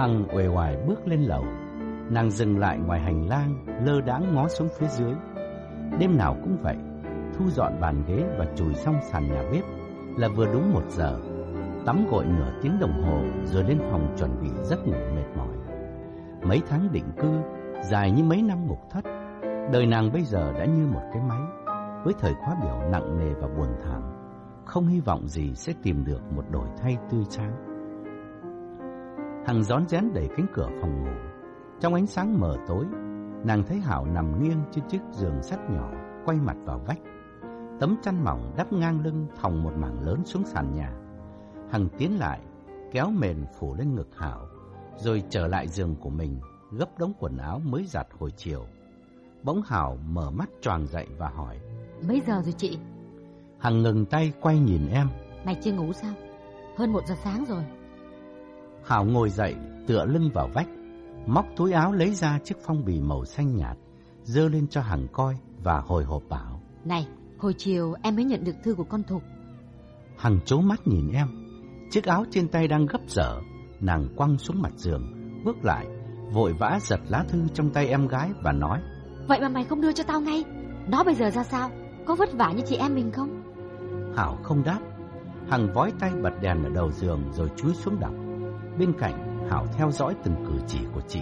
Hằng uể oải bước lên lầu. Nàng dừng lại ngoài hành lang, lơ đãng ngó xuống phía dưới. Đêm nào cũng vậy, thu dọn bàn ghế và chùi xong sàn nhà bếp là vừa đúng một giờ. Tắm gội nửa tiếng đồng hồ rồi lên phòng chuẩn bị giấc ngủ mệt mỏi. Mấy tháng định cư, dài như mấy năm ngục thất, đời nàng bây giờ đã như một cái máy, với thời khóa biểu nặng nề và buồn thảm, không hy vọng gì sẽ tìm được một đổi thay tươi sáng. Hằng rón rén đẩy cánh cửa phòng ngủ. Trong ánh sáng mờ tối, nàng thấy Hảo nằm nghiêng trên chiếc giường sắt nhỏ, quay mặt vào vách. Tấm chăn mỏng đắp ngang lưng thòng một mảng lớn xuống sàn nhà. Hằng tiến lại, kéo mền phủ lên ngực Hảo, rồi trở lại giường của mình, gấp đống quần áo mới giặt hồi chiều. Bỗng Hảo mở mắt tròn dậy và hỏi. Mấy giờ rồi chị? Hằng ngừng tay quay nhìn em. Mày chưa ngủ sao? Hơn một giờ sáng rồi. Hảo ngồi dậy, tựa lưng vào vách, móc túi áo lấy ra chiếc phong bì màu xanh nhạt, dơ lên cho Hằng coi và hồi hộp bảo. Này, hồi chiều em mới nhận được thư của con Thục. Hằng chố mắt nhìn em, chiếc áo trên tay đang gấp dở, nàng quăng xuống mặt giường, bước lại, vội vã giật lá thư trong tay em gái và nói. Vậy mà mày không đưa cho tao ngay, nó bây giờ ra sao? Có vất vả như chị em mình không? Hảo không đáp, Hằng vói tay bật đèn ở đầu giường rồi chúi xuống đọc. Bên cạnh, Hảo theo dõi từng cử chỉ của chị.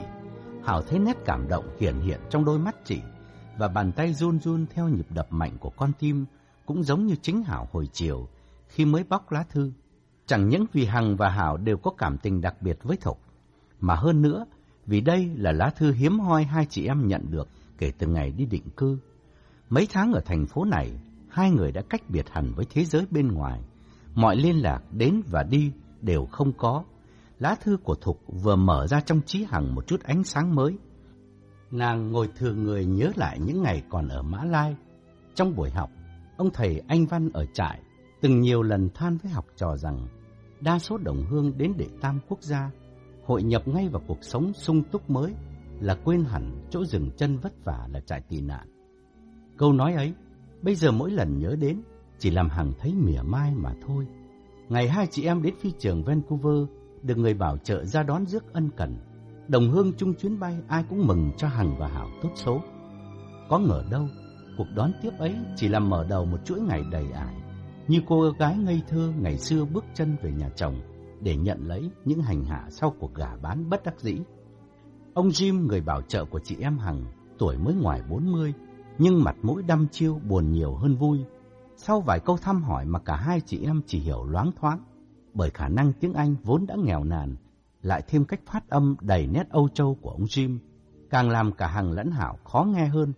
Hảo thấy nét cảm động hiển hiện trong đôi mắt chị, và bàn tay run run theo nhịp đập mạnh của con tim, cũng giống như chính Hảo hồi chiều, khi mới bóc lá thư. Chẳng những vì Hằng và Hảo đều có cảm tình đặc biệt với Thục, mà hơn nữa, vì đây là lá thư hiếm hoi hai chị em nhận được kể từ ngày đi định cư. Mấy tháng ở thành phố này, hai người đã cách biệt hẳn với thế giới bên ngoài. Mọi liên lạc đến và đi đều không có, lá thư của Thục vừa mở ra trong trí Hằng một chút ánh sáng mới. Nàng ngồi thừa người nhớ lại những ngày còn ở Mã Lai. Trong buổi học, ông thầy Anh Văn ở trại từng nhiều lần than với học trò rằng đa số đồng hương đến để tam quốc gia, hội nhập ngay vào cuộc sống sung túc mới là quên hẳn chỗ dừng chân vất vả là trại tị nạn. Câu nói ấy, bây giờ mỗi lần nhớ đến, chỉ làm Hằng thấy mỉa mai mà thôi. Ngày hai chị em đến phi trường Vancouver, được người bảo trợ ra đón rước ân cần. Đồng hương chung chuyến bay ai cũng mừng cho Hằng và Hảo tốt số. Có ngờ đâu, cuộc đón tiếp ấy chỉ làm mở đầu một chuỗi ngày đầy ải. Như cô gái ngây thơ ngày xưa bước chân về nhà chồng để nhận lấy những hành hạ sau cuộc gả bán bất đắc dĩ. Ông Jim, người bảo trợ của chị em Hằng, tuổi mới ngoài 40, nhưng mặt mũi đăm chiêu buồn nhiều hơn vui. Sau vài câu thăm hỏi mà cả hai chị em chỉ hiểu loáng thoáng, bởi khả năng tiếng Anh vốn đã nghèo nàn, lại thêm cách phát âm đầy nét Âu Châu của ông Jim, càng làm cả Hằng lẫn Hảo khó nghe hơn.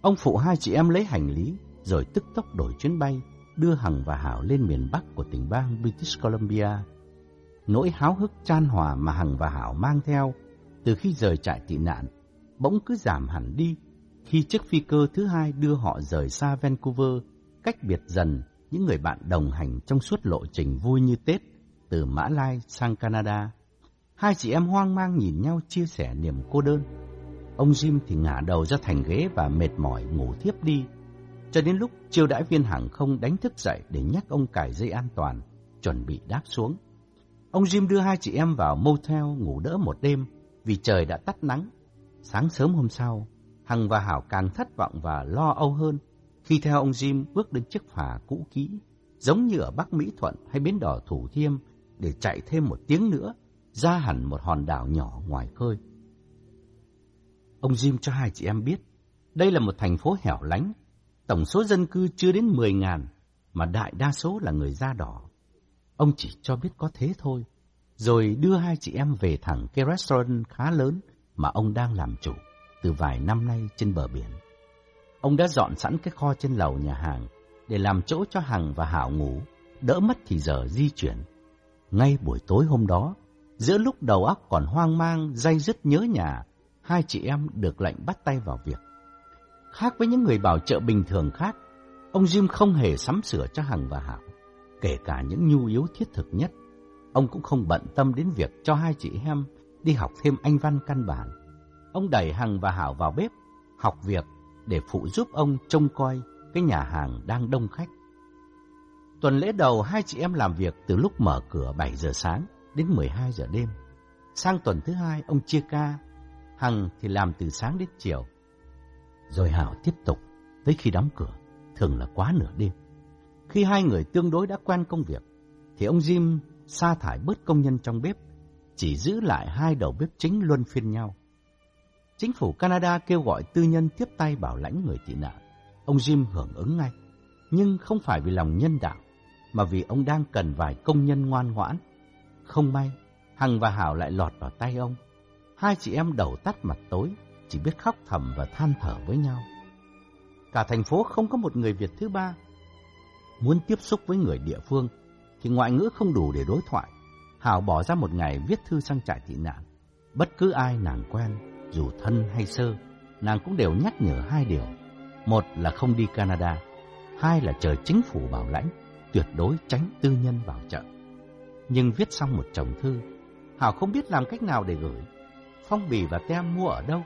Ông phụ hai chị em lấy hành lý, rồi tức tốc đổi chuyến bay, đưa Hằng và Hảo lên miền Bắc của tỉnh bang British Columbia. Nỗi háo hức chan hòa mà Hằng và Hảo mang theo từ khi rời trại tị nạn, bỗng cứ giảm hẳn đi khi chiếc phi cơ thứ hai đưa họ rời xa Vancouver, cách biệt dần những người bạn đồng hành trong suốt lộ trình vui như Tết từ Mã Lai sang Canada. Hai chị em hoang mang nhìn nhau chia sẻ niềm cô đơn. Ông Jim thì ngả đầu ra thành ghế và mệt mỏi ngủ thiếp đi. Cho đến lúc chiêu đãi viên hàng không đánh thức dậy để nhắc ông cài dây an toàn, chuẩn bị đáp xuống. Ông Jim đưa hai chị em vào motel ngủ đỡ một đêm vì trời đã tắt nắng. Sáng sớm hôm sau, Hằng và Hảo càng thất vọng và lo âu hơn khi theo ông Jim bước đến chiếc phà cũ kỹ, giống như ở Bắc Mỹ Thuận hay bến đỏ Thủ Thiêm để chạy thêm một tiếng nữa, ra hẳn một hòn đảo nhỏ ngoài khơi. Ông Jim cho hai chị em biết, đây là một thành phố hẻo lánh, tổng số dân cư chưa đến 10 ngàn, mà đại đa số là người da đỏ. Ông chỉ cho biết có thế thôi, rồi đưa hai chị em về thẳng cái restaurant khá lớn mà ông đang làm chủ từ vài năm nay trên bờ biển. Ông đã dọn sẵn cái kho trên lầu nhà hàng để làm chỗ cho Hằng và Hảo ngủ, đỡ mất thì giờ di chuyển. Ngay buổi tối hôm đó, giữa lúc đầu óc còn hoang mang, day dứt nhớ nhà, hai chị em được lệnh bắt tay vào việc. Khác với những người bảo trợ bình thường khác, ông Jim không hề sắm sửa cho Hằng và Hảo, kể cả những nhu yếu thiết thực nhất. Ông cũng không bận tâm đến việc cho hai chị em đi học thêm anh văn căn bản. Ông đẩy Hằng và Hảo vào bếp, học việc để phụ giúp ông trông coi cái nhà hàng đang đông khách. Tuần lễ đầu hai chị em làm việc từ lúc mở cửa 7 giờ sáng đến 12 giờ đêm. Sang tuần thứ hai, ông chia ca. Hằng thì làm từ sáng đến chiều. Rồi Hảo tiếp tục, tới khi đóng cửa, thường là quá nửa đêm. Khi hai người tương đối đã quen công việc, thì ông Jim sa thải bớt công nhân trong bếp, chỉ giữ lại hai đầu bếp chính luân phiên nhau. Chính phủ Canada kêu gọi tư nhân tiếp tay bảo lãnh người tị nạn. Ông Jim hưởng ứng ngay, nhưng không phải vì lòng nhân đạo, mà vì ông đang cần vài công nhân ngoan ngoãn. Không may, Hằng và Hảo lại lọt vào tay ông. Hai chị em đầu tắt mặt tối, chỉ biết khóc thầm và than thở với nhau. Cả thành phố không có một người Việt thứ ba. Muốn tiếp xúc với người địa phương, thì ngoại ngữ không đủ để đối thoại. Hảo bỏ ra một ngày viết thư sang trại tị nạn. Bất cứ ai nàng quen, dù thân hay sơ, nàng cũng đều nhắc nhở hai điều. Một là không đi Canada, hai là chờ chính phủ bảo lãnh, tuyệt đối tránh tư nhân bảo trợ. Nhưng viết xong một chồng thư, Hảo không biết làm cách nào để gửi. Phong bì và tem mua ở đâu,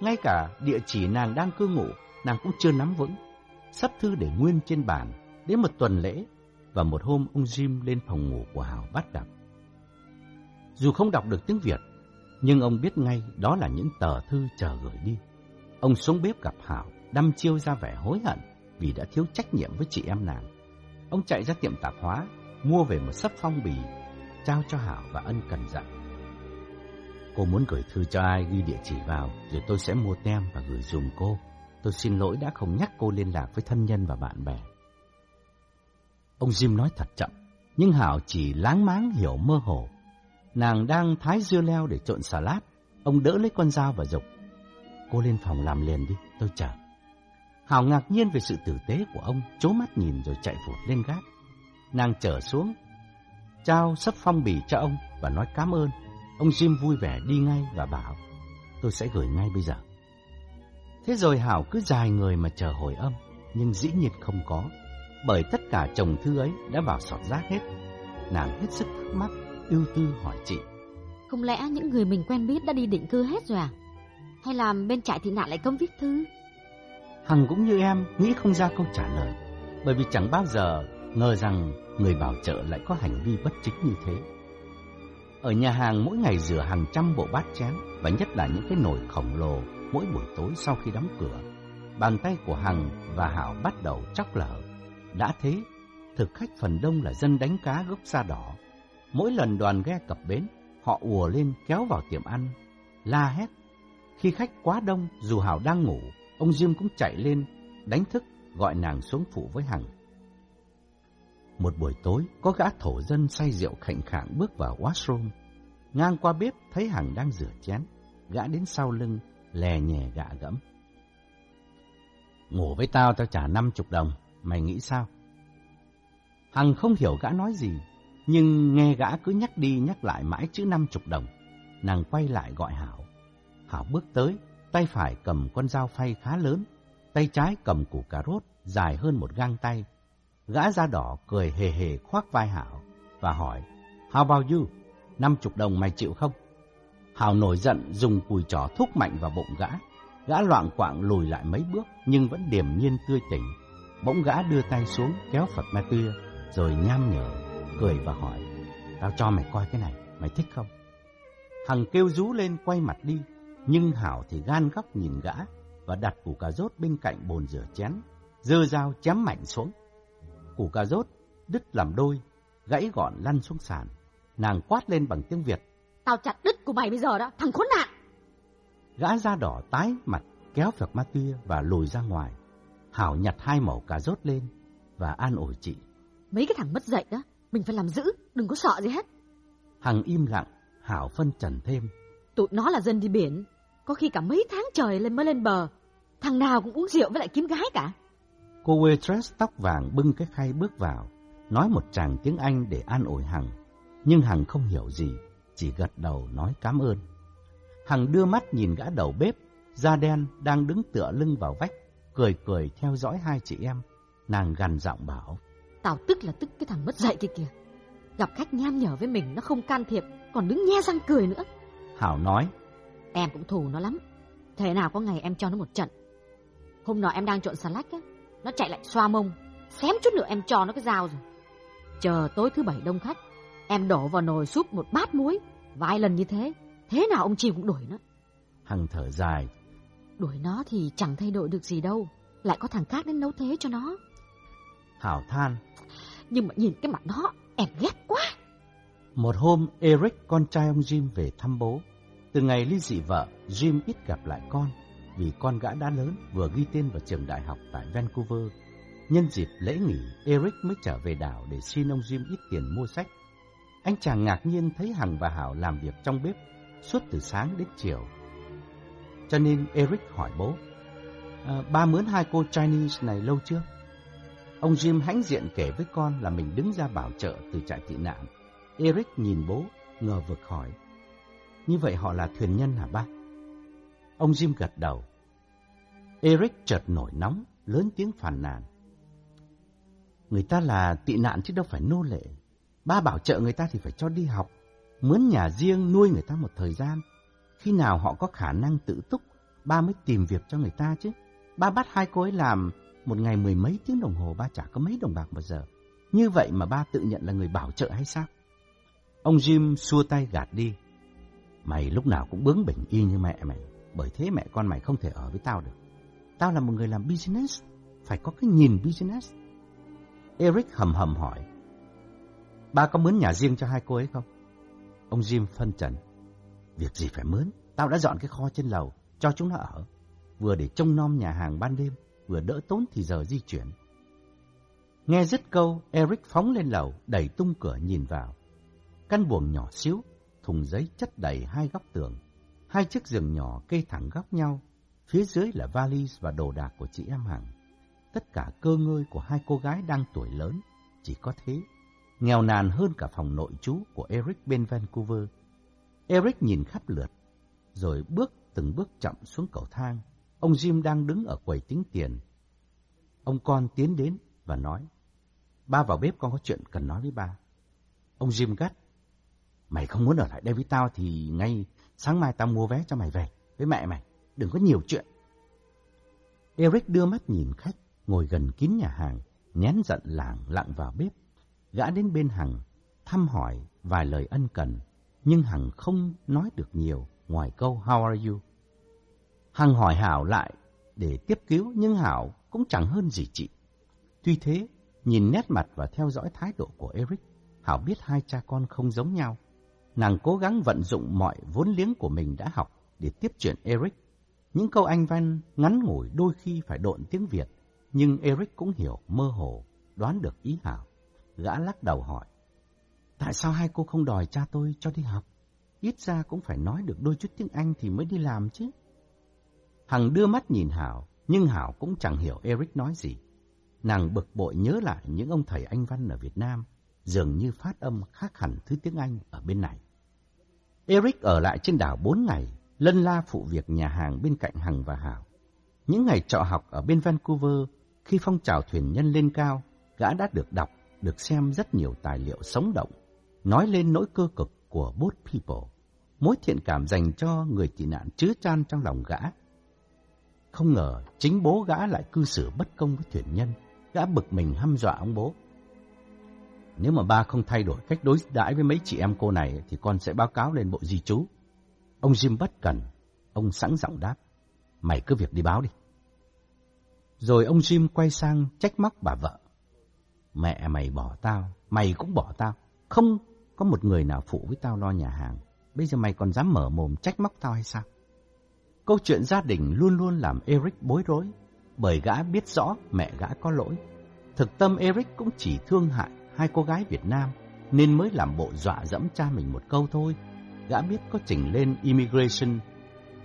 ngay cả địa chỉ nàng đang cư ngụ, nàng cũng chưa nắm vững. Sắp thư để nguyên trên bàn, đến một tuần lễ, và một hôm ông Jim lên phòng ngủ của Hảo bắt gặp. Dù không đọc được tiếng Việt, nhưng ông biết ngay đó là những tờ thư chờ gửi đi. Ông xuống bếp gặp Hảo, đăm chiêu ra vẻ hối hận vì đã thiếu trách nhiệm với chị em nàng. Ông chạy ra tiệm tạp hóa, mua về một sấp phong bì, trao cho Hảo và ân cần dặn. Cô muốn gửi thư cho ai ghi địa chỉ vào, rồi tôi sẽ mua tem và gửi dùm cô. Tôi xin lỗi đã không nhắc cô liên lạc với thân nhân và bạn bè. Ông Jim nói thật chậm, nhưng Hảo chỉ láng máng hiểu mơ hồ. Nàng đang thái dưa leo để trộn salad, ông đỡ lấy con dao và dục. Cô lên phòng làm liền đi, tôi chờ. Hảo ngạc nhiên về sự tử tế của ông, chố mắt nhìn rồi chạy vụt lên gác. Nàng trở xuống, trao sấp phong bì cho ông và nói cảm ơn. Ông Jim vui vẻ đi ngay và bảo, tôi sẽ gửi ngay bây giờ. Thế rồi Hảo cứ dài người mà chờ hồi âm, nhưng dĩ nhiên không có, bởi tất cả chồng thư ấy đã vào sọt rác hết. Nàng hết sức thắc mắc, ưu tư hỏi chị. Không lẽ những người mình quen biết đã đi định cư hết rồi à? Hay là bên trại thị nạn lại cấm viết thư? Hằng cũng như em, nghĩ không ra câu trả lời, bởi vì chẳng bao giờ ngờ rằng người bảo trợ lại có hành vi bất chính như thế. Ở nhà hàng mỗi ngày rửa hàng trăm bộ bát chén và nhất là những cái nồi khổng lồ mỗi buổi tối sau khi đóng cửa. Bàn tay của Hằng và Hảo bắt đầu chóc lở. Đã thế, thực khách phần đông là dân đánh cá gốc da đỏ. Mỗi lần đoàn ghe cập bến, họ ùa lên kéo vào tiệm ăn, la hét. Khi khách quá đông, dù Hảo đang ngủ, ông Diêm cũng chạy lên, đánh thức, gọi nàng xuống phụ với Hằng. Một buổi tối, có gã thổ dân say rượu khạnh khạng bước vào washroom. Ngang qua bếp thấy Hằng đang rửa chén, gã đến sau lưng, lè nhẹ gạ gẫm. Ngủ với tao tao trả năm chục đồng, mày nghĩ sao? Hằng không hiểu gã nói gì, nhưng nghe gã cứ nhắc đi nhắc lại mãi chữ năm chục đồng. Nàng quay lại gọi Hảo. Hảo bước tới, tay phải cầm con dao phay khá lớn, tay trái cầm củ cà rốt dài hơn một gang tay. Gã da đỏ cười hề hề khoác vai Hảo và hỏi, How about you? Năm chục đồng mày chịu không? Hảo nổi giận dùng cùi trỏ thúc mạnh vào bụng gã. Gã loạn quạng lùi lại mấy bước nhưng vẫn điềm nhiên tươi tỉnh. Bỗng gã đưa tay xuống kéo Phật Ma Tuya rồi nham nhở, cười và hỏi, Tao cho mày coi cái này, mày thích không? Hằng kêu rú lên quay mặt đi, nhưng Hảo thì gan góc nhìn gã và đặt củ cà rốt bên cạnh bồn rửa chén, dơ dao chém mạnh xuống. Củ cà rốt đứt làm đôi, gãy gọn lăn xuống sàn. Nàng quát lên bằng tiếng Việt. Tao chặt đứt của mày bây giờ đó, thằng khốn nạn. Gã da đỏ tái mặt kéo Phật Ma Tuya và lùi ra ngoài. Hảo nhặt hai mẩu cà rốt lên và an ủi chị. Mấy cái thằng mất dạy đó, mình phải làm giữ, đừng có sợ gì hết. Hằng im lặng, Hảo phân trần thêm. Tụi nó là dân đi biển, có khi cả mấy tháng trời lên mới lên bờ. Thằng nào cũng uống rượu với lại kiếm gái cả. Cô waitress tóc vàng bưng cái khay bước vào, nói một tràng tiếng Anh để an ủi Hằng. Nhưng Hằng không hiểu gì, chỉ gật đầu nói cảm ơn. Hằng đưa mắt nhìn gã đầu bếp, da đen đang đứng tựa lưng vào vách, cười cười theo dõi hai chị em. Nàng gằn giọng bảo. Tao tức là tức cái thằng mất dạy kia kìa. Gặp khách nham nhở với mình nó không can thiệp, còn đứng nhe răng cười nữa. Hảo nói. Em cũng thù nó lắm. Thế nào có ngày em cho nó một trận. Hôm nọ em đang trộn xà lách á, nó chạy lại xoa mông, xém chút nữa em cho nó cái dao rồi. Chờ tối thứ bảy đông khách, em đổ vào nồi súp một bát muối, vài lần như thế, Thế nào ông Chim cũng đuổi nó. Hằng thở dài. Đuổi nó thì chẳng thay đổi được gì đâu. Lại có thằng khác đến nấu thế cho nó. Hảo than. Nhưng mà nhìn cái mặt nó, em ghét quá. Một hôm, Eric, con trai ông Jim về thăm bố. Từ ngày ly dị vợ, Jim ít gặp lại con vì con gã đã lớn vừa ghi tên vào trường đại học tại Vancouver. Nhân dịp lễ nghỉ, Eric mới trở về đảo để xin ông Jim ít tiền mua sách. Anh chàng ngạc nhiên thấy Hằng và Hảo làm việc trong bếp suốt từ sáng đến chiều. Cho nên Eric hỏi bố, à, ba mướn hai cô Chinese này lâu chưa? Ông Jim hãnh diện kể với con là mình đứng ra bảo trợ từ trại tị nạn. Eric nhìn bố, ngờ vực hỏi, như vậy họ là thuyền nhân hả ba? Ông Jim gật đầu. Eric chợt nổi nóng, lớn tiếng phàn nàn. Người ta là tị nạn chứ đâu phải nô lệ. Ba bảo trợ người ta thì phải cho đi học, mướn nhà riêng nuôi người ta một thời gian. Khi nào họ có khả năng tự túc, ba mới tìm việc cho người ta chứ. Ba bắt hai cô ấy làm một ngày mười mấy tiếng đồng hồ, ba chả có mấy đồng bạc một giờ. Như vậy mà ba tự nhận là người bảo trợ hay sao? Ông Jim xua tay gạt đi. Mày lúc nào cũng bướng bỉnh y như mẹ mày, bởi thế mẹ con mày không thể ở với tao được. Tao là một người làm business, phải có cái nhìn business. Eric hầm hầm hỏi. Ba có mướn nhà riêng cho hai cô ấy không? Ông Jim phân trần. Việc gì phải mướn? Tao đã dọn cái kho trên lầu, cho chúng nó ở. Vừa để trông nom nhà hàng ban đêm, vừa đỡ tốn thì giờ di chuyển. Nghe dứt câu, Eric phóng lên lầu, đẩy tung cửa nhìn vào. Căn buồng nhỏ xíu, thùng giấy chất đầy hai góc tường. Hai chiếc giường nhỏ kê thẳng góc nhau. Phía dưới là valiz và đồ đạc của chị em Hằng. Tất cả cơ ngơi của hai cô gái đang tuổi lớn, chỉ có thế. Nghèo nàn hơn cả phòng nội trú của Eric bên Vancouver. Eric nhìn khắp lượt, rồi bước từng bước chậm xuống cầu thang. Ông Jim đang đứng ở quầy tính tiền. Ông con tiến đến và nói, ba vào bếp con có chuyện cần nói với ba. Ông Jim gắt, mày không muốn ở lại đây với tao thì ngay sáng mai tao mua vé cho mày về với mẹ mày, đừng có nhiều chuyện. Eric đưa mắt nhìn khách, ngồi gần kín nhà hàng, nhén giận lảng lặng vào bếp. Gã đến bên Hằng, thăm hỏi vài lời ân cần, nhưng Hằng không nói được nhiều ngoài câu How are you? Hằng hỏi Hảo lại để tiếp cứu, nhưng Hảo cũng chẳng hơn gì chị. Tuy thế, nhìn nét mặt và theo dõi thái độ của Eric, Hảo biết hai cha con không giống nhau. Nàng cố gắng vận dụng mọi vốn liếng của mình đã học để tiếp chuyện Eric. Những câu anh văn ngắn ngủi đôi khi phải độn tiếng Việt, nhưng Eric cũng hiểu mơ hồ, đoán được ý Hảo. Gã lắc đầu hỏi, tại sao hai cô không đòi cha tôi cho đi học? Ít ra cũng phải nói được đôi chút tiếng Anh thì mới đi làm chứ. Hằng đưa mắt nhìn Hảo, nhưng Hảo cũng chẳng hiểu Eric nói gì. Nàng bực bội nhớ lại những ông thầy Anh văn ở Việt Nam, dường như phát âm khác hẳn thứ tiếng Anh ở bên này. Eric ở lại trên đảo bốn ngày, lân la phụ việc nhà hàng bên cạnh Hằng và Hảo. Những ngày trọ học ở bên Vancouver, khi phong trào thuyền nhân lên cao, gã đã được đọc, được xem rất nhiều tài liệu sống động, nói lên nỗi cơ cực của boat people, mối thiện cảm dành cho người tị nạn chứa chan trong lòng gã. Không ngờ chính bố gã lại cư xử bất công với thuyền nhân, gã bực mình hăm dọa ông bố. Nếu mà ba không thay đổi cách đối đãi với mấy chị em cô này thì con sẽ báo cáo lên bộ di trú. Ông Jim bất cần, ông sẵn giọng đáp, mày cứ việc đi báo đi. Rồi ông Jim quay sang trách móc bà vợ. Mẹ mày bỏ tao, mày cũng bỏ tao, không có một người nào phụ với tao lo nhà hàng. Bây giờ mày còn dám mở mồm trách móc tao hay sao? Câu chuyện gia đình luôn luôn làm Eric bối rối, bởi gã biết rõ mẹ gã có lỗi. Thực tâm Eric cũng chỉ thương hại hai cô gái Việt Nam, nên mới làm bộ dọa dẫm cha mình một câu thôi. Gã biết có trình lên immigration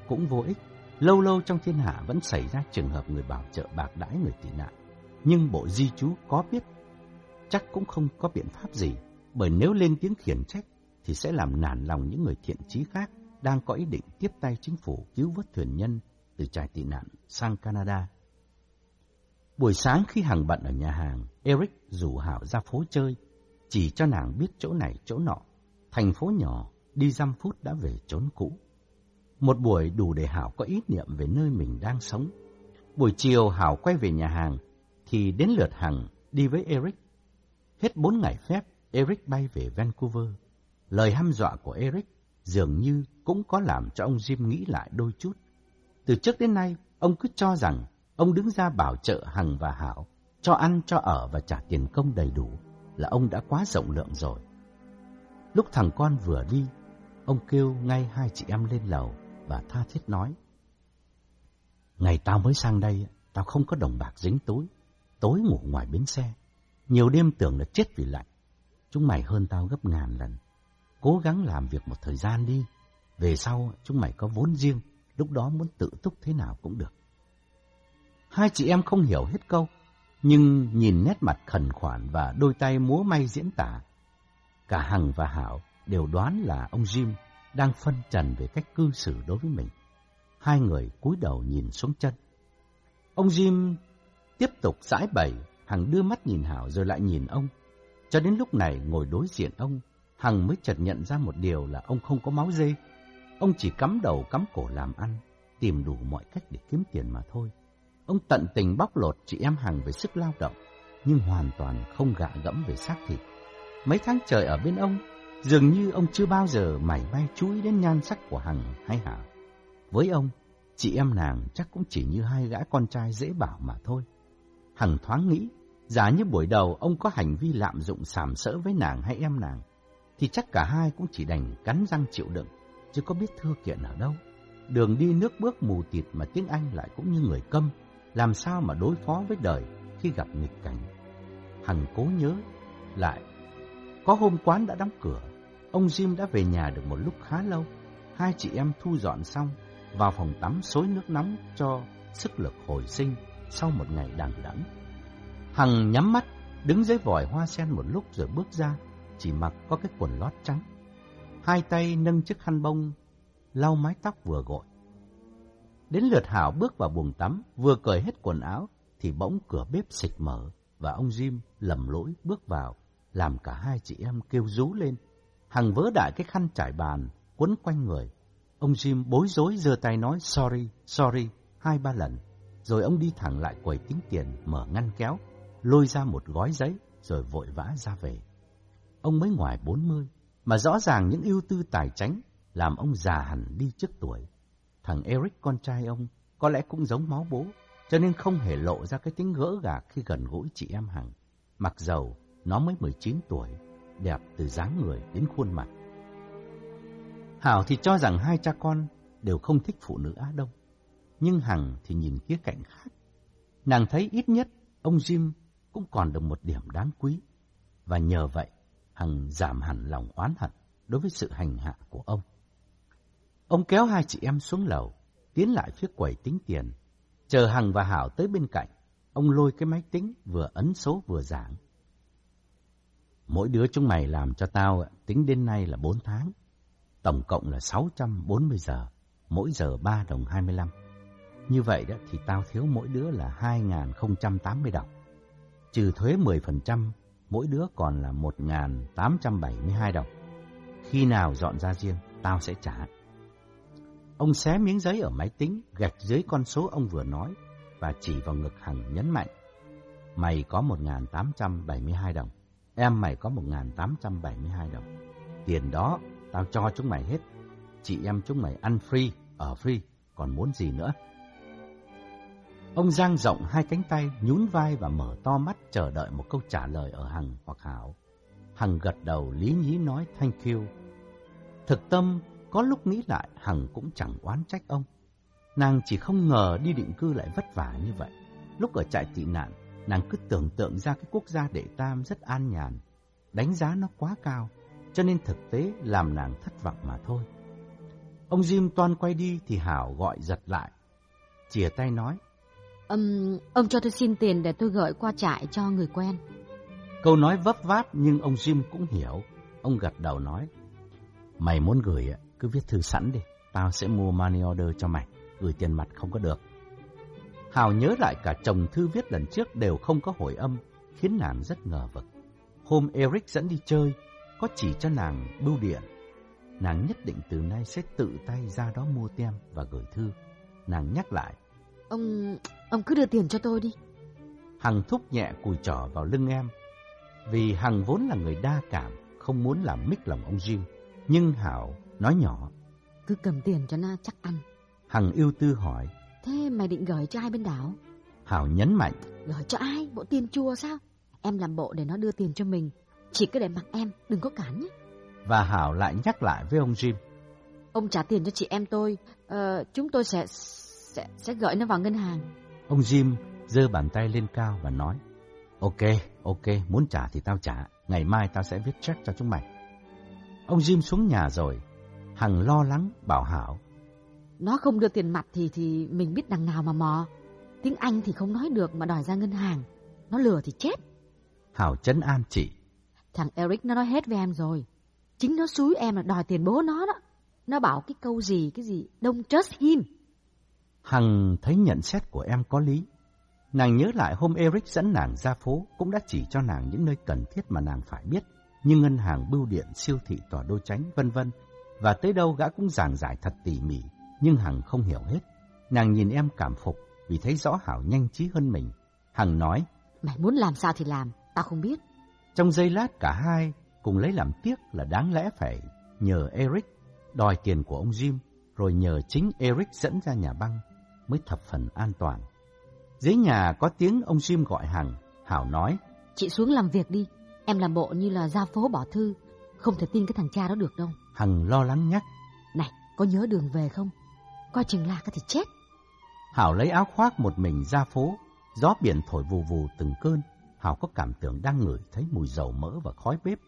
cũng vô ích. Lâu lâu trong thiên hạ vẫn xảy ra trường hợp người bảo trợ bạc đãi người tị nạn. Nhưng bộ di chú có biết, chắc cũng không có biện pháp gì, bởi nếu lên tiếng khiển trách thì sẽ làm nản lòng những người thiện chí khác đang có ý định tiếp tay chính phủ cứu vớt thuyền nhân từ trại tị nạn sang Canada. Buổi sáng khi hàng bận ở nhà hàng, Eric rủ Hảo ra phố chơi, chỉ cho nàng biết chỗ này chỗ nọ. Thành phố nhỏ, đi dăm phút đã về chốn cũ. Một buổi đủ để Hảo có ý niệm về nơi mình đang sống. Buổi chiều Hảo quay về nhà hàng, thì đến lượt Hằng đi với Eric. Hết bốn ngày phép, Eric bay về Vancouver. Lời hăm dọa của Eric dường như cũng có làm cho ông Jim nghĩ lại đôi chút. Từ trước đến nay, ông cứ cho rằng ông đứng ra bảo trợ Hằng và Hảo, cho ăn, cho ở và trả tiền công đầy đủ là ông đã quá rộng lượng rồi. Lúc thằng con vừa đi, ông kêu ngay hai chị em lên lầu và tha thiết nói. Ngày tao mới sang đây, tao không có đồng bạc dính túi, tối ngủ ngoài bến xe. Nhiều đêm tưởng là chết vì lạnh. Chúng mày hơn tao gấp ngàn lần. Cố gắng làm việc một thời gian đi. Về sau chúng mày có vốn riêng, lúc đó muốn tự túc thế nào cũng được. Hai chị em không hiểu hết câu, nhưng nhìn nét mặt khẩn khoản và đôi tay múa may diễn tả. Cả Hằng và Hảo đều đoán là ông Jim đang phân trần về cách cư xử đối với mình. Hai người cúi đầu nhìn xuống chân. Ông Jim tiếp tục giải bày, Hằng đưa mắt nhìn Hảo rồi lại nhìn ông. Cho đến lúc này ngồi đối diện ông, Hằng mới chợt nhận ra một điều là ông không có máu dê. Ông chỉ cắm đầu cắm cổ làm ăn, tìm đủ mọi cách để kiếm tiền mà thôi. Ông tận tình bóc lột chị em Hằng về sức lao động, nhưng hoàn toàn không gạ gẫm về xác thịt. Mấy tháng trời ở bên ông, dường như ông chưa bao giờ mảy may chú ý đến nhan sắc của Hằng hay Hảo. Với ông, chị em nàng chắc cũng chỉ như hai gã con trai dễ bảo mà thôi. Hằng thoáng nghĩ, giả như buổi đầu ông có hành vi lạm dụng sàm sỡ với nàng hay em nàng, thì chắc cả hai cũng chỉ đành cắn răng chịu đựng, chứ có biết thưa kiện ở đâu. Đường đi nước bước mù tịt mà tiếng Anh lại cũng như người câm, làm sao mà đối phó với đời khi gặp nghịch cảnh. Hằng cố nhớ lại, có hôm quán đã đóng cửa, ông Jim đã về nhà được một lúc khá lâu. Hai chị em thu dọn xong, vào phòng tắm xối nước nóng cho sức lực hồi sinh sau một ngày đằng đẵng. Hằng nhắm mắt, đứng dưới vòi hoa sen một lúc rồi bước ra, chỉ mặc có cái quần lót trắng. Hai tay nâng chiếc khăn bông, lau mái tóc vừa gội. Đến lượt Hảo bước vào buồng tắm, vừa cởi hết quần áo, thì bỗng cửa bếp xịch mở, và ông Jim lầm lỗi bước vào, làm cả hai chị em kêu rú lên. Hằng vớ đại cái khăn trải bàn, quấn quanh người. Ông Jim bối rối giơ tay nói sorry, sorry, hai ba lần. Rồi ông đi thẳng lại quầy tính tiền, mở ngăn kéo, lôi ra một gói giấy, rồi vội vã ra về. Ông mới ngoài bốn mươi, mà rõ ràng những ưu tư tài chánh làm ông già hẳn đi trước tuổi. Thằng Eric con trai ông có lẽ cũng giống máu bố, cho nên không hề lộ ra cái tính gỡ gạc khi gần gũi chị em Hằng. Mặc dầu nó mới 19 tuổi, đẹp từ dáng người đến khuôn mặt. Hảo thì cho rằng hai cha con đều không thích phụ nữ Á Đông. Nhưng Hằng thì nhìn khía cạnh khác. Nàng thấy ít nhất ông Jim cũng còn được một điểm đáng quý. Và nhờ vậy, Hằng giảm hẳn lòng oán hận đối với sự hành hạ của ông. Ông kéo hai chị em xuống lầu, tiến lại phía quầy tính tiền. Chờ Hằng và Hảo tới bên cạnh, ông lôi cái máy tính vừa ấn số vừa giảng. Mỗi đứa chúng mày làm cho tao tính đến nay là 4 tháng. Tổng cộng là 640 giờ, mỗi giờ 3 đồng 25. Như vậy đó thì tao thiếu mỗi đứa là 2.080 đồng. Trừ thuế 10%, mỗi đứa còn là 1.872 đồng. Khi nào dọn ra riêng, tao sẽ trả. Ông xé miếng giấy ở máy tính, gạch dưới con số ông vừa nói và chỉ vào ngực Hằng nhấn mạnh. Mày có 1.872 đồng, em mày có 1.872 đồng. Tiền đó tao cho chúng mày hết. Chị em chúng mày ăn free, ở free, còn muốn gì nữa? Ông giang rộng hai cánh tay, nhún vai và mở to mắt chờ đợi một câu trả lời ở Hằng hoặc Hảo. Hằng gật đầu lý nhí nói thank you. Thực tâm, có lúc nghĩ lại Hằng cũng chẳng oán trách ông. Nàng chỉ không ngờ đi định cư lại vất vả như vậy. Lúc ở trại tị nạn, nàng cứ tưởng tượng ra cái quốc gia đệ tam rất an nhàn. Đánh giá nó quá cao, cho nên thực tế làm nàng thất vọng mà thôi. Ông Jim toan quay đi thì Hảo gọi giật lại. Chìa tay nói. Um, ông cho tôi xin tiền để tôi gửi qua trại cho người quen. Câu nói vấp váp nhưng ông Jim cũng hiểu. Ông gật đầu nói. Mày muốn gửi cứ viết thư sẵn đi. Tao sẽ mua money order cho mày. Gửi tiền mặt không có được. Hào nhớ lại cả chồng thư viết lần trước đều không có hồi âm, khiến nàng rất ngờ vực. Hôm Eric dẫn đi chơi, có chỉ cho nàng bưu điện. Nàng nhất định từ nay sẽ tự tay ra đó mua tem và gửi thư. Nàng nhắc lại. Ông... ông cứ đưa tiền cho tôi đi. Hằng thúc nhẹ cùi trỏ vào lưng em. Vì Hằng vốn là người đa cảm, không muốn làm mích lòng ông Jim. Nhưng Hảo nói nhỏ. Cứ cầm tiền cho nó chắc ăn. Hằng yêu tư hỏi. Thế mày định gửi cho ai bên đảo? Hảo nhấn mạnh. Gửi cho ai? Bộ tiền chua sao? Em làm bộ để nó đưa tiền cho mình. Chỉ cứ để mặc em, đừng có cản nhé. Và Hảo lại nhắc lại với ông Jim. Ông trả tiền cho chị em tôi, ờ, chúng tôi sẽ, sẽ sẽ gửi nó vào ngân hàng. Ông Jim giơ bàn tay lên cao và nói, Ok, ok, muốn trả thì tao trả, ngày mai tao sẽ viết check cho chúng mày. Ông Jim xuống nhà rồi, Hằng lo lắng bảo Hảo. Nó không đưa tiền mặt thì thì mình biết đằng nào mà mò. Tiếng Anh thì không nói được mà đòi ra ngân hàng. Nó lừa thì chết. Hảo chấn an chị. Thằng Eric nó nói hết với em rồi. Chính nó xúi em là đòi tiền bố nó đó. Nó bảo cái câu gì, cái gì, don't trust him. Hằng thấy nhận xét của em có lý. Nàng nhớ lại hôm Eric dẫn nàng ra phố cũng đã chỉ cho nàng những nơi cần thiết mà nàng phải biết, như ngân hàng, bưu điện, siêu thị, tòa đô tránh, vân vân. Và tới đâu gã cũng giảng giải thật tỉ mỉ, nhưng Hằng không hiểu hết. Nàng nhìn em cảm phục vì thấy rõ Hảo nhanh trí hơn mình. Hằng nói, Mày muốn làm sao thì làm, tao không biết. Trong giây lát cả hai cùng lấy làm tiếc là đáng lẽ phải nhờ Eric đòi tiền của ông Jim, rồi nhờ chính Eric dẫn ra nhà băng mới thập phần an toàn. Dưới nhà có tiếng ông Jim gọi Hằng, Hảo nói. Chị xuống làm việc đi, em làm bộ như là ra phố bỏ thư, không thể tin cái thằng cha đó được đâu. Hằng lo lắng nhắc. Này, có nhớ đường về không? Coi chừng lạc thì chết. Hảo lấy áo khoác một mình ra phố, gió biển thổi vù vù từng cơn. Hảo có cảm tưởng đang ngửi thấy mùi dầu mỡ và khói bếp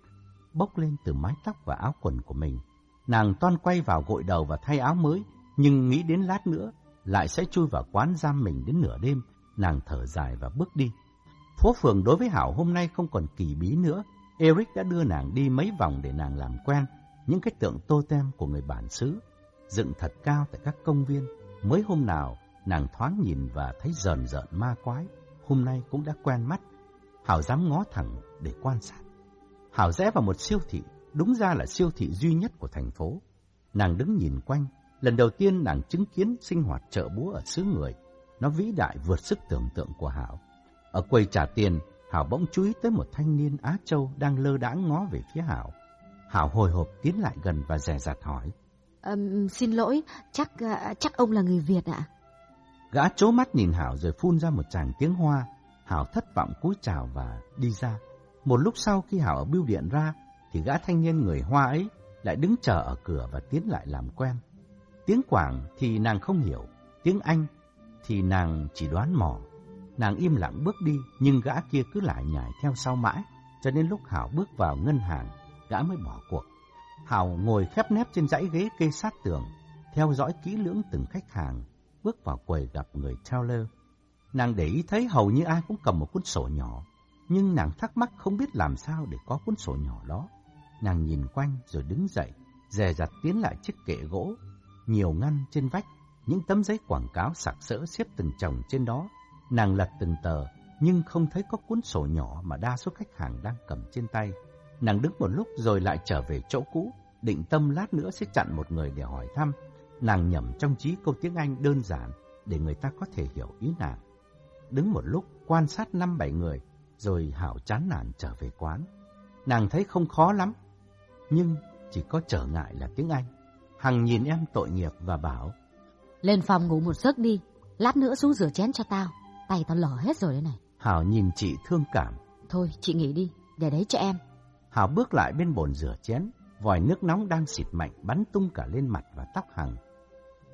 bốc lên từ mái tóc và áo quần của mình. Nàng toan quay vào gội đầu và thay áo mới, nhưng nghĩ đến lát nữa lại sẽ chui vào quán giam mình đến nửa đêm, nàng thở dài và bước đi. Phố phường đối với Hảo hôm nay không còn kỳ bí nữa. Eric đã đưa nàng đi mấy vòng để nàng làm quen những cái tượng totem của người bản xứ, dựng thật cao tại các công viên. Mới hôm nào, nàng thoáng nhìn và thấy rờn rợn ma quái, hôm nay cũng đã quen mắt. Hảo dám ngó thẳng để quan sát. Hảo rẽ vào một siêu thị, đúng ra là siêu thị duy nhất của thành phố. Nàng đứng nhìn quanh, lần đầu tiên nàng chứng kiến sinh hoạt chợ búa ở xứ người. Nó vĩ đại vượt sức tưởng tượng của Hảo. Ở quầy trả tiền, Hảo bỗng chú ý tới một thanh niên Á Châu đang lơ đãng ngó về phía Hảo. Hảo hồi hộp tiến lại gần và dè dặt hỏi. Um, xin lỗi, chắc uh, chắc ông là người Việt ạ. Gã chố mắt nhìn Hảo rồi phun ra một tràng tiếng hoa. Hảo thất vọng cúi chào và đi ra. Một lúc sau khi Hảo ở bưu điện ra, thì gã thanh niên người Hoa ấy lại đứng chờ ở cửa và tiến lại làm quen. Tiếng Quảng thì nàng không hiểu, tiếng Anh thì nàng chỉ đoán mò. Nàng im lặng bước đi, nhưng gã kia cứ lại nhảy theo sau mãi, cho đến lúc Hảo bước vào ngân hàng, gã mới bỏ cuộc. Hảo ngồi khép nép trên dãy ghế kê sát tường, theo dõi kỹ lưỡng từng khách hàng, bước vào quầy gặp người teller. Nàng để ý thấy hầu như ai cũng cầm một cuốn sổ nhỏ, nhưng nàng thắc mắc không biết làm sao để có cuốn sổ nhỏ đó. Nàng nhìn quanh rồi đứng dậy, dè dặt tiến lại chiếc kệ gỗ, nhiều ngăn trên vách, những tấm giấy quảng cáo sặc sỡ xếp từng chồng trên đó. Nàng lật từng tờ, nhưng không thấy có cuốn sổ nhỏ mà đa số khách hàng đang cầm trên tay. Nàng đứng một lúc rồi lại trở về chỗ cũ, định tâm lát nữa sẽ chặn một người để hỏi thăm. Nàng nhầm trong trí câu tiếng Anh đơn giản để người ta có thể hiểu ý nàng. Đứng một lúc quan sát năm bảy người, rồi Hảo chán nản trở về quán. Nàng thấy không khó lắm, nhưng chỉ có trở ngại là tiếng Anh. Hằng nhìn em tội nghiệp và bảo, Lên phòng ngủ một giấc đi, lát nữa xuống rửa chén cho tao, tay tao lở hết rồi đấy này. Hảo nhìn chị thương cảm. Thôi, chị nghỉ đi, để đấy cho em. Hảo bước lại bên bồn rửa chén, vòi nước nóng đang xịt mạnh bắn tung cả lên mặt và tóc Hằng.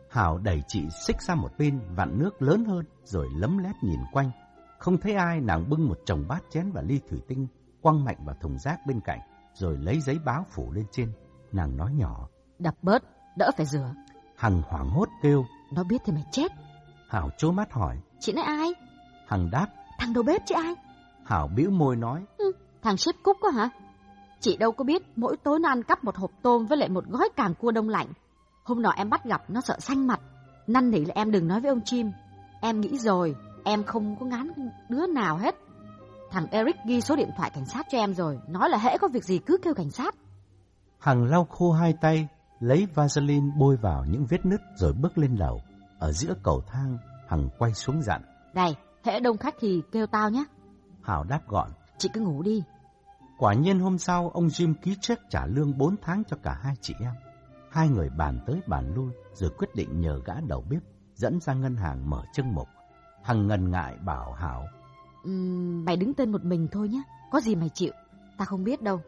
Hảo đẩy chị xích ra một bên, vặn nước lớn hơn, rồi lấm lét nhìn quanh. Không thấy ai, nàng bưng một chồng bát chén và ly thủy tinh, quăng mạnh vào thùng rác bên cạnh, rồi lấy giấy báo phủ lên trên. Nàng nói nhỏ. Đập bớt, đỡ phải rửa. Hằng hoảng hốt kêu. Nó biết thì mày chết. Hảo chố mắt hỏi. Chị nói ai? Hằng đáp. Thằng đầu bếp chứ ai? Hảo bĩu môi nói. Ừ, thằng sếp cúc quá hả? Chị đâu có biết, mỗi tối nó ăn cắp một hộp tôm với lại một gói càng cua đông lạnh. Hôm nọ em bắt gặp nó sợ xanh mặt. Năn nỉ là em đừng nói với ông Chim. Em nghĩ rồi, em không có ngán đứa nào hết. Thằng Eric ghi số điện thoại cảnh sát cho em rồi, nói là hễ có việc gì cứ kêu cảnh sát. Hằng lau khô hai tay, lấy Vaseline bôi vào những vết nứt rồi bước lên lầu. Ở giữa cầu thang, Hằng quay xuống dặn. Này, hễ đông khách thì kêu tao nhé. Hảo đáp gọn. Chị cứ ngủ đi. Quả nhiên hôm sau, ông Jim ký check trả lương 4 tháng cho cả hai chị em. Hai người bàn tới bàn lui rồi quyết định nhờ gã đầu bếp dẫn ra ngân hàng mở chương mục. Hằng ngần ngại bảo Hảo. Uhm, mày đứng tên một mình thôi nhé, có gì mày chịu, ta không biết đâu.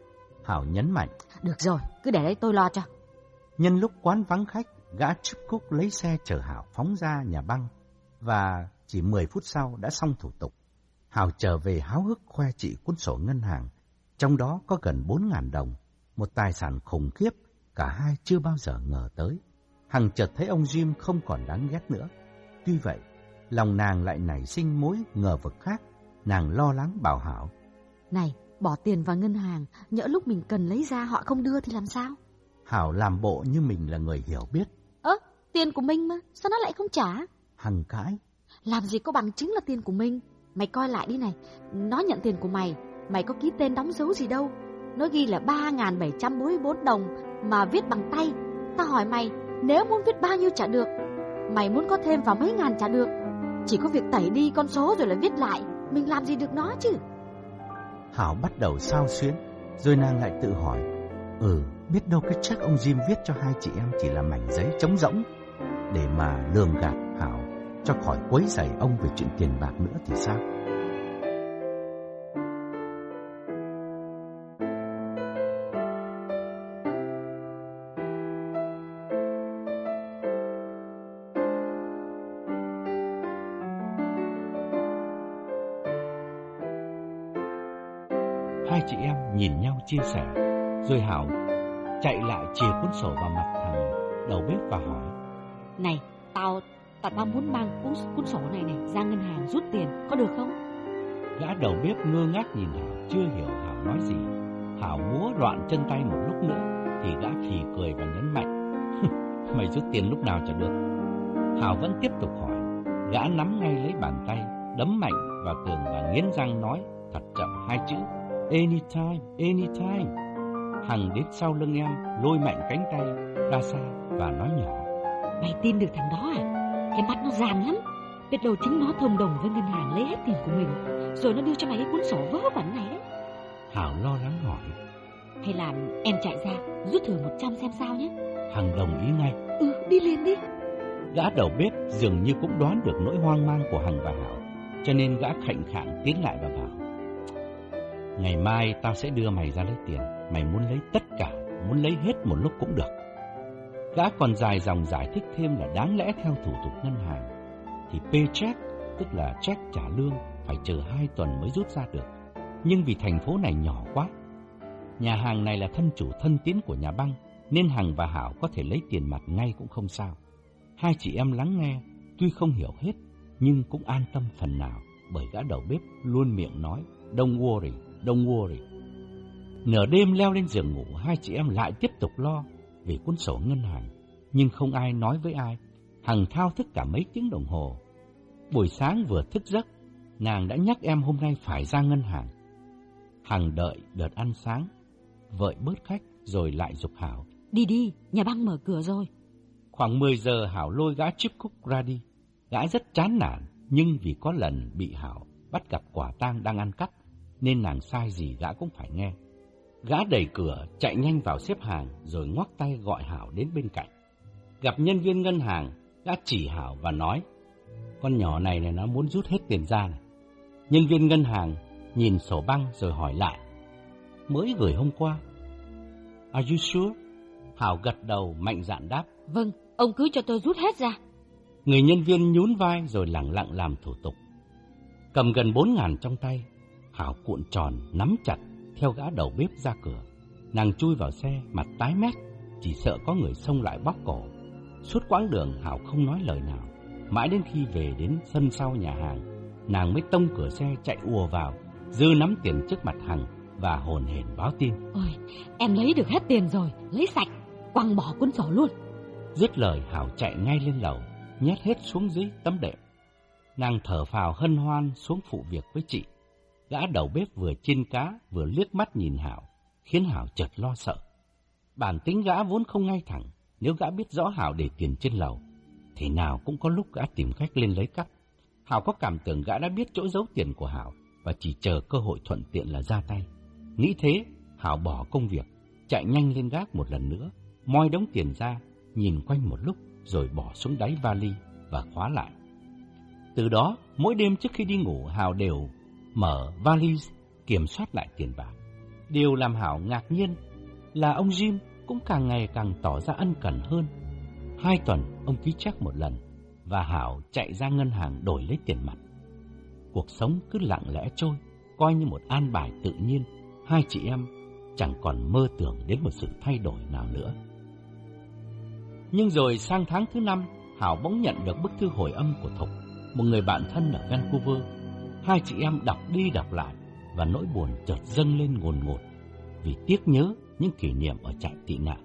Hảo nhấn mạnh. Được rồi, cứ để đấy tôi lo cho. Nhân lúc quán vắng khách, gã Trúc Cúc lấy xe chở Hảo phóng ra nhà băng và chỉ 10 phút sau đã xong thủ tục. Hảo trở về háo hức khoe chị cuốn sổ ngân hàng, trong đó có gần 4.000 đồng, một tài sản khủng khiếp, cả hai chưa bao giờ ngờ tới. Hằng chợt thấy ông Jim không còn đáng ghét nữa. Tuy vậy, lòng nàng lại nảy sinh mối ngờ vực khác, nàng lo lắng bảo Hảo. Này, bỏ tiền vào ngân hàng, nhỡ lúc mình cần lấy ra họ không đưa thì làm sao? Hảo làm bộ như mình là người hiểu biết. Ơ, tiền của mình mà, sao nó lại không trả? Hằng cãi. Làm gì có bằng chứng là tiền của mình? Mày coi lại đi này, nó nhận tiền của mày, mày có ký tên đóng dấu gì đâu. Nó ghi là 3.744 đồng mà viết bằng tay. Ta hỏi mày, nếu muốn viết bao nhiêu trả được, mày muốn có thêm vào mấy ngàn trả được. Chỉ có việc tẩy đi con số rồi lại viết lại, mình làm gì được nó chứ? Hảo bắt đầu sao xuyến, rồi nàng lại tự hỏi, ừ, biết đâu cái chắc ông Jim viết cho hai chị em chỉ là mảnh giấy trống rỗng, để mà lường gạt Hảo cho khỏi quấy rầy ông về chuyện tiền bạc nữa thì sao? Hai chị em nhìn nhau chia sẻ, rồi Hảo chạy lại chìa cuốn sổ vào mặt thằng đầu bếp và hỏi. Này, tao tao, tao muốn mang cuốn, cuốn sổ này này ra ngân hàng rút tiền, có được không? Gã đầu bếp ngơ ngác nhìn Hảo, chưa hiểu Hảo nói gì. Hảo múa loạn chân tay một lúc nữa, thì gã phì cười và nhấn mạnh. Mày rút tiền lúc nào chả được. Hảo vẫn tiếp tục hỏi. Gã nắm ngay lấy bàn tay, đấm mạnh vào tường và nghiến răng nói thật chậm hai chữ Anytime, anytime. Hằng đến sau lưng em, lôi mạnh cánh tay ra xa và nói nhỏ. Mày tin được thằng đó à? Cái mắt nó gian lắm. Biết đâu chính nó thông đồng với ngân hàng lấy hết tiền của mình, rồi nó đưa cho mày cái cuốn sổ vớ vẩn này đấy. Hảo lo lắng hỏi. Hay là em chạy ra, rút thử 100 xem sao nhé. Hằng đồng ý ngay. Ừ, đi liền đi. Gã đầu bếp dường như cũng đoán được nỗi hoang mang của Hằng và Hảo, cho nên gã khạnh khạng tiến lại và bảo. Ngày mai tao sẽ đưa mày ra lấy tiền. Mày muốn lấy tất cả, muốn lấy hết một lúc cũng được. Gã còn dài dòng giải thích thêm là đáng lẽ theo thủ tục ngân hàng, thì paycheck, tức là check trả lương, phải chờ hai tuần mới rút ra được. Nhưng vì thành phố này nhỏ quá, nhà hàng này là thân chủ thân tín của nhà băng, nên Hằng và Hảo có thể lấy tiền mặt ngay cũng không sao. Hai chị em lắng nghe, tuy không hiểu hết, nhưng cũng an tâm phần nào, bởi gã đầu bếp luôn miệng nói, don't worry, don't worry. Nửa đêm leo lên giường ngủ, hai chị em lại tiếp tục lo về cuốn sổ ngân hàng, nhưng không ai nói với ai. Hằng thao thức cả mấy tiếng đồng hồ. Buổi sáng vừa thức giấc, nàng đã nhắc em hôm nay phải ra ngân hàng. Hằng đợi đợt ăn sáng, vợi bớt khách rồi lại dục Hảo. Đi đi, nhà băng mở cửa rồi. Khoảng 10 giờ Hảo lôi gã chip cúc ra đi. Gã rất chán nản, nhưng vì có lần bị Hảo bắt gặp quả tang đang ăn cắp, nên nàng sai gì gã cũng phải nghe. Gã đẩy cửa, chạy nhanh vào xếp hàng, rồi ngoắc tay gọi Hảo đến bên cạnh. Gặp nhân viên ngân hàng, gã chỉ Hảo và nói, con nhỏ này này nó muốn rút hết tiền ra này. Nhân viên ngân hàng nhìn sổ băng rồi hỏi lại, mới gửi hôm qua. Are you sure? Hảo gật đầu mạnh dạn đáp. Vâng, ông cứ cho tôi rút hết ra. Người nhân viên nhún vai rồi lặng lặng làm thủ tục. Cầm gần bốn ngàn trong tay, Hảo cuộn tròn, nắm chặt, theo gã đầu bếp ra cửa. Nàng chui vào xe, mặt tái mét, chỉ sợ có người xông lại bóp cổ. Suốt quãng đường Hảo không nói lời nào. Mãi đến khi về đến sân sau nhà hàng, nàng mới tông cửa xe chạy ùa vào, dư nắm tiền trước mặt Hằng và hồn hển báo tin. Ôi, em lấy được hết tiền rồi, lấy sạch, quăng bỏ cuốn sổ luôn. Dứt lời Hảo chạy ngay lên lầu, nhét hết xuống dưới tấm đệm. Nàng thở phào hân hoan xuống phụ việc với chị. Gã đầu bếp vừa chiên cá vừa liếc mắt nhìn Hảo, khiến Hảo chợt lo sợ. Bản tính gã vốn không ngay thẳng, nếu gã biết rõ Hảo để tiền trên lầu, thì nào cũng có lúc gã tìm cách lên lấy cắp. Hảo có cảm tưởng gã đã biết chỗ giấu tiền của Hảo và chỉ chờ cơ hội thuận tiện là ra tay. Nghĩ thế, Hảo bỏ công việc, chạy nhanh lên gác một lần nữa, moi đống tiền ra, nhìn quanh một lúc rồi bỏ xuống đáy vali và khóa lại. Từ đó, mỗi đêm trước khi đi ngủ, Hào đều mở vali kiểm soát lại tiền bạc. Điều làm Hảo ngạc nhiên là ông Jim cũng càng ngày càng tỏ ra ân cần hơn. Hai tuần ông ký check một lần và Hảo chạy ra ngân hàng đổi lấy tiền mặt. Cuộc sống cứ lặng lẽ trôi, coi như một an bài tự nhiên, hai chị em chẳng còn mơ tưởng đến một sự thay đổi nào nữa. Nhưng rồi sang tháng thứ năm, Hảo bỗng nhận được bức thư hồi âm của Thục, một người bạn thân ở Vancouver. Hai chị em đọc đi đọc lại và nỗi buồn chợt dâng lên ngồn ngột vì tiếc nhớ những kỷ niệm ở trại tị nạn.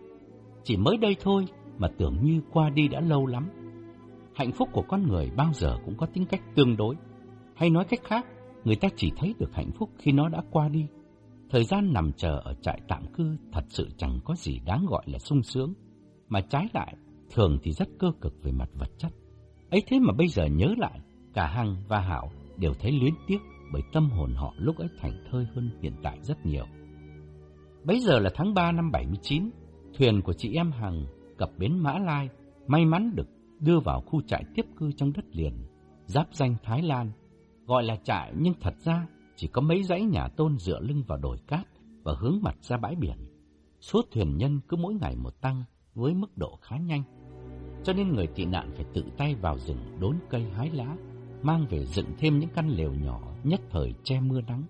Chỉ mới đây thôi mà tưởng như qua đi đã lâu lắm. Hạnh phúc của con người bao giờ cũng có tính cách tương đối. Hay nói cách khác, người ta chỉ thấy được hạnh phúc khi nó đã qua đi. Thời gian nằm chờ ở trại tạm cư thật sự chẳng có gì đáng gọi là sung sướng, mà trái lại, thường thì rất cơ cực về mặt vật chất. Ấy thế mà bây giờ nhớ lại, cả Hằng và Hảo đều thấy luyến tiếc bởi tâm hồn họ lúc ấy thành thơi hơn hiện tại rất nhiều. Bấy giờ là tháng 3 năm 79, thuyền của chị em Hằng cập bến Mã Lai, may mắn được đưa vào khu trại tiếp cư trong đất liền, giáp danh Thái Lan. Gọi là trại nhưng thật ra chỉ có mấy dãy nhà tôn dựa lưng vào đồi cát và hướng mặt ra bãi biển. Số thuyền nhân cứ mỗi ngày một tăng với mức độ khá nhanh. Cho nên người tị nạn phải tự tay vào rừng đốn cây hái lá, mang về dựng thêm những căn lều nhỏ nhất thời che mưa nắng.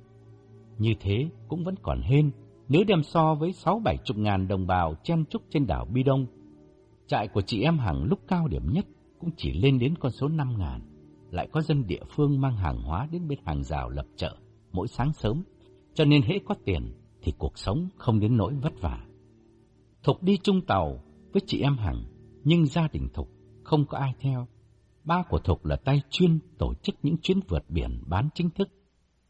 Như thế cũng vẫn còn hên nếu đem so với sáu bảy chục ngàn đồng bào chen trúc trên đảo Bi Đông. Trại của chị em Hằng lúc cao điểm nhất cũng chỉ lên đến con số năm ngàn. Lại có dân địa phương mang hàng hóa đến bên hàng rào lập chợ mỗi sáng sớm, cho nên hễ có tiền thì cuộc sống không đến nỗi vất vả. Thục đi chung tàu với chị em Hằng, nhưng gia đình Thục không có ai theo. Ba của Thục là tay chuyên tổ chức những chuyến vượt biển bán chính thức.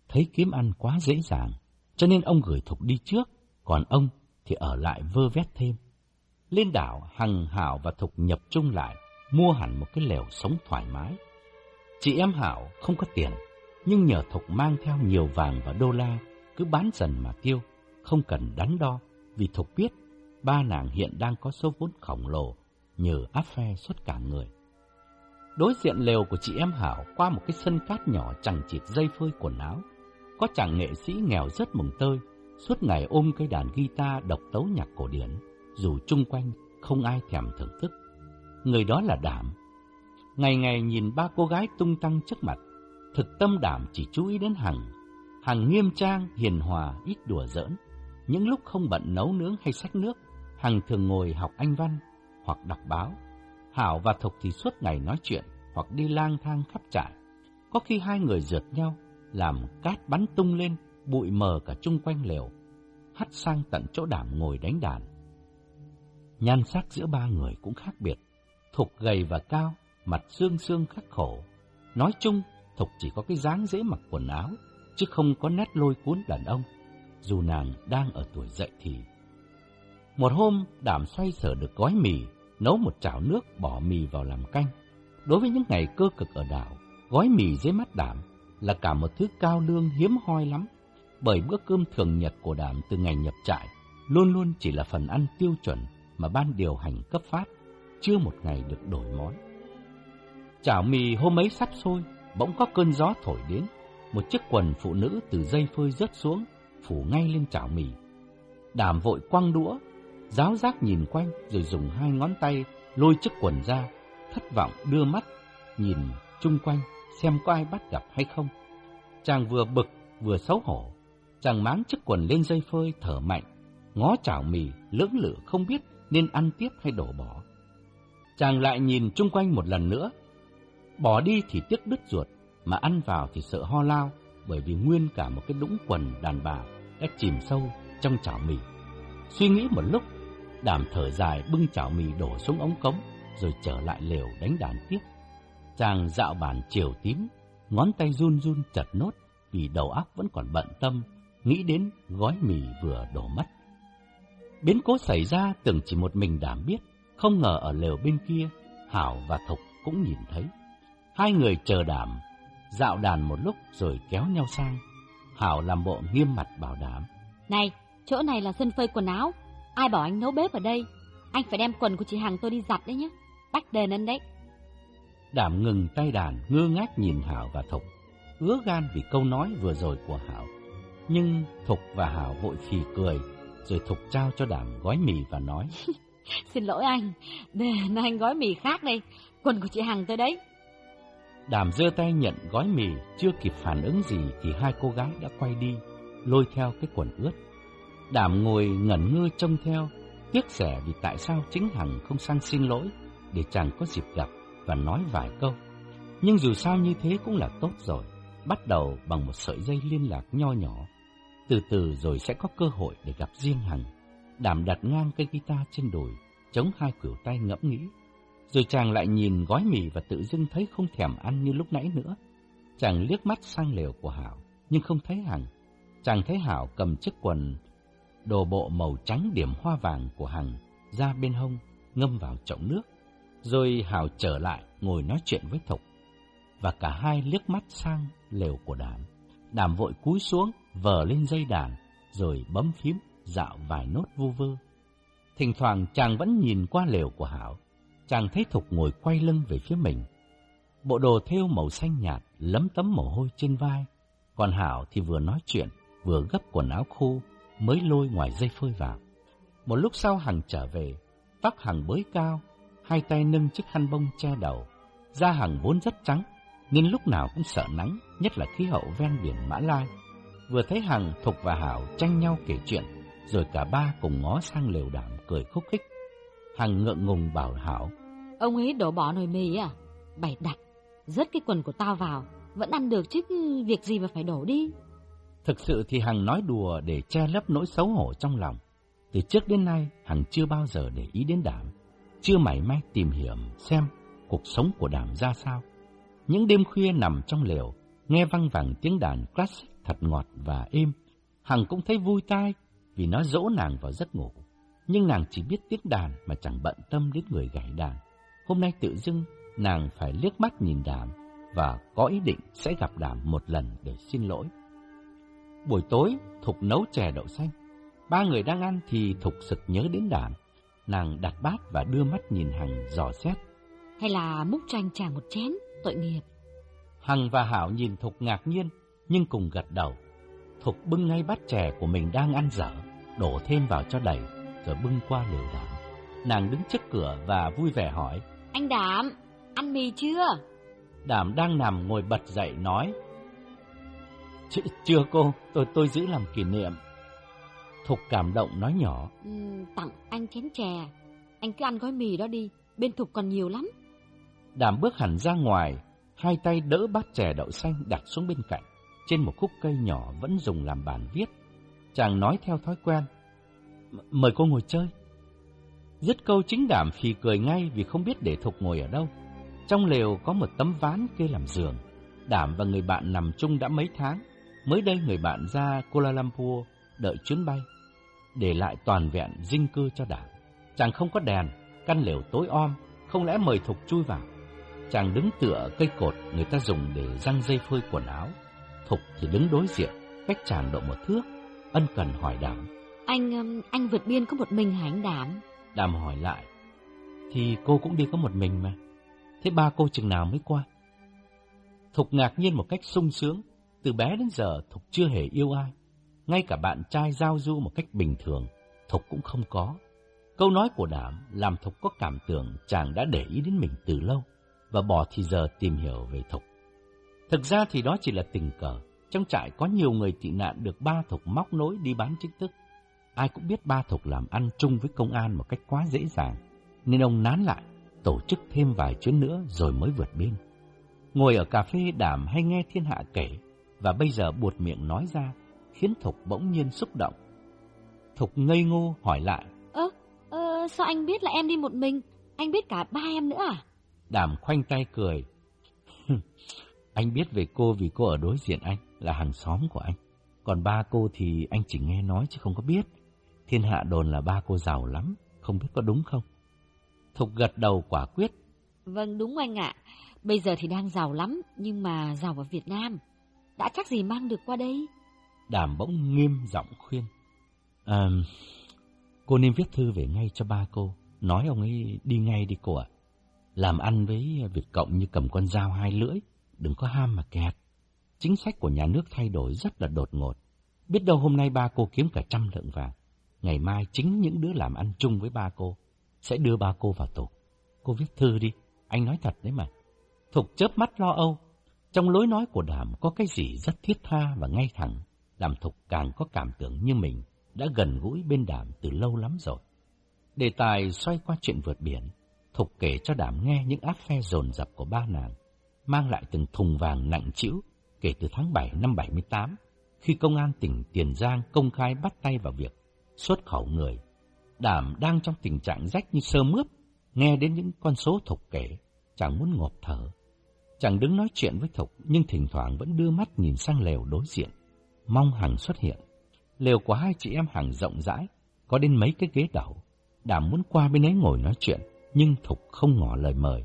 Thấy kiếm ăn quá dễ dàng, cho nên ông gửi Thục đi trước, còn ông thì ở lại vơ vét thêm. Lên đảo, Hằng, Hảo và Thục nhập chung lại, mua hẳn một cái lều sống thoải mái. Chị em Hảo không có tiền, nhưng nhờ Thục mang theo nhiều vàng và đô la, cứ bán dần mà tiêu, không cần đắn đo, vì Thục biết ba nàng hiện đang có số vốn khổng lồ nhờ áp phe suốt cả người. Đối diện lều của chị em Hảo qua một cái sân cát nhỏ chẳng chịt dây phơi quần áo, có chàng nghệ sĩ nghèo rất mừng tơi, suốt ngày ôm cây đàn guitar độc tấu nhạc cổ điển, dù chung quanh không ai thèm thưởng thức. Người đó là Đảm. Ngày ngày nhìn ba cô gái tung tăng trước mặt, thực tâm Đảm chỉ chú ý đến Hằng. Hằng nghiêm trang, hiền hòa, ít đùa giỡn. Những lúc không bận nấu nướng hay sách nước, Hằng thường ngồi học anh văn hoặc đọc báo. Hảo và Thục thì suốt ngày nói chuyện hoặc đi lang thang khắp trại. Có khi hai người rượt nhau, làm cát bắn tung lên, bụi mờ cả chung quanh lều, hắt sang tận chỗ đảm ngồi đánh đàn. Nhan sắc giữa ba người cũng khác biệt, Thục gầy và cao, mặt xương xương khắc khổ. Nói chung, Thục chỉ có cái dáng dễ mặc quần áo, chứ không có nét lôi cuốn đàn ông, dù nàng đang ở tuổi dậy thì. Một hôm, đảm xoay sở được gói mì, nấu một chảo nước bỏ mì vào làm canh. Đối với những ngày cơ cực ở đảo, gói mì dưới mắt đảm là cả một thứ cao lương hiếm hoi lắm, bởi bữa cơm thường nhật của đảm từ ngày nhập trại luôn luôn chỉ là phần ăn tiêu chuẩn mà ban điều hành cấp phát, chưa một ngày được đổi món. Chảo mì hôm ấy sắp sôi, bỗng có cơn gió thổi đến, một chiếc quần phụ nữ từ dây phơi rớt xuống, phủ ngay lên chảo mì. Đảm vội quăng đũa, giáo giác nhìn quanh rồi dùng hai ngón tay lôi chiếc quần ra, thất vọng đưa mắt, nhìn chung quanh xem có ai bắt gặp hay không. Chàng vừa bực vừa xấu hổ, chàng máng chiếc quần lên dây phơi thở mạnh, ngó chảo mì lưỡng lự không biết nên ăn tiếp hay đổ bỏ. Chàng lại nhìn chung quanh một lần nữa, bỏ đi thì tiếc đứt ruột, mà ăn vào thì sợ ho lao, bởi vì nguyên cả một cái đũng quần đàn bà đã chìm sâu trong chảo mì. Suy nghĩ một lúc, đàm thở dài bưng chảo mì đổ xuống ống cống, rồi trở lại lều đánh đàn tiếp. Chàng dạo bản chiều tím, ngón tay run run chật nốt vì đầu óc vẫn còn bận tâm, nghĩ đến gói mì vừa đổ mất. Biến cố xảy ra tưởng chỉ một mình đàm biết, không ngờ ở lều bên kia, Hảo và Thục cũng nhìn thấy. Hai người chờ đàm dạo đàn một lúc rồi kéo nhau sang. Hảo làm bộ nghiêm mặt bảo đảm. Này, chỗ này là sân phơi quần áo, ai bảo anh nấu bếp ở đây? Anh phải đem quần của chị Hằng tôi đi giặt đấy nhé. Bách đền anh đấy. Đảm ngừng tay đàn, ngơ ngác nhìn Hảo và Thục, ứa gan vì câu nói vừa rồi của Hảo. Nhưng Thục và Hảo vội phì cười, rồi Thục trao cho Đảm gói mì và nói. Xin lỗi anh, để anh gói mì khác đây, quần của chị Hằng tôi đấy. Đàm giơ tay nhận gói mì, chưa kịp phản ứng gì thì hai cô gái đã quay đi, lôi theo cái quần ướt. Đàm ngồi ngẩn ngơ trông theo, tiếc rẻ vì tại sao chính Hằng không sang xin lỗi để chàng có dịp gặp và nói vài câu. Nhưng dù sao như thế cũng là tốt rồi, bắt đầu bằng một sợi dây liên lạc nho nhỏ. Từ từ rồi sẽ có cơ hội để gặp riêng Hằng. Đàm đặt ngang cây guitar trên đùi, chống hai khuỷu tay ngẫm nghĩ. Rồi chàng lại nhìn gói mì và tự dưng thấy không thèm ăn như lúc nãy nữa. Chàng liếc mắt sang lều của Hảo, nhưng không thấy Hằng. Chàng thấy Hảo cầm chiếc quần đồ bộ màu trắng điểm hoa vàng của Hằng ra bên hông, ngâm vào chậu nước. Rồi Hảo trở lại ngồi nói chuyện với Thục. Và cả hai liếc mắt sang lều của Đàm. Đàm vội cúi xuống, vờ lên dây đàn, rồi bấm phím, dạo vài nốt vu vơ. Thỉnh thoảng chàng vẫn nhìn qua lều của Hảo, chàng thấy Thục ngồi quay lưng về phía mình. Bộ đồ thêu màu xanh nhạt lấm tấm mồ hôi trên vai, còn Hảo thì vừa nói chuyện, vừa gấp quần áo khô mới lôi ngoài dây phơi vào. Một lúc sau Hằng trở về, tóc Hằng bới cao, hai tay nâng chiếc khăn bông che đầu. Da Hằng vốn rất trắng, nên lúc nào cũng sợ nắng, nhất là khí hậu ven biển Mã Lai. Vừa thấy Hằng, Thục và Hảo tranh nhau kể chuyện, rồi cả ba cùng ngó sang lều đảm cười khúc khích. Hằng ngượng ngùng bảo Hảo. Ông ấy đổ bỏ nồi mì à? Bày đặt, rớt cái quần của tao vào, vẫn ăn được chứ việc gì mà phải đổ đi. Thực sự thì Hằng nói đùa để che lấp nỗi xấu hổ trong lòng. Từ trước đến nay, Hằng chưa bao giờ để ý đến Đảm, chưa mảy may tìm hiểu xem cuộc sống của Đảm ra sao. Những đêm khuya nằm trong lều, nghe văng vẳng tiếng đàn classic thật ngọt và êm, Hằng cũng thấy vui tai vì nó dỗ nàng vào giấc ngủ. Nhưng nàng chỉ biết tiếc đàn mà chẳng bận tâm đến người gảy đàn. Hôm nay tự dưng nàng phải liếc mắt nhìn Đảm và có ý định sẽ gặp Đảm một lần để xin lỗi. Buổi tối, Thục nấu chè đậu xanh. Ba người đang ăn thì Thục sực nhớ đến Đảm. Nàng đặt bát và đưa mắt nhìn Hằng dò xét. Hay là múc cho anh chàng một chén, tội nghiệp. Hằng và Hảo nhìn Thục ngạc nhiên, nhưng cùng gật đầu. Thục bưng ngay bát chè của mình đang ăn dở, đổ thêm vào cho đầy, rồi bưng qua lều Đảm. Nàng đứng trước cửa và vui vẻ hỏi. Anh Đảm, ăn mì chưa? Đảm đang nằm ngồi bật dậy nói. Ch chưa cô, tôi tôi giữ làm kỷ niệm. Thục cảm động nói nhỏ. Ừ, tặng anh chén chè. Anh cứ ăn gói mì đó đi, bên Thục còn nhiều lắm. Đảm bước hẳn ra ngoài, hai tay đỡ bát chè đậu xanh đặt xuống bên cạnh. Trên một khúc cây nhỏ vẫn dùng làm bàn viết. Chàng nói theo thói quen. Mời cô ngồi chơi. Dứt câu chính đảm phì cười ngay vì không biết để Thục ngồi ở đâu. Trong lều có một tấm ván kê làm giường. Đảm và người bạn nằm chung đã mấy tháng. Mới đây người bạn ra Kuala Lumpur đợi chuyến bay, để lại toàn vẹn dinh cư cho đảng. Chàng không có đèn, căn lều tối om, không lẽ mời Thục chui vào. Chàng đứng tựa cây cột người ta dùng để răng dây phơi quần áo. Thục thì đứng đối diện, cách chàng độ một thước, ân cần hỏi Đảm. Anh anh vượt biên có một mình hả anh Đảm? Đảm hỏi lại, thì cô cũng đi có một mình mà. Thế ba cô chừng nào mới qua? Thục ngạc nhiên một cách sung sướng, từ bé đến giờ Thục chưa hề yêu ai. Ngay cả bạn trai giao du một cách bình thường, Thục cũng không có. Câu nói của Đảm làm Thục có cảm tưởng chàng đã để ý đến mình từ lâu và bỏ thì giờ tìm hiểu về Thục. Thực ra thì đó chỉ là tình cờ. Trong trại có nhiều người tị nạn được ba Thục móc nối đi bán chính thức. Ai cũng biết ba Thục làm ăn chung với công an một cách quá dễ dàng, nên ông nán lại, tổ chức thêm vài chuyến nữa rồi mới vượt biên. Ngồi ở cà phê Đảm hay nghe thiên hạ kể, và bây giờ buột miệng nói ra, khiến Thục bỗng nhiên xúc động. Thục ngây ngô hỏi lại. Ơ, ờ, sao anh biết là em đi một mình? Anh biết cả ba em nữa à? Đảm khoanh tay cười. anh biết về cô vì cô ở đối diện anh, là hàng xóm của anh. Còn ba cô thì anh chỉ nghe nói chứ không có biết. Thiên hạ đồn là ba cô giàu lắm, không biết có đúng không? Thục gật đầu quả quyết. Vâng đúng anh ạ. Bây giờ thì đang giàu lắm, nhưng mà giàu ở Việt Nam. Đã chắc gì mang được qua đây? Đàm bỗng nghiêm giọng khuyên. À, cô nên viết thư về ngay cho ba cô. Nói ông ấy đi ngay đi cô ạ. Làm ăn với việc cộng như cầm con dao hai lưỡi, đừng có ham mà kẹt. Chính sách của nhà nước thay đổi rất là đột ngột. Biết đâu hôm nay ba cô kiếm cả trăm lượng vàng. Ngày mai chính những đứa làm ăn chung với ba cô sẽ đưa ba cô vào tù. Cô viết thư đi, anh nói thật đấy mà. Thục chớp mắt lo âu. Trong lối nói của đàm có cái gì rất thiết tha và ngay thẳng, làm Thục càng có cảm tưởng như mình đã gần gũi bên đàm từ lâu lắm rồi. Đề tài xoay qua chuyện vượt biển, Thục kể cho đàm nghe những áp phe dồn dập của ba nàng, mang lại từng thùng vàng nặng trĩu kể từ tháng 7 năm 78, khi công an tỉnh Tiền Giang công khai bắt tay vào việc xuất khẩu người. đàm đang trong tình trạng rách như sơ mướp, nghe đến những con số Thục kể, chẳng muốn ngộp thở. Chẳng đứng nói chuyện với Thục, nhưng thỉnh thoảng vẫn đưa mắt nhìn sang lều đối diện, mong Hằng xuất hiện. Lều của hai chị em Hằng rộng rãi, có đến mấy cái ghế đầu. Đảm muốn qua bên ấy ngồi nói chuyện, nhưng Thục không ngỏ lời mời.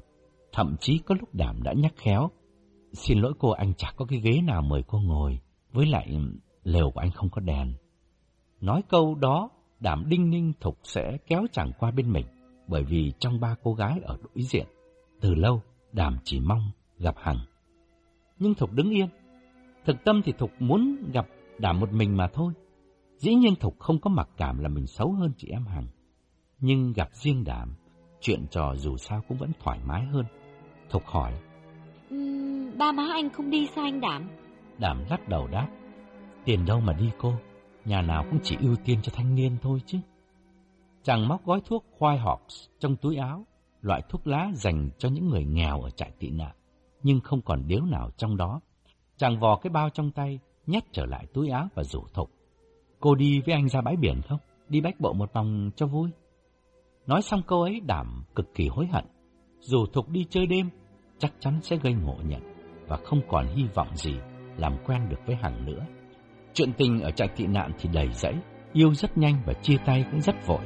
Thậm chí có lúc Đảm đã nhắc khéo. Xin lỗi cô, anh chẳng có cái ghế nào mời cô ngồi. Với lại, lều của anh không có đèn. Nói câu đó, Đảm đinh ninh Thục sẽ kéo chẳng qua bên mình. Bởi vì trong ba cô gái ở đối diện, từ lâu, Đảm chỉ mong gặp Hằng. Nhưng Thục đứng yên. Thực tâm thì Thục muốn gặp Đảm một mình mà thôi. Dĩ nhiên Thục không có mặc cảm là mình xấu hơn chị em Hằng. Nhưng gặp riêng Đảm, chuyện trò dù sao cũng vẫn thoải mái hơn. Thục hỏi. Uhm, ba má anh không đi sao anh Đảm? Đảm lắc đầu đáp. Tiền đâu mà đi cô, nhà nào cũng chỉ ưu tiên cho thanh niên thôi chứ. Chàng móc gói thuốc khoai Hawks trong túi áo, loại thuốc lá dành cho những người nghèo ở trại tị nạn, nhưng không còn điếu nào trong đó. Chàng vò cái bao trong tay, nhét trở lại túi áo và rủ Thục. Cô đi với anh ra bãi biển không? Đi bách bộ một vòng cho vui. Nói xong câu ấy đảm cực kỳ hối hận. Dù Thục đi chơi đêm, chắc chắn sẽ gây ngộ nhận và không còn hy vọng gì làm quen được với Hằng nữa. Chuyện tình ở trại tị nạn thì đầy rẫy, yêu rất nhanh và chia tay cũng rất vội,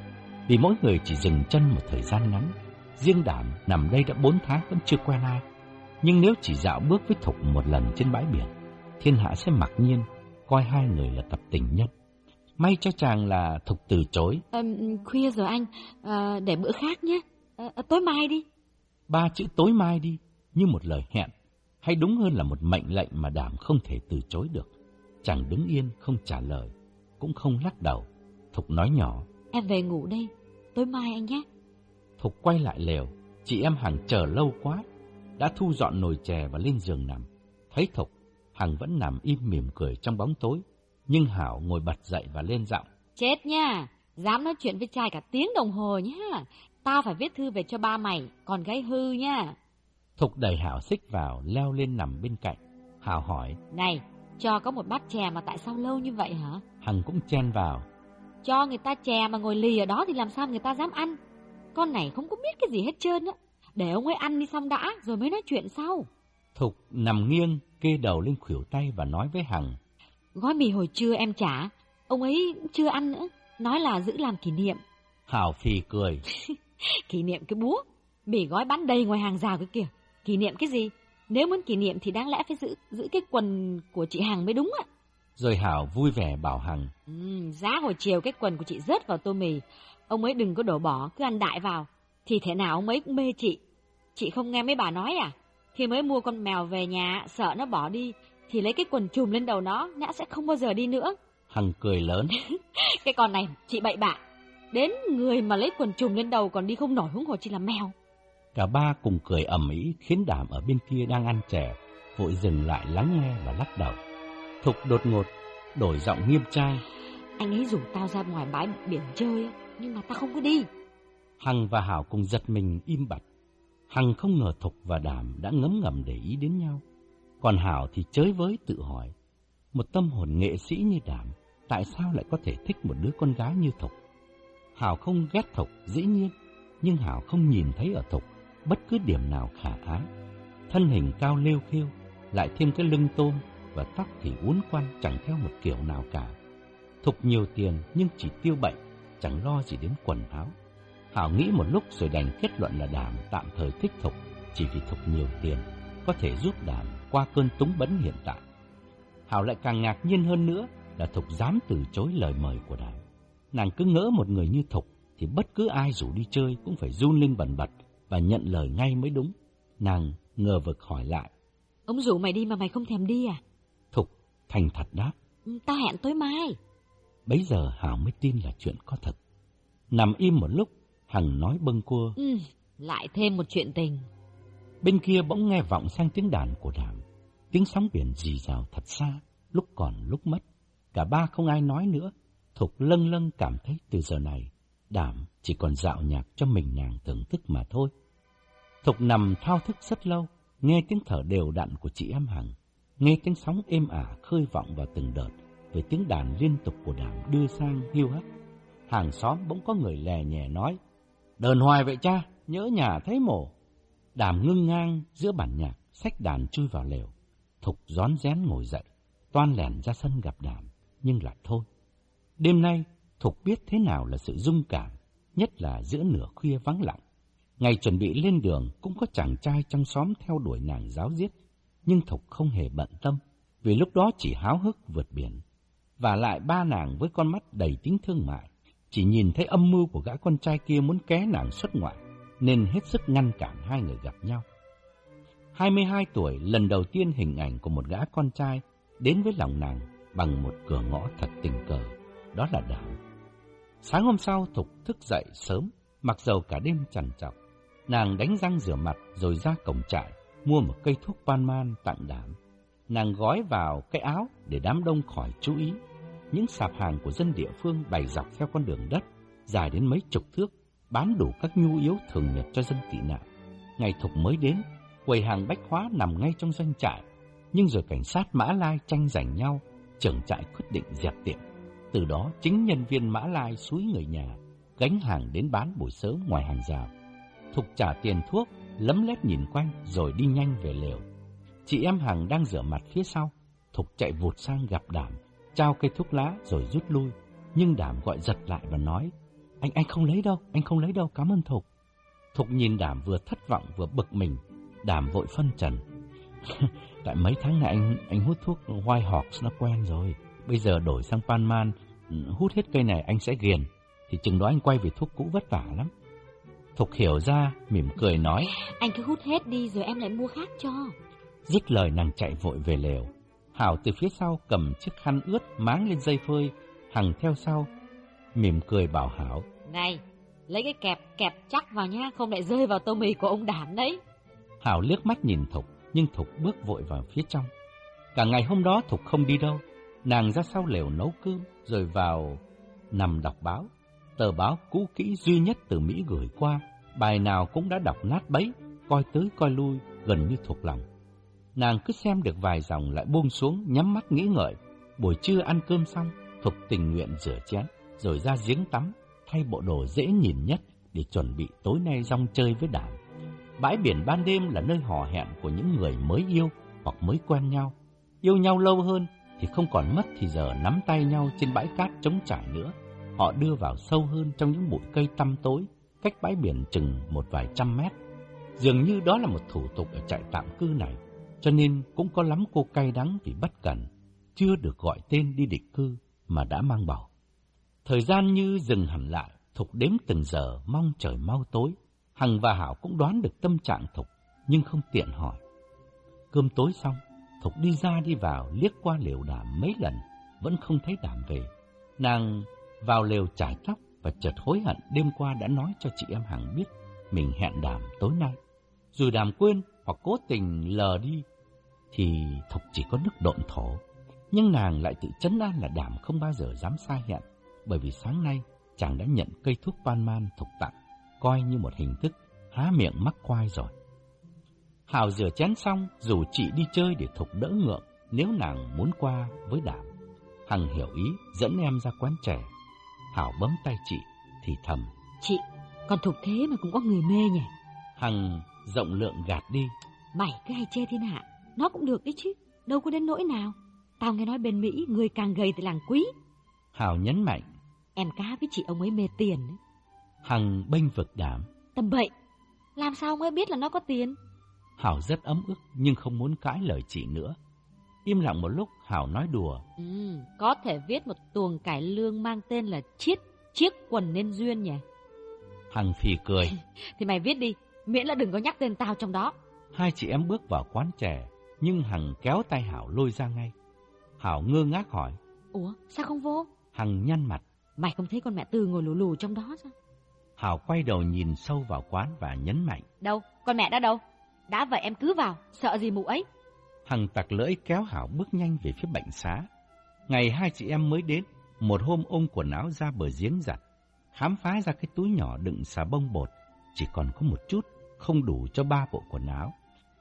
vì mỗi người chỉ dừng chân một thời gian ngắn. Riêng đảm nằm đây đã bốn tháng vẫn chưa quen ai. Nhưng nếu chỉ dạo bước với Thục một lần trên bãi biển, thiên hạ sẽ mặc nhiên coi hai người là tập tình nhân. May cho chàng là Thục từ chối. À, khuya rồi anh, à, để bữa khác nhé, à, tối mai đi. Ba chữ tối mai đi, như một lời hẹn, hay đúng hơn là một mệnh lệnh mà đảm không thể từ chối được. Chàng đứng yên không trả lời, cũng không lắc đầu. Thục nói nhỏ. Em về ngủ đây, tối mai anh nhé. Thục quay lại lều, chị em Hằng chờ lâu quá, đã thu dọn nồi chè và lên giường nằm. Thấy Thục, Hằng vẫn nằm im mỉm cười trong bóng tối, nhưng Hảo ngồi bật dậy và lên giọng. Chết nha, dám nói chuyện với trai cả tiếng đồng hồ nhá. Tao phải viết thư về cho ba mày, còn gái hư nha. Thục đẩy Hảo xích vào, leo lên nằm bên cạnh. Hảo hỏi. Này, cho có một bát chè mà tại sao lâu như vậy hả? Hằng cũng chen vào. Cho người ta chè mà ngồi lì ở đó thì làm sao người ta dám ăn? Con này không có biết cái gì hết trơn á. Để ông ấy ăn đi xong đã, rồi mới nói chuyện sau. Thục nằm nghiêng, kê đầu lên khuỷu tay và nói với Hằng. Gói mì hồi trưa em trả, ông ấy chưa ăn nữa, nói là giữ làm kỷ niệm. Hảo phì cười. kỷ niệm cái búa, mì gói bán đầy ngoài hàng rào cái kìa. Kỷ niệm cái gì? Nếu muốn kỷ niệm thì đáng lẽ phải giữ giữ cái quần của chị Hằng mới đúng ạ. Rồi Hảo vui vẻ bảo Hằng. Ừ, giá hồi chiều cái quần của chị rớt vào tô mì. Ông ấy đừng có đổ bỏ, cứ ăn đại vào. Thì thế nào ông ấy cũng mê chị. Chị không nghe mấy bà nói à? Khi mới mua con mèo về nhà, sợ nó bỏ đi, thì lấy cái quần chùm lên đầu nó, nó sẽ không bao giờ đi nữa. Hằng cười lớn. cái con này, chị bậy bạ. Đến người mà lấy quần chùm lên đầu còn đi không nổi huống hồ chỉ là mèo. Cả ba cùng cười ầm ĩ khiến đảm ở bên kia đang ăn chè, vội dừng lại lắng nghe và lắc đầu. Thục đột ngột, đổi giọng nghiêm trang. Anh ấy rủ tao ra ngoài bãi biển chơi, nhưng mà tao không có đi. Hằng và Hảo cùng giật mình im bặt. Hằng không ngờ Thục và Đảm đã ngấm ngầm để ý đến nhau. Còn Hảo thì chới với tự hỏi, một tâm hồn nghệ sĩ như Đảm, tại sao lại có thể thích một đứa con gái như Thục? Hảo không ghét Thục, dĩ nhiên, nhưng Hảo không nhìn thấy ở Thục bất cứ điểm nào khả ái. Thân hình cao lêu khêu, lại thêm cái lưng tôm và tóc thì uốn quăn chẳng theo một kiểu nào cả. Thục nhiều tiền nhưng chỉ tiêu bệnh, chẳng lo gì đến quần áo. Hảo nghĩ một lúc rồi đành kết luận là Đảm tạm thời thích Thục, chỉ vì Thục nhiều tiền, có thể giúp Đảm qua cơn túng bấn hiện tại. Hảo lại càng ngạc nhiên hơn nữa là Thục dám từ chối lời mời của Đảm. Nàng cứ ngỡ một người như Thục thì bất cứ ai rủ đi chơi cũng phải run lên bần bật và nhận lời ngay mới đúng. Nàng ngờ vực hỏi lại. Ông rủ mày đi mà mày không thèm đi à? Thục thành thật đáp. Ừ, ta hẹn tối mai. Bấy giờ Hảo mới tin là chuyện có thật. Nằm im một lúc, Hằng nói bâng cua. Ừ, lại thêm một chuyện tình. Bên kia bỗng nghe vọng sang tiếng đàn của đàm. Tiếng sóng biển rì rào thật xa, lúc còn lúc mất. Cả ba không ai nói nữa. Thục lâng lâng cảm thấy từ giờ này, đảm chỉ còn dạo nhạc cho mình nàng thưởng thức mà thôi. Thục nằm thao thức rất lâu, nghe tiếng thở đều đặn của chị em Hằng, nghe tiếng sóng êm ả khơi vọng vào từng đợt, về tiếng đàn liên tục của đảm đưa sang hiu hắt. Hàng xóm bỗng có người lè nhẹ nói, Đờn hoài vậy cha, nhớ nhà thấy mổ. Đàm ngưng ngang giữa bản nhạc, sách đàn chui vào lều. Thục rón rén ngồi dậy, toan lẻn ra sân gặp đàm, nhưng lại thôi. Đêm nay, Thục biết thế nào là sự dung cảm, nhất là giữa nửa khuya vắng lặng. Ngày chuẩn bị lên đường cũng có chàng trai trong xóm theo đuổi nàng giáo giết, nhưng Thục không hề bận tâm, vì lúc đó chỉ háo hức vượt biển. Và lại ba nàng với con mắt đầy tính thương mại, chỉ nhìn thấy âm mưu của gã con trai kia muốn ké nàng xuất ngoại, nên hết sức ngăn cản hai người gặp nhau. 22 tuổi, lần đầu tiên hình ảnh của một gã con trai đến với lòng nàng bằng một cửa ngõ thật tình cờ, đó là đảo. Sáng hôm sau, Thục thức dậy sớm, mặc dầu cả đêm trằn trọc. Nàng đánh răng rửa mặt rồi ra cổng trại, mua một cây thuốc pan man tặng đảm. Nàng gói vào cái áo để đám đông khỏi chú ý. Những sạp hàng của dân địa phương bày dọc theo con đường đất, dài đến mấy chục thước, bán đủ các nhu yếu thường nhật cho dân tị nạn. Ngày Thục mới đến, quầy hàng bách hóa nằm ngay trong doanh trại, nhưng rồi cảnh sát Mã Lai tranh giành nhau, trưởng trại quyết định dẹp tiệm. Từ đó chính nhân viên Mã Lai suối người nhà, gánh hàng đến bán buổi sớm ngoài hàng rào. Thục trả tiền thuốc, lấm lét nhìn quanh rồi đi nhanh về lều. Chị em hàng đang rửa mặt phía sau, Thục chạy vụt sang gặp Đảm, trao cây thuốc lá rồi rút lui. Nhưng Đảm gọi giật lại và nói, anh anh không lấy đâu, anh không lấy đâu, cảm ơn Thục. Thục nhìn Đảm vừa thất vọng vừa bực mình, Đảm vội phân trần. Tại mấy tháng này anh anh hút thuốc White Hawks nó quen rồi. Bây giờ đổi sang Panman, hút hết cây này anh sẽ ghiền. Thì chừng đó anh quay về thuốc cũ vất vả lắm. Thục hiểu ra, mỉm cười nói. Anh cứ hút hết đi rồi em lại mua khác cho. Dứt lời nàng chạy vội về lều. Hảo từ phía sau cầm chiếc khăn ướt máng lên dây phơi, Hằng theo sau. Mỉm cười bảo Hảo. Này, lấy cái kẹp kẹp chắc vào nha, không lại rơi vào tô mì của ông đảm đấy. Hảo liếc mắt nhìn Thục, nhưng Thục bước vội vào phía trong. Cả ngày hôm đó Thục không đi đâu, nàng ra sau lều nấu cơm, rồi vào nằm đọc báo. Tờ báo cũ kỹ duy nhất từ Mỹ gửi qua, bài nào cũng đã đọc nát bấy, coi tới coi lui, gần như thuộc lòng. Nàng cứ xem được vài dòng lại buông xuống, nhắm mắt nghĩ ngợi. Buổi trưa ăn cơm xong, Thục tình nguyện rửa chén, rồi ra giếng tắm, thay bộ đồ dễ nhìn nhất để chuẩn bị tối nay rong chơi với đàn. Bãi biển ban đêm là nơi hò hẹn của những người mới yêu hoặc mới quen nhau. Yêu nhau lâu hơn thì không còn mất thì giờ nắm tay nhau trên bãi cát trống trải nữa. Họ đưa vào sâu hơn trong những bụi cây tăm tối, cách bãi biển chừng một vài trăm mét. Dường như đó là một thủ tục ở trại tạm cư này, cho nên cũng có lắm cô cay đắng vì bất cẩn, chưa được gọi tên đi định cư mà đã mang bầu. Thời gian như dừng hẳn lại, Thục đếm từng giờ mong trời mau tối. Hằng và Hảo cũng đoán được tâm trạng Thục, nhưng không tiện hỏi. Cơm tối xong, Thục đi ra đi vào, liếc qua lều đàm mấy lần, vẫn không thấy đàm về. Nàng vào lều trải tóc và chợt hối hận đêm qua đã nói cho chị em Hằng biết mình hẹn đàm tối nay. Dù đàm quên hoặc cố tình lờ đi, thì Thục chỉ có nước độn thổ. Nhưng nàng lại tự chấn an là đàm không bao giờ dám sai hẹn, bởi vì sáng nay chàng đã nhận cây thuốc pan man Thục tặng, coi như một hình thức há miệng mắc khoai rồi. Hào rửa chén xong, dù chị đi chơi để Thục đỡ ngượng nếu nàng muốn qua với đảm. Hằng hiểu ý, dẫn em ra quán trẻ. Hảo bấm tay chị, thì thầm. Chị, còn Thục thế mà cũng có người mê nhỉ? Hằng rộng lượng gạt đi. Mày cứ hay chê thiên hạ, nó cũng được đấy chứ, đâu có đến nỗi nào. Tao nghe nói bên Mỹ, người càng gầy thì làng quý. Hào nhấn mạnh. Em cá với chị ông ấy mê tiền. Hằng bênh vực đảm. Tầm bậy, làm sao mới biết là nó có tiền? Hảo rất ấm ức nhưng không muốn cãi lời chị nữa. Im lặng một lúc, Hảo nói đùa. Ừ, có thể viết một tuồng cải lương mang tên là Chiết, Chiếc quần nên duyên nhỉ? Hằng phì cười. Thì mày viết đi, miễn là đừng có nhắc tên tao trong đó. Hai chị em bước vào quán chè, nhưng Hằng kéo tay Hảo lôi ra ngay. Hảo ngơ ngác hỏi. Ủa, sao không vô? Hằng nhăn mặt. Mày không thấy con mẹ Tư ngồi lù lù trong đó sao? Hảo quay đầu nhìn sâu vào quán và nhấn mạnh. Đâu, con mẹ đã đâu? Đã vậy em cứ vào, sợ gì mụ ấy? Hằng tặc lưỡi kéo Hảo bước nhanh về phía bệnh xá. Ngày hai chị em mới đến, một hôm ôm quần áo ra bờ giếng giặt, khám phá ra cái túi nhỏ đựng xà bông bột, chỉ còn có một chút, không đủ cho ba bộ quần áo.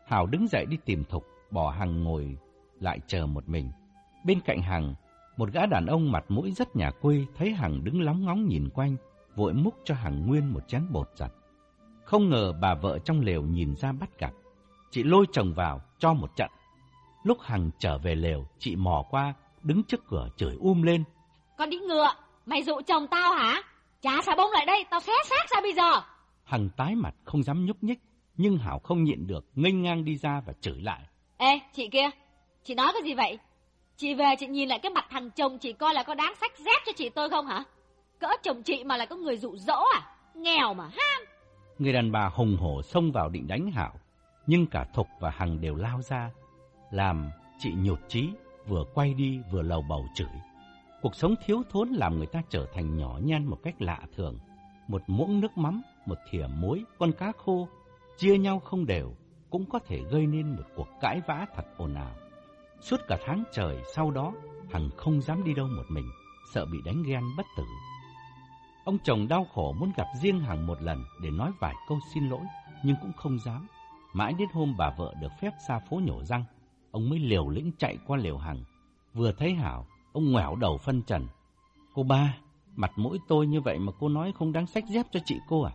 Hảo đứng dậy đi tìm Thục, bỏ Hằng ngồi lại chờ một mình. Bên cạnh Hằng, một gã đàn ông mặt mũi rất nhà quê thấy Hằng đứng lóng ngóng nhìn quanh, vội múc cho Hằng Nguyên một chén bột giặt. Không ngờ bà vợ trong lều nhìn ra bắt gặp, chị lôi chồng vào cho một trận. Lúc Hằng trở về lều, chị mò qua, đứng trước cửa chửi um lên. Con đi ngựa, mày dụ chồng tao hả? Trả xà bông lại đây, tao xé xác ra bây giờ. Hằng tái mặt không dám nhúc nhích, nhưng Hảo không nhịn được, nghênh ngang đi ra và chửi lại. Ê, chị kia, chị nói cái gì vậy? Chị về chị nhìn lại cái mặt thằng chồng chị coi là có đáng sách dép cho chị tôi không hả? Cỡ chồng chị mà lại có người dụ dỗ à? Nghèo mà ham. Người đàn bà hùng hổ xông vào định đánh Hảo, nhưng cả Thục và Hằng đều lao ra, làm chị nhột chí, vừa quay đi vừa lầu bầu chửi. Cuộc sống thiếu thốn làm người ta trở thành nhỏ nhen một cách lạ thường. Một muỗng nước mắm, một thìa muối, con cá khô, chia nhau không đều, cũng có thể gây nên một cuộc cãi vã thật ồn ào. Suốt cả tháng trời sau đó, Hằng không dám đi đâu một mình, sợ bị đánh ghen bất tử. Ông chồng đau khổ muốn gặp riêng Hằng một lần để nói vài câu xin lỗi, nhưng cũng không dám. Mãi đến hôm bà vợ được phép ra phố nhổ răng, ông mới liều lĩnh chạy qua liều Hằng. Vừa thấy Hảo, ông ngoẻo đầu phân trần. Cô ba, mặt mũi tôi như vậy mà cô nói không đáng sách dép cho chị cô à?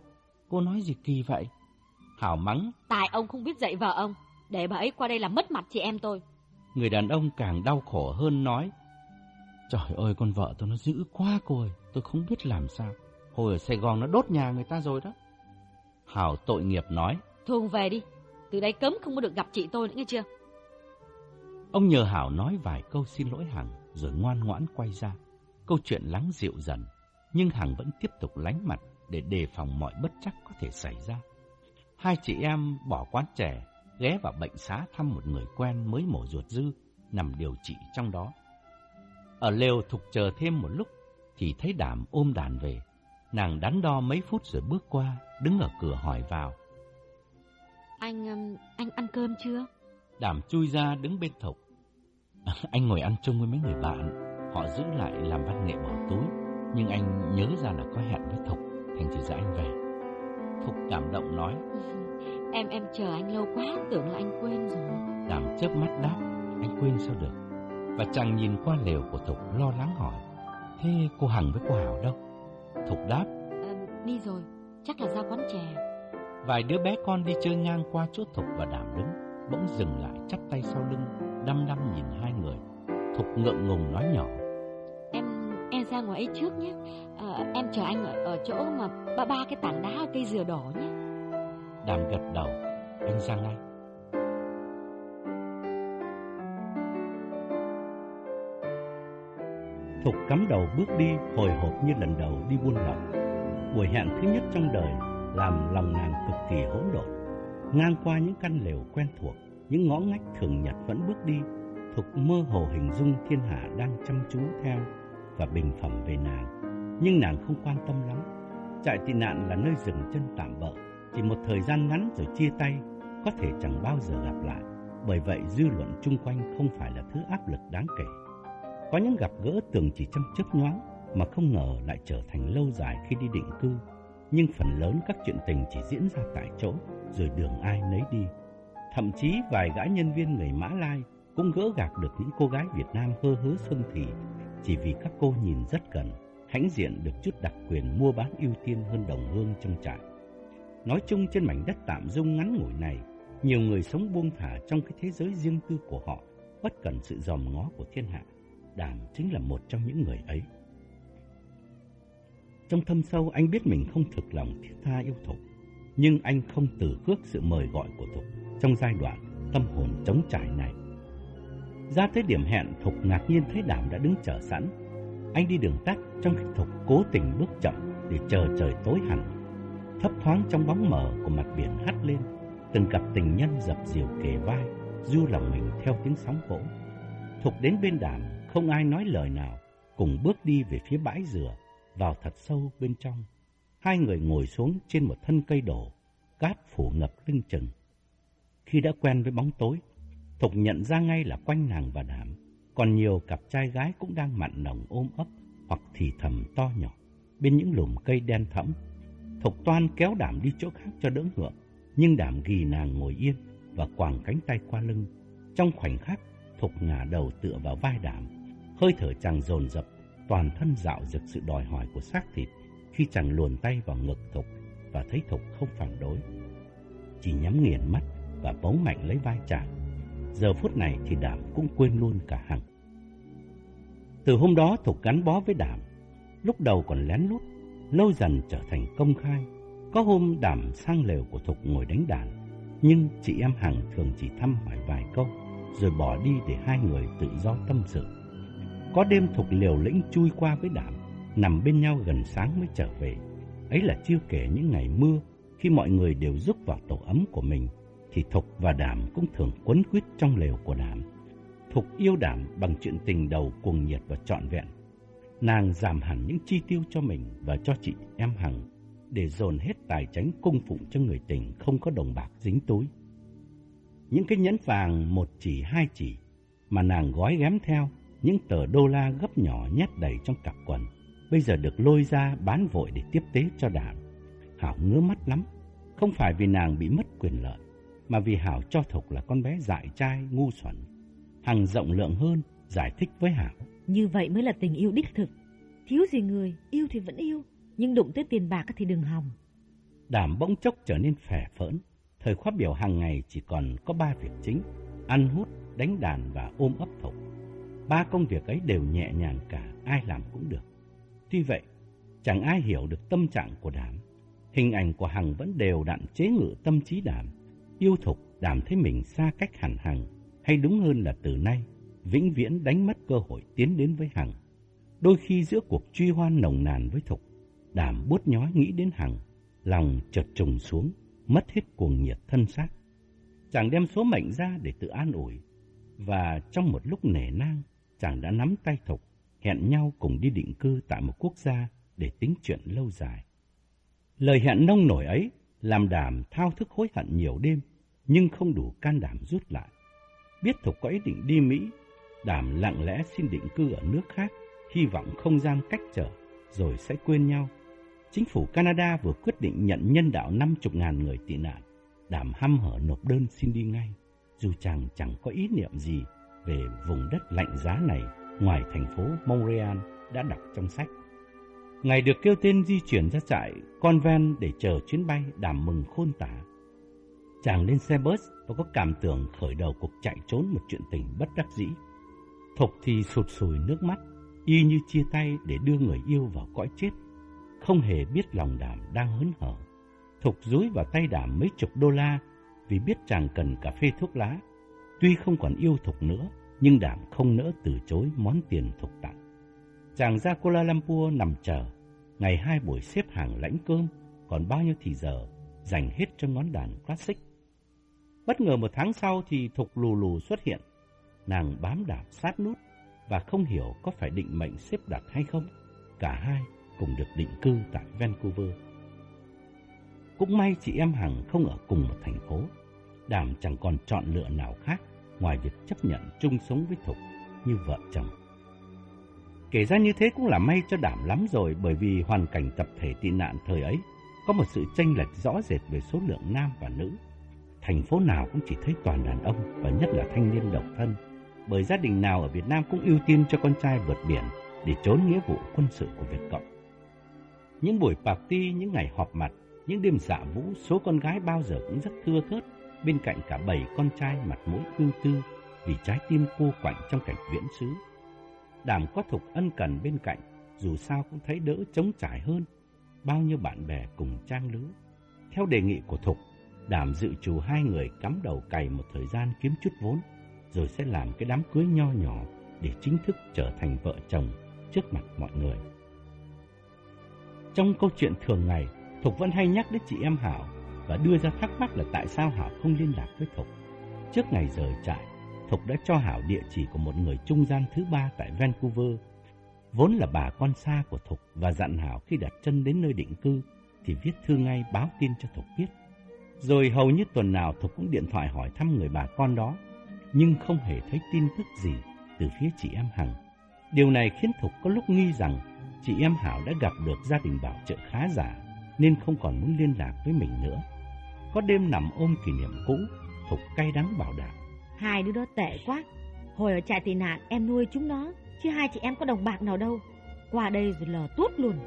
Cô nói gì kỳ vậy? Hảo mắng. Tại ông không biết dạy vợ ông, để bà ấy qua đây làm mất mặt chị em tôi. Người đàn ông càng đau khổ hơn nói. Trời ơi, con vợ tôi nó dữ quá cô ơi, tôi không biết làm sao. Hồi ở Sài Gòn nó đốt nhà người ta rồi đó. Hảo tội nghiệp nói. Thôi về đi, từ đây cấm không có được gặp chị tôi nữa nghe chưa? Ông nhờ Hảo nói vài câu xin lỗi Hằng, rồi ngoan ngoãn quay ra. Câu chuyện lắng dịu dần, nhưng Hằng vẫn tiếp tục lánh mặt để đề phòng mọi bất chắc có thể xảy ra. Hai chị em bỏ quán trẻ, ghé vào bệnh xá thăm một người quen mới mổ ruột dư, nằm điều trị trong đó. Ở lều thục chờ thêm một lúc, thì thấy đảm ôm đàn về. Nàng đắn đo mấy phút rồi bước qua, đứng ở cửa hỏi vào. Anh, anh ăn cơm chưa? Đảm chui ra đứng bên thục. anh ngồi ăn chung với mấy người bạn, họ giữ lại làm văn nghệ bỏ túi, nhưng anh nhớ ra là có hẹn với Em em chờ anh lâu quá, tưởng là anh quên rồi. Đảm chớp mắt đáp, anh quên sao được. Và chàng nhìn qua lều của Thục lo lắng hỏi. Thế cô Hằng với cô Hảo đâu? Thục đáp. À, đi rồi, chắc là ra quán chè. Vài đứa bé con đi chơi ngang qua chỗ Thục và Đảm đứng, bỗng dừng lại chắp tay sau lưng, đăm đăm nhìn hai người. Thục ngượng ngùng nói nhỏ. Em em ra ngoài ấy trước nhé. À, em chờ anh ở, ở chỗ mà ba ba cái tảng đá cây dừa đỏ nhé. Đàm gật đầu, anh ra ngay. Thục cắm đầu bước đi hồi hộp như lần đầu đi buôn lậu. Buổi hẹn thứ nhất trong đời làm lòng nàng cực kỳ hỗn độn. Ngang qua những căn lều quen thuộc, những ngõ ngách thường nhật vẫn bước đi, Thục mơ hồ hình dung thiên hạ đang chăm chú theo và bình phẩm về nàng. Nhưng nàng không quan tâm lắm. Trại tị nạn là nơi dừng chân tạm bỡ, chỉ một thời gian ngắn rồi chia tay, có thể chẳng bao giờ gặp lại. Bởi vậy dư luận chung quanh không phải là thứ áp lực đáng kể. Có những gặp gỡ tưởng chỉ trong chớp nhoáng mà không ngờ lại trở thành lâu dài khi đi định cư. Nhưng phần lớn các chuyện tình chỉ diễn ra tại chỗ, rồi đường ai nấy đi. Thậm chí vài gã nhân viên người Mã Lai cũng gỡ gạc được những cô gái Việt Nam hơ hứa xuân thị chỉ vì các cô nhìn rất gần, hãnh diện được chút đặc quyền mua bán ưu tiên hơn đồng hương trong trại. Nói chung trên mảnh đất tạm dung ngắn ngủi này, nhiều người sống buông thả trong cái thế giới riêng tư của họ, bất cần sự dòm ngó của thiên hạ. Đàm chính là một trong những người ấy. Trong thâm sâu anh biết mình không thực lòng thiết tha yêu Thục, nhưng anh không từ khước sự mời gọi của Thục trong giai đoạn tâm hồn trống trải này. Ra tới điểm hẹn, Thục ngạc nhiên thấy Đảm đã đứng chờ sẵn. Anh đi đường tắt trong khi Thục cố tình bước chậm để chờ trời tối hẳn. Thấp thoáng trong bóng mờ của mặt biển hắt lên, từng cặp tình nhân dập dìu kề vai, du lòng mình theo tiếng sóng vỗ. Thục đến bên đàm, không ai nói lời nào, cùng bước đi về phía bãi dừa, vào thật sâu bên trong. Hai người ngồi xuống trên một thân cây đổ, cát phủ ngập lưng chừng. Khi đã quen với bóng tối, Thục nhận ra ngay là quanh nàng và đàm còn nhiều cặp trai gái cũng đang mặn nồng ôm ấp hoặc thì thầm to nhỏ bên những lùm cây đen thẫm. Thục toan kéo đảm đi chỗ khác cho đỡ ngượng, nhưng đảm ghi nàng ngồi yên và quàng cánh tay qua lưng. Trong khoảnh khắc, Thục ngả đầu tựa vào vai đảm, hơi thở chàng dồn dập, toàn thân dạo dực sự đòi hỏi của xác thịt khi chàng luồn tay vào ngực Thục và thấy Thục không phản đối. Chỉ nhắm nghiền mắt và bấu mạnh lấy vai chàng. Giờ phút này thì đảm cũng quên luôn cả hằng. Từ hôm đó Thục gắn bó với đảm, lúc đầu còn lén lút, lâu dần trở thành công khai. Có hôm đảm sang lều của Thục ngồi đánh đàn, nhưng chị em Hằng thường chỉ thăm hỏi vài câu, rồi bỏ đi để hai người tự do tâm sự. Có đêm Thục liều lĩnh chui qua với đảm, nằm bên nhau gần sáng mới trở về. Ấy là chưa kể những ngày mưa, khi mọi người đều rúc vào tổ ấm của mình, thì Thục và Đảm cũng thường quấn quýt trong lều của Đảm. Thục yêu Đảm bằng chuyện tình đầu cuồng nhiệt và trọn vẹn. Nàng giảm hẳn những chi tiêu cho mình và cho chị em Hằng để dồn hết tài chánh cung phụng cho người tình không có đồng bạc dính túi. Những cái nhẫn vàng một chỉ hai chỉ mà nàng gói ghém theo những tờ đô la gấp nhỏ nhét đầy trong cặp quần, bây giờ được lôi ra bán vội để tiếp tế cho đàn. Hảo ngứa mắt lắm, không phải vì nàng bị mất quyền lợi, mà vì Hảo cho Thục là con bé dại trai, ngu xuẩn. Hằng rộng lượng hơn, giải thích với Hảo. Như vậy mới là tình yêu đích thực. Thiếu gì người, yêu thì vẫn yêu, nhưng đụng tới tiền bạc thì đừng hòng. Đảm bỗng chốc trở nên phẻ phỡn. Thời khóa biểu hàng ngày chỉ còn có ba việc chính, ăn hút, đánh đàn và ôm ấp Thục. Ba công việc ấy đều nhẹ nhàng cả, ai làm cũng được. Tuy vậy, chẳng ai hiểu được tâm trạng của Đảm. Hình ảnh của Hằng vẫn đều đặn chế ngự tâm trí Đảm. Yêu thục, Đảm thấy mình xa cách hẳn Hằng, hay đúng hơn là từ nay, vĩnh viễn đánh mất cơ hội tiến đến với Hằng. Đôi khi giữa cuộc truy hoan nồng nàn với Thục, Đảm bút nhói nghĩ đến Hằng, lòng chợt trùng xuống, mất hết cuồng nhiệt thân xác. Chàng đem số mệnh ra để tự an ủi, và trong một lúc nể nang, chàng đã nắm tay Thục, hẹn nhau cùng đi định cư tại một quốc gia để tính chuyện lâu dài. Lời hẹn nông nổi ấy làm đàm thao thức hối hận nhiều đêm, nhưng không đủ can đảm rút lại. Biết Thục có ý định đi Mỹ, đảm lặng lẽ xin định cư ở nước khác, hy vọng không gian cách trở, rồi sẽ quên nhau. Chính phủ Canada vừa quyết định nhận nhân đạo 50 ngàn người tị nạn, đảm hăm hở nộp đơn xin đi ngay, dù chàng chẳng có ý niệm gì về vùng đất lạnh giá này ngoài thành phố Montreal đã đọc trong sách. Ngày được kêu tên di chuyển ra trại Convent để chờ chuyến bay đảm mừng khôn tả. Chàng lên xe bus và có cảm tưởng khởi đầu cuộc chạy trốn một chuyện tình bất đắc dĩ. Thục thì sụt sùi nước mắt, y như chia tay để đưa người yêu vào cõi chết. Không hề biết lòng đảm đang hớn hở. Thục dúi vào tay đảm mấy chục đô la vì biết chàng cần cà phê thuốc lá. Tuy không còn yêu Thục nữa, nhưng đảm không nỡ từ chối món tiền Thục tặng. Chàng ra Kuala Lumpur nằm chờ, ngày hai buổi xếp hàng lãnh cơm, còn bao nhiêu thì giờ dành hết cho ngón đàn classic. Bất ngờ một tháng sau thì Thục lù lù xuất hiện, nàng bám đạp sát nút và không hiểu có phải định mệnh xếp đặt hay không. Cả hai cùng được định cư tại Vancouver. Cũng may chị em Hằng không ở cùng một thành phố, Đảm chẳng còn chọn lựa nào khác ngoài việc chấp nhận chung sống với Thục như vợ chồng. Kể ra như thế cũng là may cho Đảm lắm rồi bởi vì hoàn cảnh tập thể tị nạn thời ấy có một sự chênh lệch rõ rệt về số lượng nam và nữ. Thành phố nào cũng chỉ thấy toàn đàn ông và nhất là thanh niên độc thân, bởi gia đình nào ở Việt Nam cũng ưu tiên cho con trai vượt biển để trốn nghĩa vụ quân sự của Việt Cộng. Những buổi party, những ngày họp mặt, những đêm dạ vũ, số con gái bao giờ cũng rất thưa thớt, bên cạnh cả bảy con trai mặt mũi ưu tư vì trái tim cô quạnh trong cảnh viễn xứ. Đảm có thục ân cần bên cạnh, dù sao cũng thấy đỡ chống trải hơn bao nhiêu bạn bè cùng trang lứa. Theo đề nghị của Thục, Đảm dự trù hai người cắm đầu cày một thời gian kiếm chút vốn, rồi sẽ làm cái đám cưới nho nhỏ để chính thức trở thành vợ chồng trước mặt mọi người. Trong câu chuyện thường ngày, Thục vẫn hay nhắc đến chị em Hảo và đưa ra thắc mắc là tại sao Hảo không liên lạc với Thục. Trước ngày rời trại, Thục đã cho Hảo địa chỉ của một người trung gian thứ ba tại Vancouver, vốn là bà con xa của Thục và dặn Hảo khi đặt chân đến nơi định cư thì viết thư ngay báo tin cho Thục biết. Rồi hầu như tuần nào Thục cũng điện thoại hỏi thăm người bà con đó, nhưng không hề thấy tin tức gì từ phía chị em Hằng. Điều này khiến Thục có lúc nghi rằng chị em Hảo đã gặp được gia đình bảo trợ khá giả nên không còn muốn liên lạc với mình nữa. Có đêm nằm ôm kỷ niệm cũ, Thục cay đắng bảo đảm. Hai đứa đó tệ quá. Hồi ở trại tị nạn em nuôi chúng nó, chứ hai chị em có đồng bạc nào đâu. Qua đây rồi lờ tuốt luôn.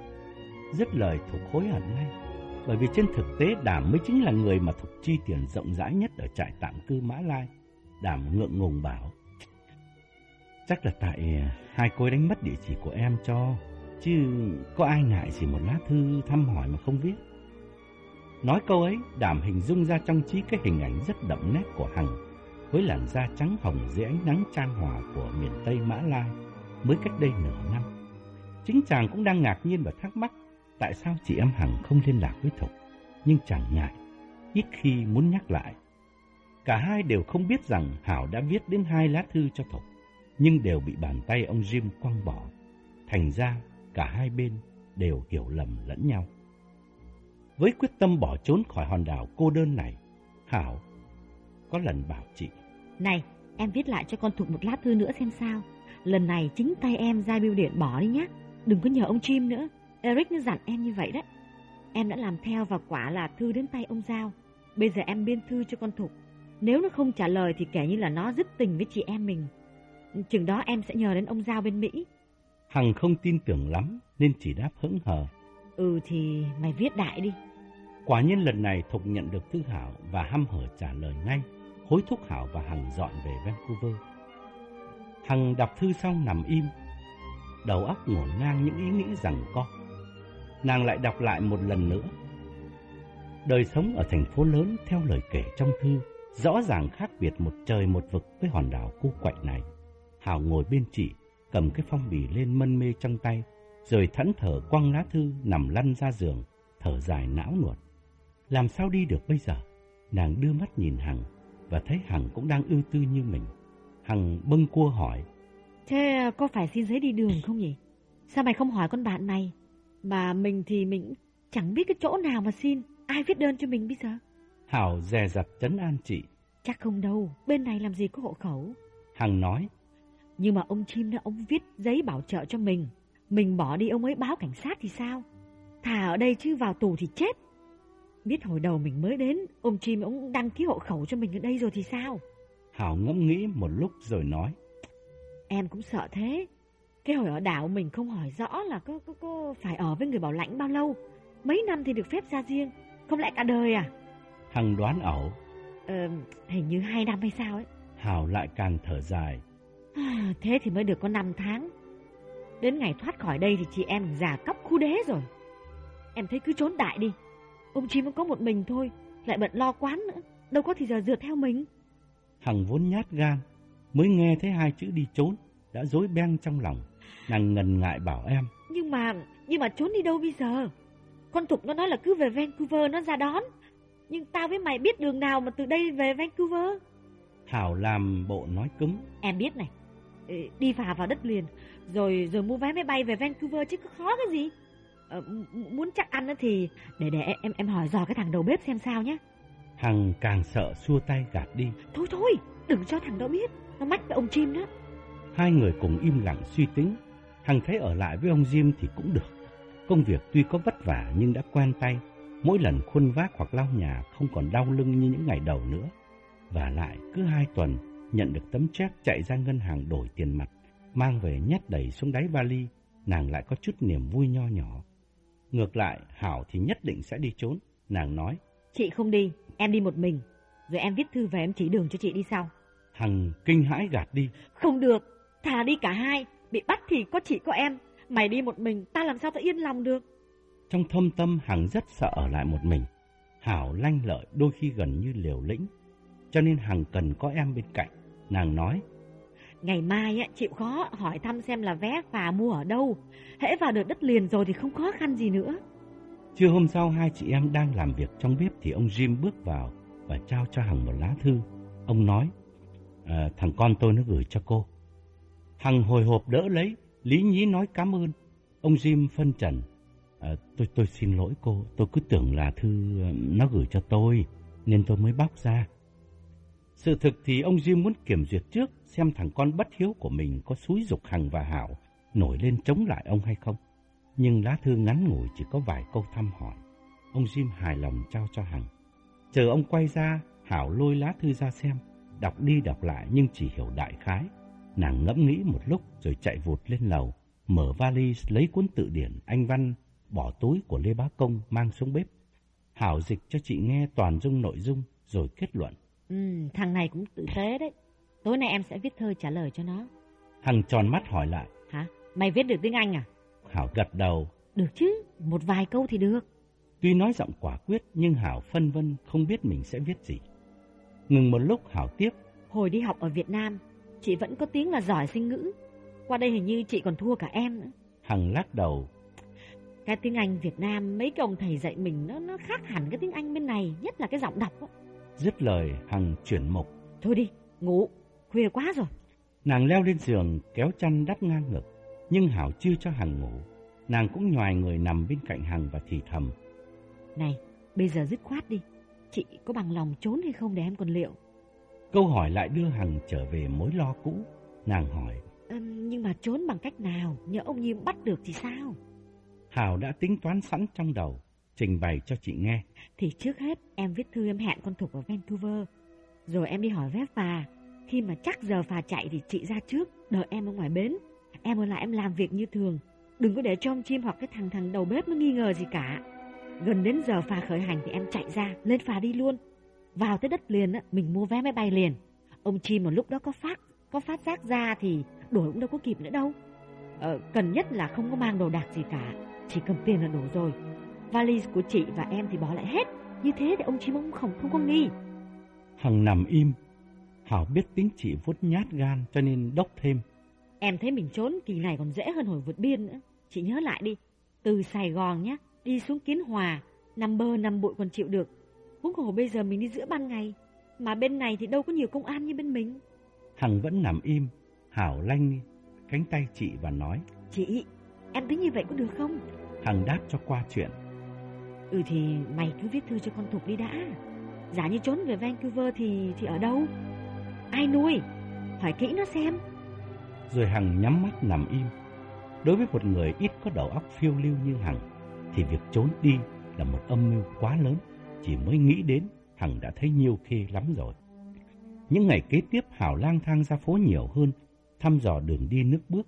Dứt lời Thục hối hận ngay, bởi vì trên thực tế Đảm mới chính là người mà Thục chi tiền rộng rãi nhất ở trại tạm cư Mã Lai. Đảm ngượng ngùng bảo, chắc là tại à, hai cô đánh mất địa chỉ của em cho, chứ có ai ngại chỉ một lá thư thăm hỏi mà không viết. Nói câu ấy, Đảm hình dung ra trong trí cái hình ảnh rất đậm nét của Hằng, với làn da trắng hồng dưới ánh nắng trang hòa của miền Tây Mã Lai mới cách đây nửa năm. Chính chàng cũng đang ngạc nhiên và thắc mắc tại sao chị em Hằng không liên lạc với Thục, nhưng chàng ngại, ít khi muốn nhắc lại. Cả hai đều không biết rằng Hảo đã viết đến hai lá thư cho Thục, nhưng đều bị bàn tay ông Jim quăng bỏ. Thành ra, cả hai bên đều hiểu lầm lẫn nhau. Với quyết tâm bỏ trốn khỏi hòn đảo cô đơn này, Hảo có lần bảo chị. Này, em viết lại cho con Thục một lá thư nữa xem sao. Lần này chính tay em ra bưu điện bỏ đi nhé. Đừng có nhờ ông Jim nữa. Eric nó dặn em như vậy đấy. Em đã làm theo và quả là thư đến tay ông Giao. Bây giờ em biên thư cho con Thục. Nếu nó không trả lời thì kể như là nó dứt tình với chị em mình. Chừng đó em sẽ nhờ đến ông Giao bên Mỹ. Hằng không tin tưởng lắm nên chỉ đáp hững hờ. Ừ thì mày viết đại đi. Quả nhiên lần này Thục nhận được thư Hảo và hăm hở trả lời ngay, hối thúc Hảo và Hằng dọn về Vancouver. Hằng đọc thư xong nằm im, đầu óc ngổn ngang những ý nghĩ rằng co. Nàng lại đọc lại một lần nữa. Đời sống ở thành phố lớn theo lời kể trong thư rõ ràng khác biệt một trời một vực với hòn đảo cô quạnh này. Hảo ngồi bên chị, cầm cái phong bì lên mân mê trong tay, rồi thẫn thờ quăng lá thư nằm lăn ra giường, thở dài não nuột. Làm sao đi được bây giờ? Nàng đưa mắt nhìn Hằng và thấy Hằng cũng đang ưu tư như mình. Hằng bâng cua hỏi. Thế có phải xin giấy đi đường không nhỉ? Sao mày không hỏi con bạn này? Mà mình thì mình chẳng biết cái chỗ nào mà xin. Ai viết đơn cho mình bây giờ? Hảo dè dặt chấn an chị. Chắc không đâu, bên này làm gì có hộ khẩu. Hằng nói. Nhưng mà ông Chim đã ông viết giấy bảo trợ cho mình. Mình bỏ đi ông ấy báo cảnh sát thì sao? Thà ở đây chứ vào tù thì chết. Biết hồi đầu mình mới đến, ông Chim ông đăng ký hộ khẩu cho mình ở đây rồi thì sao? Hảo ngẫm nghĩ một lúc rồi nói. Em cũng sợ thế. Cái hồi ở đảo mình không hỏi rõ là có, có, có phải ở với người bảo lãnh bao lâu. Mấy năm thì được phép ra riêng, không lẽ cả đời à? Hằng đoán ẩu. Ờ, hình như hai năm hay sao ấy. Hảo lại càng thở dài. À, thế thì mới được có 5 tháng. Đến ngày thoát khỏi đây thì chị em già cóc khu đế rồi. Em thấy cứ trốn đại đi. Ông Chim có một mình thôi, lại bận lo quán nữa. Đâu có thì giờ dượt theo mình. Hằng vốn nhát gan, mới nghe thấy hai chữ đi trốn, đã dối beng trong lòng. Nàng ngần ngại bảo em. Nhưng mà, nhưng mà trốn đi đâu bây giờ? Con Thục nó nói là cứ về Vancouver nó ra đón. Nhưng tao với mày biết đường nào mà từ đây về Vancouver? Hảo làm bộ nói cứng. Em biết này, đi phà vào đất liền, rồi rồi mua vé máy bay về Vancouver chứ có khó cái gì. Ờ, muốn chắc ăn thì để để em em hỏi dò cái thằng đầu bếp xem sao nhé. Hằng càng sợ xua tay gạt đi. Thôi thôi, đừng cho thằng đó biết, nó mách với ông Chim đó. Hai người cùng im lặng suy tính. Hằng thấy ở lại với ông Jim thì cũng được. Công việc tuy có vất vả nhưng đã quen tay. Mỗi lần khuân vác hoặc lau nhà không còn đau lưng như những ngày đầu nữa. Và lại cứ hai tuần nhận được tấm check chạy ra ngân hàng đổi tiền mặt, mang về nhét đầy xuống đáy vali, nàng lại có chút niềm vui nho nhỏ. Ngược lại, Hảo thì nhất định sẽ đi trốn. Nàng nói, Chị không đi, em đi một mình. Rồi em viết thư về em chỉ đường cho chị đi sau. Hằng kinh hãi gạt đi. Không được, thà đi cả hai, bị bắt thì có chị có em. Mày đi một mình, ta làm sao ta yên lòng được. Trong thâm tâm Hằng rất sợ ở lại một mình. Hảo lanh lợi đôi khi gần như liều lĩnh. Cho nên Hằng cần có em bên cạnh. Nàng nói, Ngày mai á, chịu khó hỏi thăm xem là vé phà mua ở đâu. Hễ vào được đất liền rồi thì không khó khăn gì nữa. Trưa hôm sau hai chị em đang làm việc trong bếp thì ông Jim bước vào và trao cho Hằng một lá thư. Ông nói, à, thằng con tôi nó gửi cho cô. Hằng hồi hộp đỡ lấy, lý nhí nói cảm ơn. Ông Jim phân trần, à, tôi tôi xin lỗi cô, tôi cứ tưởng là thư ờ, nó gửi cho tôi, nên tôi mới bóc ra. Sự thực thì ông Jim muốn kiểm duyệt trước xem thằng con bất hiếu của mình có xúi dục Hằng và Hảo nổi lên chống lại ông hay không. Nhưng lá thư ngắn ngủi chỉ có vài câu thăm hỏi. Ông Jim hài lòng trao cho Hằng. Chờ ông quay ra, Hảo lôi lá thư ra xem, đọc đi đọc lại nhưng chỉ hiểu đại khái. Nàng ngẫm nghĩ một lúc rồi chạy vụt lên lầu, mở vali lấy cuốn tự điển Anh Văn, bỏ túi của Lê Bá Công mang xuống bếp. Hảo dịch cho chị nghe toàn dung nội dung rồi kết luận. Ừ, thằng này cũng tự tế đấy. Tối nay em sẽ viết thơ trả lời cho nó. Hằng tròn mắt hỏi lại. Hả? Mày viết được tiếng Anh à? Hảo gật đầu. Được chứ, một vài câu thì được. Tuy nói giọng quả quyết nhưng Hảo phân vân không biết mình sẽ viết gì. Ngừng một lúc Hảo tiếp. Hồi đi học ở Việt Nam, chị vẫn có tiếng là giỏi sinh ngữ. Qua đây hình như chị còn thua cả em nữa. Hằng lắc đầu. Cái tiếng Anh Việt Nam mấy cái ông thầy dạy mình nó nó khác hẳn cái tiếng Anh bên này, nhất là cái giọng đọc đó. Dứt lời Hằng chuyển mục. Thôi đi, ngủ, khuya quá rồi. Nàng leo lên giường kéo chăn đắp ngang ngực, nhưng Hảo chưa cho Hằng ngủ. Nàng cũng nhòi người nằm bên cạnh Hằng và thì thầm. Này, bây giờ dứt khoát đi. Chị có bằng lòng trốn hay không để em còn liệu? Câu hỏi lại đưa Hằng trở về mối lo cũ. Nàng hỏi. Ừ, nhưng mà trốn bằng cách nào? Nhớ ông Nhiêm bắt được thì sao? Thảo đã tính toán sẵn trong đầu, trình bày cho chị nghe. Thì trước hết em viết thư em hẹn con Thục ở Vancouver. Rồi em đi hỏi vé phà. Khi mà chắc giờ phà chạy thì chị ra trước, đợi em ở ngoài bến. Em ở lại em làm việc như thường. Đừng có để cho ông chim hoặc cái thằng thằng đầu bếp nó nghi ngờ gì cả. Gần đến giờ phà khởi hành thì em chạy ra, lên phà đi luôn. Vào tới đất liền á, mình mua vé máy bay liền. Ông chim một lúc đó có phát, có phát giác ra thì đổi cũng đâu có kịp nữa đâu. Ờ, cần nhất là không có mang đồ đạc gì cả, chỉ cầm tiền là đủ rồi. Vali của chị và em thì bỏ lại hết, như thế để ông chim ông không không có nghi. Hằng nằm im, Hảo biết tính chị vút nhát gan cho nên đốc thêm. Em thấy mình trốn kỳ này còn dễ hơn hồi vượt biên nữa. Chị nhớ lại đi, từ Sài Gòn nhé, đi xuống Kiến Hòa, nằm bơ nằm bụi còn chịu được. Huống hồ bây giờ mình đi giữa ban ngày, mà bên này thì đâu có nhiều công an như bên mình. Hằng vẫn nằm im, Hảo lanh cánh tay chị và nói. Chị, em tính như vậy có được không? Hằng đáp cho qua chuyện. Ừ thì mày cứ viết thư cho con Thục đi đã. Giả như trốn về Vancouver thì thì ở đâu? Ai nuôi? Hỏi kỹ nó xem. Rồi Hằng nhắm mắt nằm im. Đối với một người ít có đầu óc phiêu lưu như Hằng, thì việc trốn đi là một âm mưu quá lớn. Chỉ mới nghĩ đến, Hằng đã thấy nhiều khê lắm rồi. Những ngày kế tiếp Hảo lang thang ra phố nhiều hơn, thăm dò đường đi nước bước.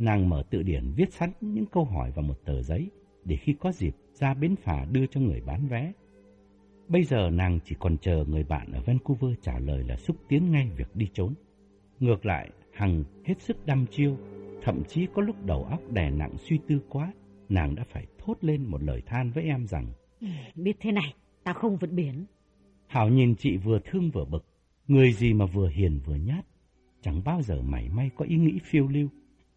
Nàng mở tự điển viết sẵn những câu hỏi vào một tờ giấy, để khi có dịp ra bến phà đưa cho người bán vé. Bây giờ nàng chỉ còn chờ người bạn ở Vancouver trả lời là xúc tiến ngay việc đi trốn. Ngược lại, Hằng hết sức đăm chiêu, thậm chí có lúc đầu óc đè nặng suy tư quá, nàng đã phải thốt lên một lời than với em rằng Biết thế này, tao không vượt biển. Hảo nhìn chị vừa thương vừa bực, người gì mà vừa hiền vừa nhát, chẳng bao giờ mảy may có ý nghĩ phiêu lưu.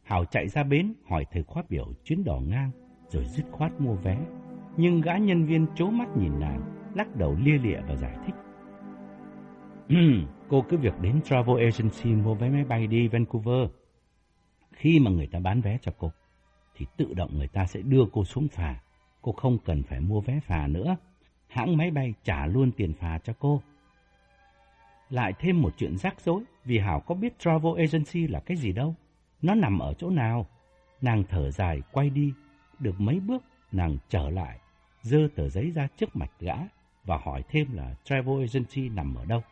Hảo chạy ra bến hỏi thời khóa biểu chuyến đò ngang, rồi dứt khoát mua vé. Nhưng gã nhân viên chố mắt nhìn nàng, lắc đầu lia lịa và giải thích. cô cứ việc đến Travel Agency mua vé máy bay đi Vancouver. Khi mà người ta bán vé cho cô, thì tự động người ta sẽ đưa cô xuống phà. Cô không cần phải mua vé phà nữa. Hãng máy bay trả luôn tiền phà cho cô. Lại thêm một chuyện rắc rối, vì Hảo có biết Travel Agency là cái gì đâu. Nó nằm ở chỗ nào? Nàng thở dài quay đi, được mấy bước nàng trở lại, dơ tờ giấy ra trước mặt gã và hỏi thêm là Travel Agency nằm ở đâu.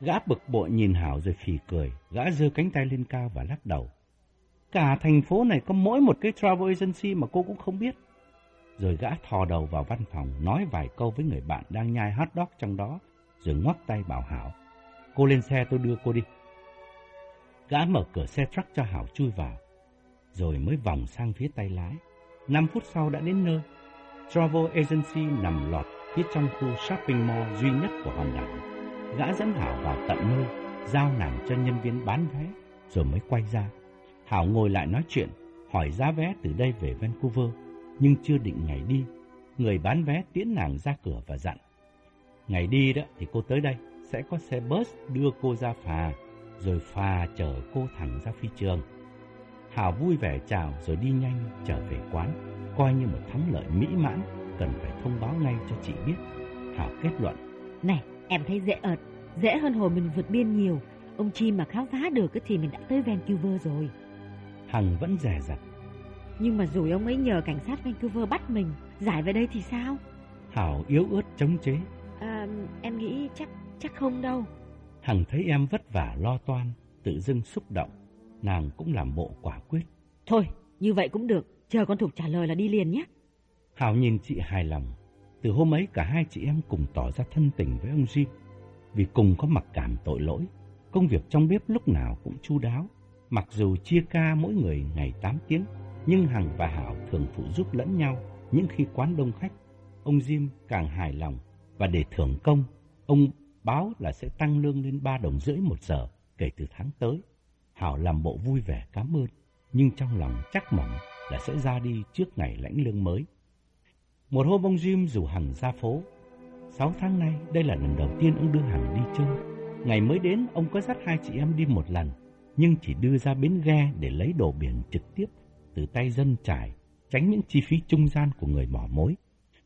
Gã bực bội nhìn Hảo rồi phì cười, gã giơ cánh tay lên cao và lắc đầu. Cả thành phố này có mỗi một cái travel agency mà cô cũng không biết. Rồi gã thò đầu vào văn phòng, nói vài câu với người bạn đang nhai hot dog trong đó, rồi ngoắc tay bảo Hảo. Cô lên xe tôi đưa cô đi. Gã mở cửa xe truck cho Hảo chui vào, rồi mới vòng sang phía tay lái. Năm phút sau đã đến nơi. Travel Agency nằm lọt phía trong khu shopping mall duy nhất của hòn đảo. Gã dẫn Hảo vào tận nơi, giao nàng cho nhân viên bán vé, rồi mới quay ra. Hảo ngồi lại nói chuyện, hỏi giá vé từ đây về Vancouver, nhưng chưa định ngày đi, Người bán vé tiễn nàng ra cửa và dặn. Ngày đi đó thì cô tới đây, sẽ có xe bus đưa cô ra phà, rồi phà chở cô thẳng ra phi trường. Hảo vui vẻ chào rồi đi nhanh trở về quán, coi như một thắng lợi mỹ mãn, cần phải thông báo ngay cho chị biết. Hảo kết luận. Này, em thấy dễ ợt, dễ hơn hồi mình vượt biên nhiều. Ông Chim mà khám phá được thì mình đã tới Vancouver rồi. Hằng vẫn dè dặt. Nhưng mà rồi ông ấy nhờ cảnh sát Vancouver bắt mình, giải về đây thì sao? Hảo yếu ớt chống chế. À, em nghĩ chắc chắc không đâu. Hằng thấy em vất vả lo toan, tự dưng xúc động, nàng cũng làm bộ quả quyết. Thôi, như vậy cũng được, chờ con Thục trả lời là đi liền nhé. Hảo nhìn chị hài lòng. Từ hôm ấy cả hai chị em cùng tỏ ra thân tình với ông Jim. Vì cùng có mặc cảm tội lỗi, công việc trong bếp lúc nào cũng chu đáo. Mặc dù chia ca mỗi người ngày 8 tiếng, nhưng Hằng và Hảo thường phụ giúp lẫn nhau những khi quán đông khách. Ông Jim càng hài lòng và để thưởng công, ông báo là sẽ tăng lương lên 3 đồng rưỡi một giờ kể từ tháng tới. Hảo làm bộ vui vẻ cảm ơn, nhưng trong lòng chắc mỏng là sẽ ra đi trước ngày lãnh lương mới. Một hôm ông Jim rủ Hằng ra phố. Sáu tháng nay, đây là lần đầu tiên ông đưa Hằng đi chơi. Ngày mới đến, ông có dắt hai chị em đi một lần, nhưng chỉ đưa ra bến ghe để lấy đồ biển trực tiếp từ tay dân trải, tránh những chi phí trung gian của người mỏ mối.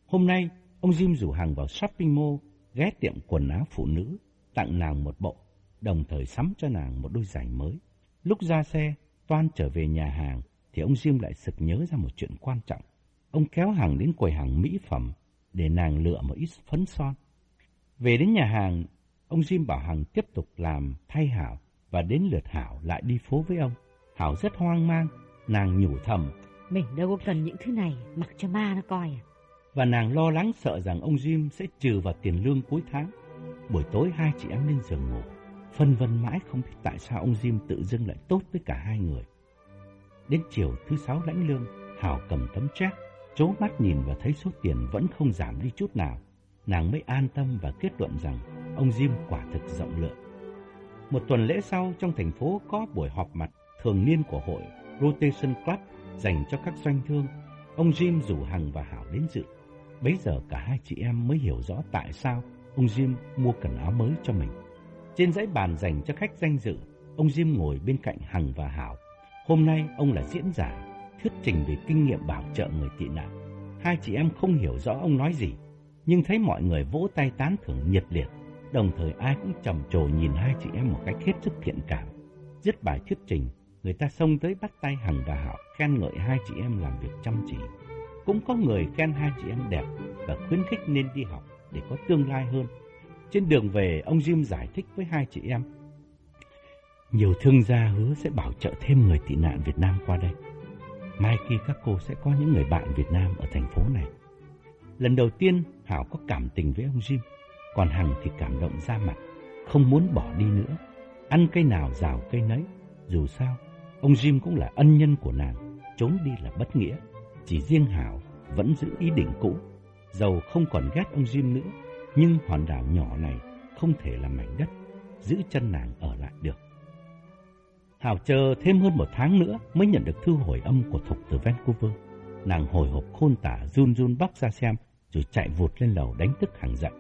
Hôm nay, ông Jim rủ Hằng vào shopping mall, ghé tiệm quần áo phụ nữ, tặng nàng một bộ, đồng thời sắm cho nàng một đôi giày mới. Lúc ra xe, Toan trở về nhà hàng, thì ông Jim lại sực nhớ ra một chuyện quan trọng. Ông kéo Hằng đến quầy hàng mỹ phẩm để nàng lựa một ít phấn son. Về đến nhà hàng, ông Jim bảo Hằng tiếp tục làm thay Hảo và đến lượt Hảo lại đi phố với ông. Hảo rất hoang mang, nàng nhủ thầm. Mình đâu có cần những thứ này, mặc cho ma nó coi à. Và nàng lo lắng sợ rằng ông Jim sẽ trừ vào tiền lương cuối tháng. Buổi tối hai chị em lên giường ngủ, phân vân mãi không biết tại sao ông Jim tự dưng lại tốt với cả hai người. Đến chiều thứ sáu lãnh lương, Hảo cầm tấm check chố mắt nhìn và thấy số tiền vẫn không giảm đi chút nào, nàng mới an tâm và kết luận rằng ông Jim quả thực rộng lượng. Một tuần lễ sau, trong thành phố có buổi họp mặt thường niên của hội Rotation Club dành cho các doanh thương. Ông Jim rủ Hằng và Hảo đến dự. Bấy giờ cả hai chị em mới hiểu rõ tại sao ông Jim mua quần áo mới cho mình. Trên dãy bàn dành cho khách danh dự, ông Jim ngồi bên cạnh Hằng và Hảo. Hôm nay ông là diễn giả thuyết trình về kinh nghiệm bảo trợ người tị nạn. Hai chị em không hiểu rõ ông nói gì, nhưng thấy mọi người vỗ tay tán thưởng nhiệt liệt, đồng thời ai cũng trầm trồ nhìn hai chị em một cách hết sức thiện cảm. Dứt bài thuyết trình, người ta xông tới bắt tay Hằng và Hảo khen ngợi hai chị em làm việc chăm chỉ. Cũng có người khen hai chị em đẹp và khuyến khích nên đi học để có tương lai hơn. Trên đường về, ông Jim giải thích với hai chị em. Nhiều thương gia hứa sẽ bảo trợ thêm người tị nạn Việt Nam qua đây. Mai kia các cô sẽ có những người bạn Việt Nam ở thành phố này. Lần đầu tiên Hảo có cảm tình với ông Jim, còn Hằng thì cảm động ra mặt, không muốn bỏ đi nữa. Ăn cây nào rào cây nấy, dù sao, ông Jim cũng là ân nhân của nàng, trốn đi là bất nghĩa. Chỉ riêng Hảo vẫn giữ ý định cũ, dầu không còn ghét ông Jim nữa, nhưng hòn đảo nhỏ này không thể là mảnh đất, giữ chân nàng ở lại được. Hảo chờ thêm hơn một tháng nữa mới nhận được thư hồi âm của Thục từ Vancouver. Nàng hồi hộp khôn tả run run bóc ra xem, rồi chạy vụt lên lầu đánh thức hàng dậy.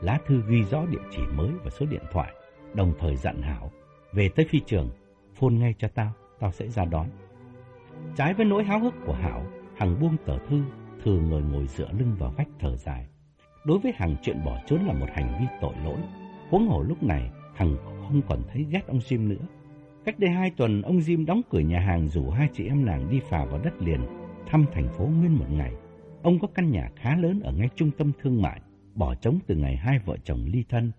Lá thư ghi rõ địa chỉ mới và số điện thoại, đồng thời dặn Hảo. Về tới phi trường, phone ngay cho tao, tao sẽ ra đón. Trái với nỗi háo hức của Hảo, Hằng buông tờ thư, thường ngồi ngồi dựa lưng vào vách thở dài. Đối với Hằng chuyện bỏ trốn là một hành vi tội lỗi. Huống hồ lúc này, Hằng không còn thấy ghét ông Jim nữa. Cách đây hai tuần, ông Jim đóng cửa nhà hàng rủ hai chị em nàng đi phà vào đất liền, thăm thành phố nguyên một ngày. Ông có căn nhà khá lớn ở ngay trung tâm thương mại, bỏ trống từ ngày hai vợ chồng ly thân.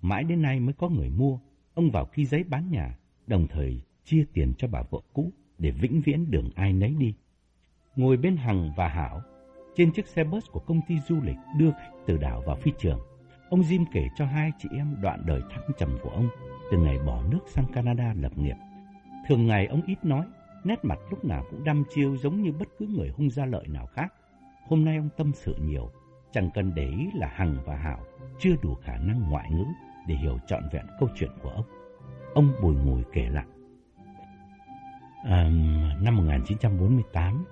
Mãi đến nay mới có người mua, ông vào ký giấy bán nhà, đồng thời chia tiền cho bà vợ cũ để vĩnh viễn đường ai nấy đi. Ngồi bên Hằng và Hảo, trên chiếc xe bus của công ty du lịch đưa khách từ đảo vào phi trường, ông Jim kể cho hai chị em đoạn đời thăng trầm của ông từ ngày bỏ nước sang Canada lập nghiệp. Thường ngày ông ít nói, nét mặt lúc nào cũng đăm chiêu giống như bất cứ người hung gia lợi nào khác. Hôm nay ông tâm sự nhiều, chẳng cần để ý là Hằng và Hảo chưa đủ khả năng ngoại ngữ để hiểu trọn vẹn câu chuyện của ông. Ông bùi ngùi kể lại. À, năm 1948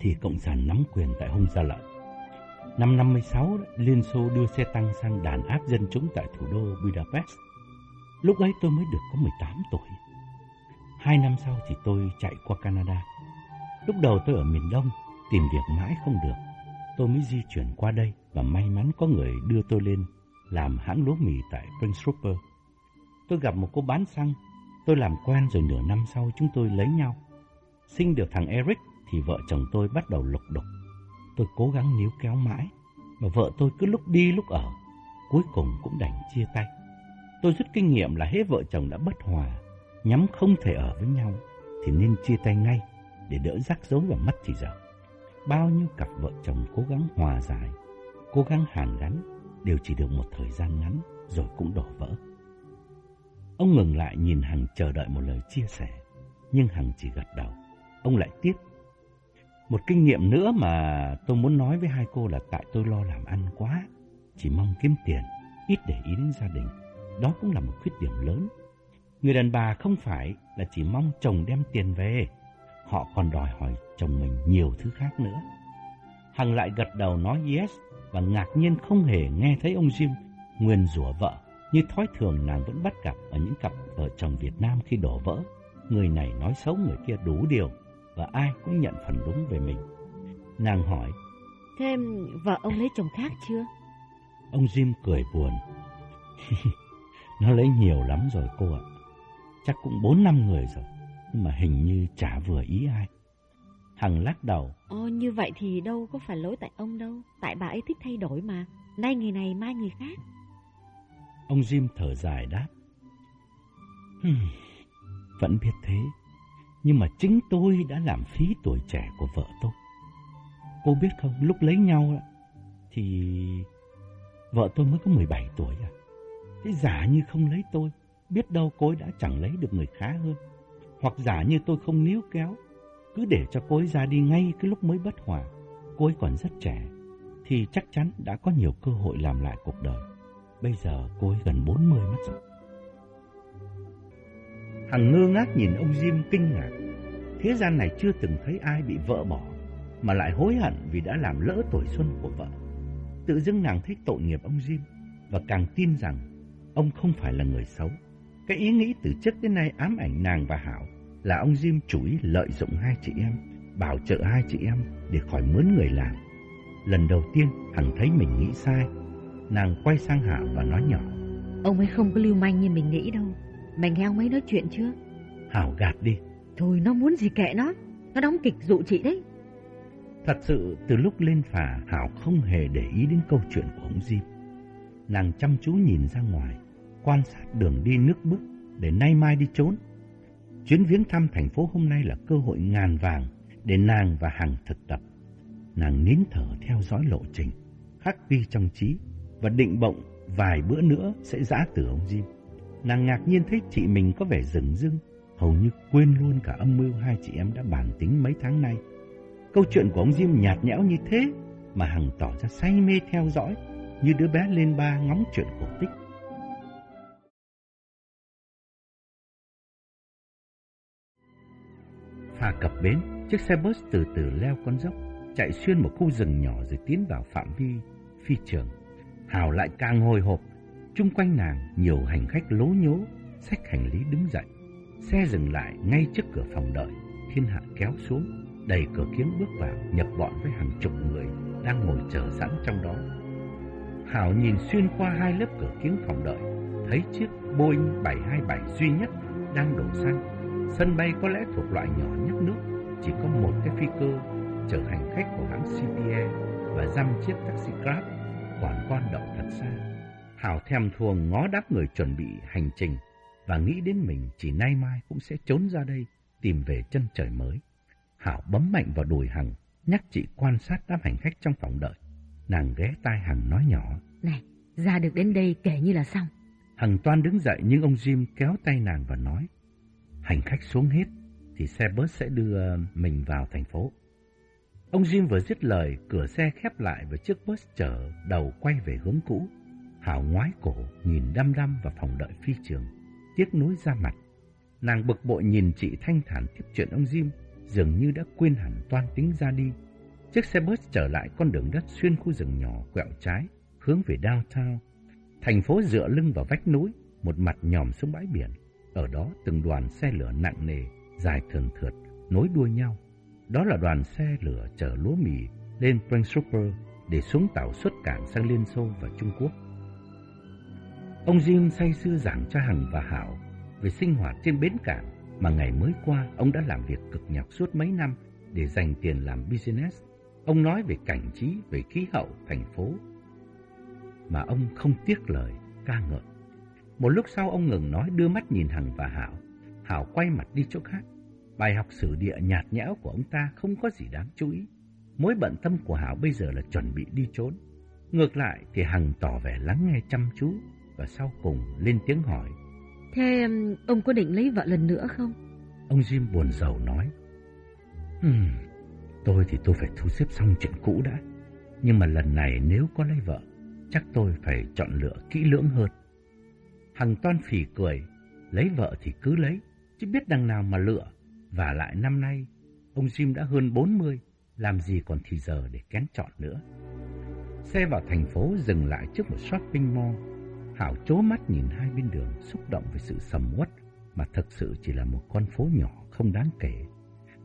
thì Cộng sản nắm quyền tại Hung Gia Lợi. Năm 56, Liên Xô đưa xe tăng sang đàn áp dân chúng tại thủ đô Budapest. Lúc ấy tôi mới được có 18 tuổi. Hai năm sau thì tôi chạy qua Canada. Lúc đầu tôi ở miền Đông, tìm việc mãi không được. Tôi mới di chuyển qua đây và may mắn có người đưa tôi lên làm hãng lúa mì tại Prince Rupert. Tôi gặp một cô bán xăng, tôi làm quen rồi nửa năm sau chúng tôi lấy nhau. Sinh được thằng Eric thì vợ chồng tôi bắt đầu lục đục. Tôi cố gắng níu kéo mãi, mà vợ tôi cứ lúc đi lúc ở, cuối cùng cũng đành chia tay. Tôi rút kinh nghiệm là hết vợ chồng đã bất hòa, nhắm không thể ở với nhau, thì nên chia tay ngay để đỡ rắc rối và mất thì giờ. Bao nhiêu cặp vợ chồng cố gắng hòa giải, cố gắng hàn gắn, đều chỉ được một thời gian ngắn rồi cũng đổ vỡ. Ông ngừng lại nhìn Hằng chờ đợi một lời chia sẻ, nhưng Hằng chỉ gật đầu. Ông lại tiếp. Một kinh nghiệm nữa mà tôi muốn nói với hai cô là tại tôi lo làm ăn quá, chỉ mong kiếm tiền, ít để ý đến gia đình. Đó cũng là một khuyết điểm lớn. Người đàn bà không phải là chỉ mong chồng đem tiền về, họ còn đòi hỏi chồng mình nhiều thứ khác nữa. Hằng lại gật đầu nói yes và ngạc nhiên không hề nghe thấy ông Jim nguyền rủa vợ. Như thói thường nàng vẫn bắt gặp ở những cặp vợ chồng Việt Nam khi đổ vỡ. Người này nói xấu người kia đủ điều và ai cũng nhận phần đúng về mình. Nàng hỏi, Thế vợ ông lấy chồng khác chưa? Ông Jim cười buồn. Nó lấy nhiều lắm rồi cô ạ. Chắc cũng bốn năm người rồi, nhưng mà hình như chả vừa ý ai. Hằng lắc đầu. Ồ, như vậy thì đâu có phải lỗi tại ông đâu. Tại bà ấy thích thay đổi mà. Nay người này, mai người khác. Ông Jim thở dài đáp. vẫn biết thế, nhưng mà chính tôi đã làm phí tuổi trẻ của vợ tôi. Cô biết không, lúc lấy nhau thì vợ tôi mới có 17 tuổi à. Thế giả như không lấy tôi, biết đâu cô ấy đã chẳng lấy được người khá hơn. Hoặc giả như tôi không níu kéo, cứ để cho cô ấy ra đi ngay cái lúc mới bất hòa. Cô ấy còn rất trẻ, thì chắc chắn đã có nhiều cơ hội làm lại cuộc đời. Bây giờ cô ấy gần 40 mất rồi. Hằng ngơ ngác nhìn ông Jim kinh ngạc. Thế gian này chưa từng thấy ai bị vợ bỏ, mà lại hối hận vì đã làm lỡ tuổi xuân của vợ. Tự dưng nàng thấy tội nghiệp ông Jim, và càng tin rằng ông không phải là người xấu. Cái ý nghĩ từ trước đến nay ám ảnh nàng và Hảo là ông Jim chủ ý lợi dụng hai chị em, bảo trợ hai chị em để khỏi mướn người làm. Lần đầu tiên Hằng thấy mình nghĩ sai, nàng quay sang Hảo và nói nhỏ. Ông ấy không có lưu manh như mình nghĩ đâu. Mày nghe ông ấy nói chuyện chưa? Hảo gạt đi. Thôi nó muốn gì kệ nó, nó đóng kịch dụ chị đấy. Thật sự từ lúc lên phà Hảo không hề để ý đến câu chuyện của ông Jim. Nàng chăm chú nhìn ra ngoài, quan sát đường đi nước bước để nay mai đi trốn. Chuyến viếng thăm thành phố hôm nay là cơ hội ngàn vàng để nàng và Hằng thực tập. Nàng nín thở theo dõi lộ trình, khắc ghi trong trí và định bụng vài bữa nữa sẽ giã từ ông Jim. Nàng ngạc nhiên thấy chị mình có vẻ rừng rưng, hầu như quên luôn cả âm mưu hai chị em đã bàn tính mấy tháng nay. Câu chuyện của ông Diêm nhạt nhẽo như thế mà Hằng tỏ ra say mê theo dõi như đứa bé lên ba ngóng chuyện cổ tích. Phà cập bến, chiếc xe bus từ từ leo con dốc, chạy xuyên một khu rừng nhỏ rồi tiến vào phạm vi phi trường. Hào lại càng hồi hộp, chung quanh nàng nhiều hành khách lố nhố, xách hành lý đứng dậy. Xe dừng lại ngay trước cửa phòng đợi, thiên hạ kéo xuống, đẩy cửa kiếng bước vào, nhập bọn với hàng chục người đang ngồi chờ sẵn trong đó. Hảo nhìn xuyên qua hai lớp cửa kiếng phòng đợi, thấy chiếc Boeing 727 duy nhất đang đổ xăng. Sân bay có lẽ thuộc loại nhỏ nhất nước, chỉ có một cái phi cơ chở hành khách của hãng CPA và dăm chiếc taxi Grab, còn con đậu thật xa. Hảo thèm thuồng ngó đáp người chuẩn bị hành trình và nghĩ đến mình chỉ nay mai cũng sẽ trốn ra đây tìm về chân trời mới. Hảo bấm mạnh vào đùi Hằng, nhắc chị quan sát đám hành khách trong phòng đợi. Nàng ghé tai Hằng nói nhỏ. Này, ra được đến đây kể như là xong. Hằng toan đứng dậy nhưng ông Jim kéo tay nàng và nói. Hành khách xuống hết thì xe bus sẽ đưa mình vào thành phố. Ông Jim vừa dứt lời, cửa xe khép lại và chiếc bus chở đầu quay về hướng cũ. Hảo ngoái cổ, nhìn đăm đăm vào phòng đợi phi trường, tiếc nuối ra mặt. Nàng bực bội nhìn chị thanh thản tiếp chuyện ông Jim, dường như đã quên hẳn toan tính ra đi. Chiếc xe bus trở lại con đường đất xuyên khu rừng nhỏ quẹo trái, hướng về downtown. Thành phố dựa lưng vào vách núi, một mặt nhòm xuống bãi biển. Ở đó từng đoàn xe lửa nặng nề, dài thườn thượt, nối đuôi nhau. Đó là đoàn xe lửa chở lúa mì lên Prince Rupert để xuống tàu xuất cảng sang Liên Xô và Trung Quốc. Ông Jim say sưa giảng cho Hằng và Hảo về sinh hoạt trên bến cảng mà ngày mới qua ông đã làm việc cực nhọc suốt mấy năm để dành tiền làm business. Ông nói về cảnh trí, về khí hậu thành phố mà ông không tiếc lời ca ngợi. Một lúc sau ông ngừng nói đưa mắt nhìn Hằng và Hảo. Hảo quay mặt đi chỗ khác. Bài học sử địa nhạt nhẽo của ông ta không có gì đáng chú ý. Mối bận tâm của Hảo bây giờ là chuẩn bị đi trốn. Ngược lại thì Hằng tỏ vẻ lắng nghe chăm chú và sau cùng lên tiếng hỏi. Thế ông có định lấy vợ lần nữa không? Ông Jim buồn rầu nói. Hmm, tôi thì tôi phải thu xếp xong chuyện cũ đã. Nhưng mà lần này nếu có lấy vợ, chắc tôi phải chọn lựa kỹ lưỡng hơn. Hằng toan phỉ cười, lấy vợ thì cứ lấy, chứ biết đằng nào mà lựa. Và lại năm nay, ông Jim đã hơn 40, làm gì còn thì giờ để kén chọn nữa. Xe vào thành phố dừng lại trước một shopping mall. Hảo chố mắt nhìn hai bên đường, xúc động về sự sầm uất mà thực sự chỉ là một con phố nhỏ không đáng kể.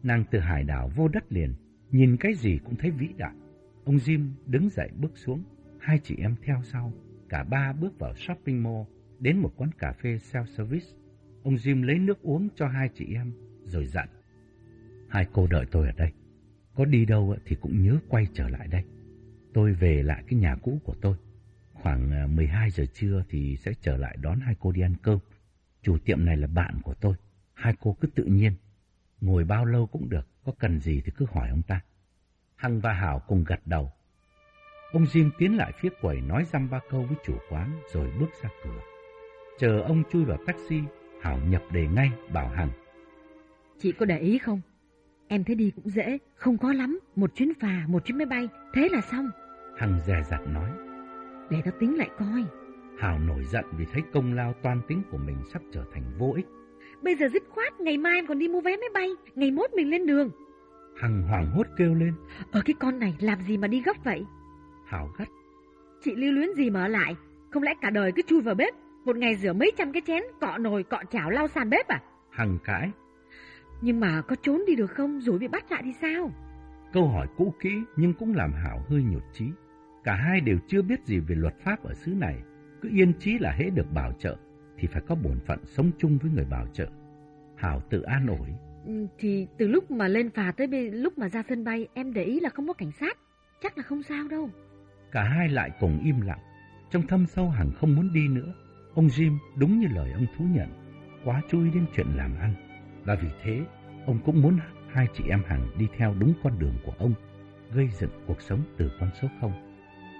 Nàng từ hải đảo vô đất liền, nhìn cái gì cũng thấy vĩ đại. Ông Jim đứng dậy bước xuống, hai chị em theo sau. Cả ba bước vào shopping mall, đến một quán cà phê self-service. Ông Jim lấy nước uống cho hai chị em, rồi dặn. Hai cô đợi tôi ở đây. Có đi đâu thì cũng nhớ quay trở lại đây. Tôi về lại cái nhà cũ của tôi. Khoảng 12 à, giờ trưa thì sẽ trở lại đón hai cô đi ăn cơm. Chủ tiệm này là bạn của tôi. Hai cô cứ tự nhiên. Ngồi bao lâu cũng được. Có cần gì thì cứ hỏi ông ta. Hằng và Hảo cùng gật đầu. Ông Jim tiến lại phía quầy nói răm ba câu với chủ quán rồi bước ra cửa. Chờ ông chui vào taxi, Hảo nhập đề ngay bảo Hằng. Chị có để ý không? Em thấy đi cũng dễ, không khó lắm. Một chuyến phà, một chuyến máy bay, thế là xong. Hằng dè dặt nói. Để tao tính lại coi. Hảo nổi giận vì thấy công lao toan tính của mình sắp trở thành vô ích. Bây giờ dứt khoát, ngày mai em còn đi mua vé máy bay, ngày mốt mình lên đường. Hằng hoảng hốt kêu lên. Ở cái con này làm gì mà đi gấp vậy? Hảo gắt. Chị lưu luyến gì mà ở lại? Không lẽ cả đời cứ chui vào bếp, một ngày rửa mấy trăm cái chén, cọ nồi, cọ chảo, lau sàn bếp à? Hằng cãi. Nhưng mà có trốn đi được không rồi bị bắt lại thì sao? Câu hỏi cũ kỹ nhưng cũng làm Hảo hơi nhột trí. Cả hai đều chưa biết gì về luật pháp ở xứ này. Cứ yên chí là hễ được bảo trợ thì phải có bổn phận sống chung với người bảo trợ. Hảo tự an ủi. Ừ, thì từ lúc mà lên phà tới lúc mà ra sân bay em để ý là không có cảnh sát. Chắc là không sao đâu. Cả hai lại cùng im lặng. Trong thâm sâu Hằng không muốn đi nữa. Ông Jim đúng như lời ông thú nhận. Quá chú ý đến chuyện làm ăn. Và vì thế, ông cũng muốn hai chị em Hằng đi theo đúng con đường của ông, gây dựng cuộc sống từ con số không.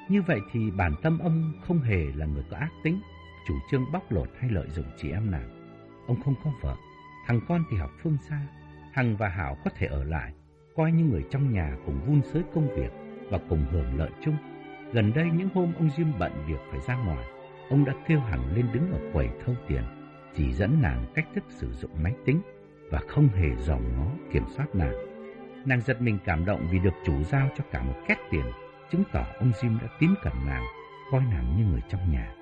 Như vậy thì bản tâm ông không hề là người có ác tính, chủ trương bóc lột hay lợi dụng chị em nàng. Ông không có vợ, thằng con thì học phương xa, Hằng và Hảo có thể ở lại, coi như người trong nhà cùng vun sới công việc và cùng hưởng lợi chung. Gần đây những hôm ông Diêm bận việc phải ra ngoài, ông đã kêu Hằng lên đứng ở quầy thâu tiền, chỉ dẫn nàng cách thức sử dụng máy tính và không hề dòm ngó kiểm soát nàng. Nàng giật mình cảm động vì được chủ giao cho cả một két tiền, chứng tỏ ông Jim đã tín cẩn nàng, coi nàng như người trong nhà.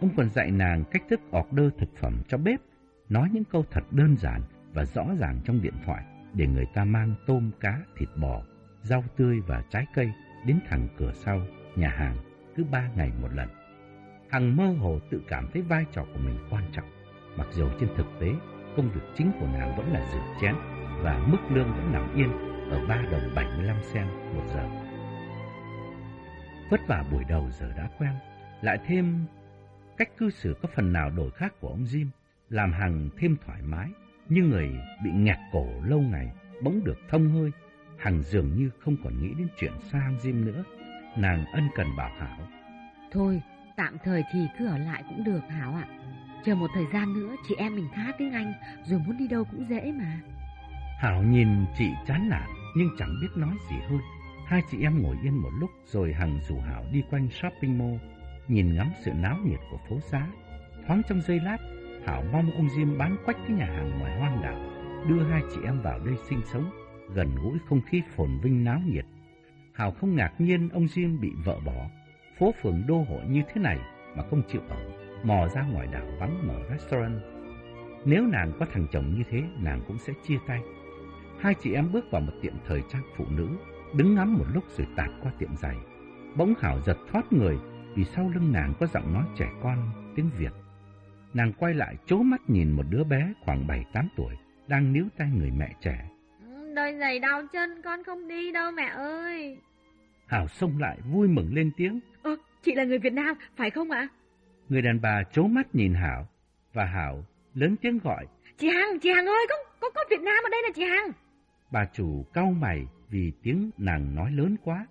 Ông còn dạy nàng cách thức order thực phẩm cho bếp, nói những câu thật đơn giản và rõ ràng trong điện thoại để người ta mang tôm, cá, thịt bò, rau tươi và trái cây đến thẳng cửa sau nhà hàng cứ ba ngày một lần. Hằng mơ hồ tự cảm thấy vai trò của mình quan trọng, mặc dù trên thực tế công việc chính của nàng vẫn là rửa chén và mức lương vẫn nằm yên ở 3 đồng 75 sen một giờ. Vất vả buổi đầu giờ đã quen, lại thêm cách cư xử có phần nào đổi khác của ông Jim, làm Hằng thêm thoải mái, như người bị nghẹt cổ lâu ngày, bỗng được thông hơi. Hằng dường như không còn nghĩ đến chuyện xa ông Jim nữa, nàng ân cần bảo Hảo. Thôi, tạm thời thì cứ ở lại cũng được Hảo ạ. Chờ một thời gian nữa chị em mình khá tiếng Anh Rồi muốn đi đâu cũng dễ mà Hảo nhìn chị chán nản Nhưng chẳng biết nói gì hơn Hai chị em ngồi yên một lúc Rồi Hằng rủ Hảo đi quanh shopping mall Nhìn ngắm sự náo nhiệt của phố xá Thoáng trong giây lát Hảo mong ông Diêm bán quách cái nhà hàng ngoài hoang đảo Đưa hai chị em vào đây sinh sống Gần gũi không khí phồn vinh náo nhiệt Hào không ngạc nhiên ông diêm bị vợ bỏ. Phố phường đô hội như thế này mà không chịu ở, mò ra ngoài đảo vắng mở restaurant. Nếu nàng có thằng chồng như thế, nàng cũng sẽ chia tay. Hai chị em bước vào một tiệm thời trang phụ nữ, đứng ngắm một lúc rồi tạt qua tiệm giày. Bỗng Hảo giật thoát người vì sau lưng nàng có giọng nói trẻ con tiếng Việt. Nàng quay lại chố mắt nhìn một đứa bé khoảng 7-8 tuổi đang níu tay người mẹ trẻ. Đôi giày đau chân con không đi đâu mẹ ơi. Hảo xông lại vui mừng lên tiếng. Ơ, chị là người Việt Nam, phải không ạ? Người đàn bà chố mắt nhìn Hảo và Hảo lớn tiếng gọi. Chị Hằng, chị Hằng ơi, có, có, có Việt Nam ở đây là chị Hằng. Bà chủ cau mày vì tiếng nàng nói lớn quá.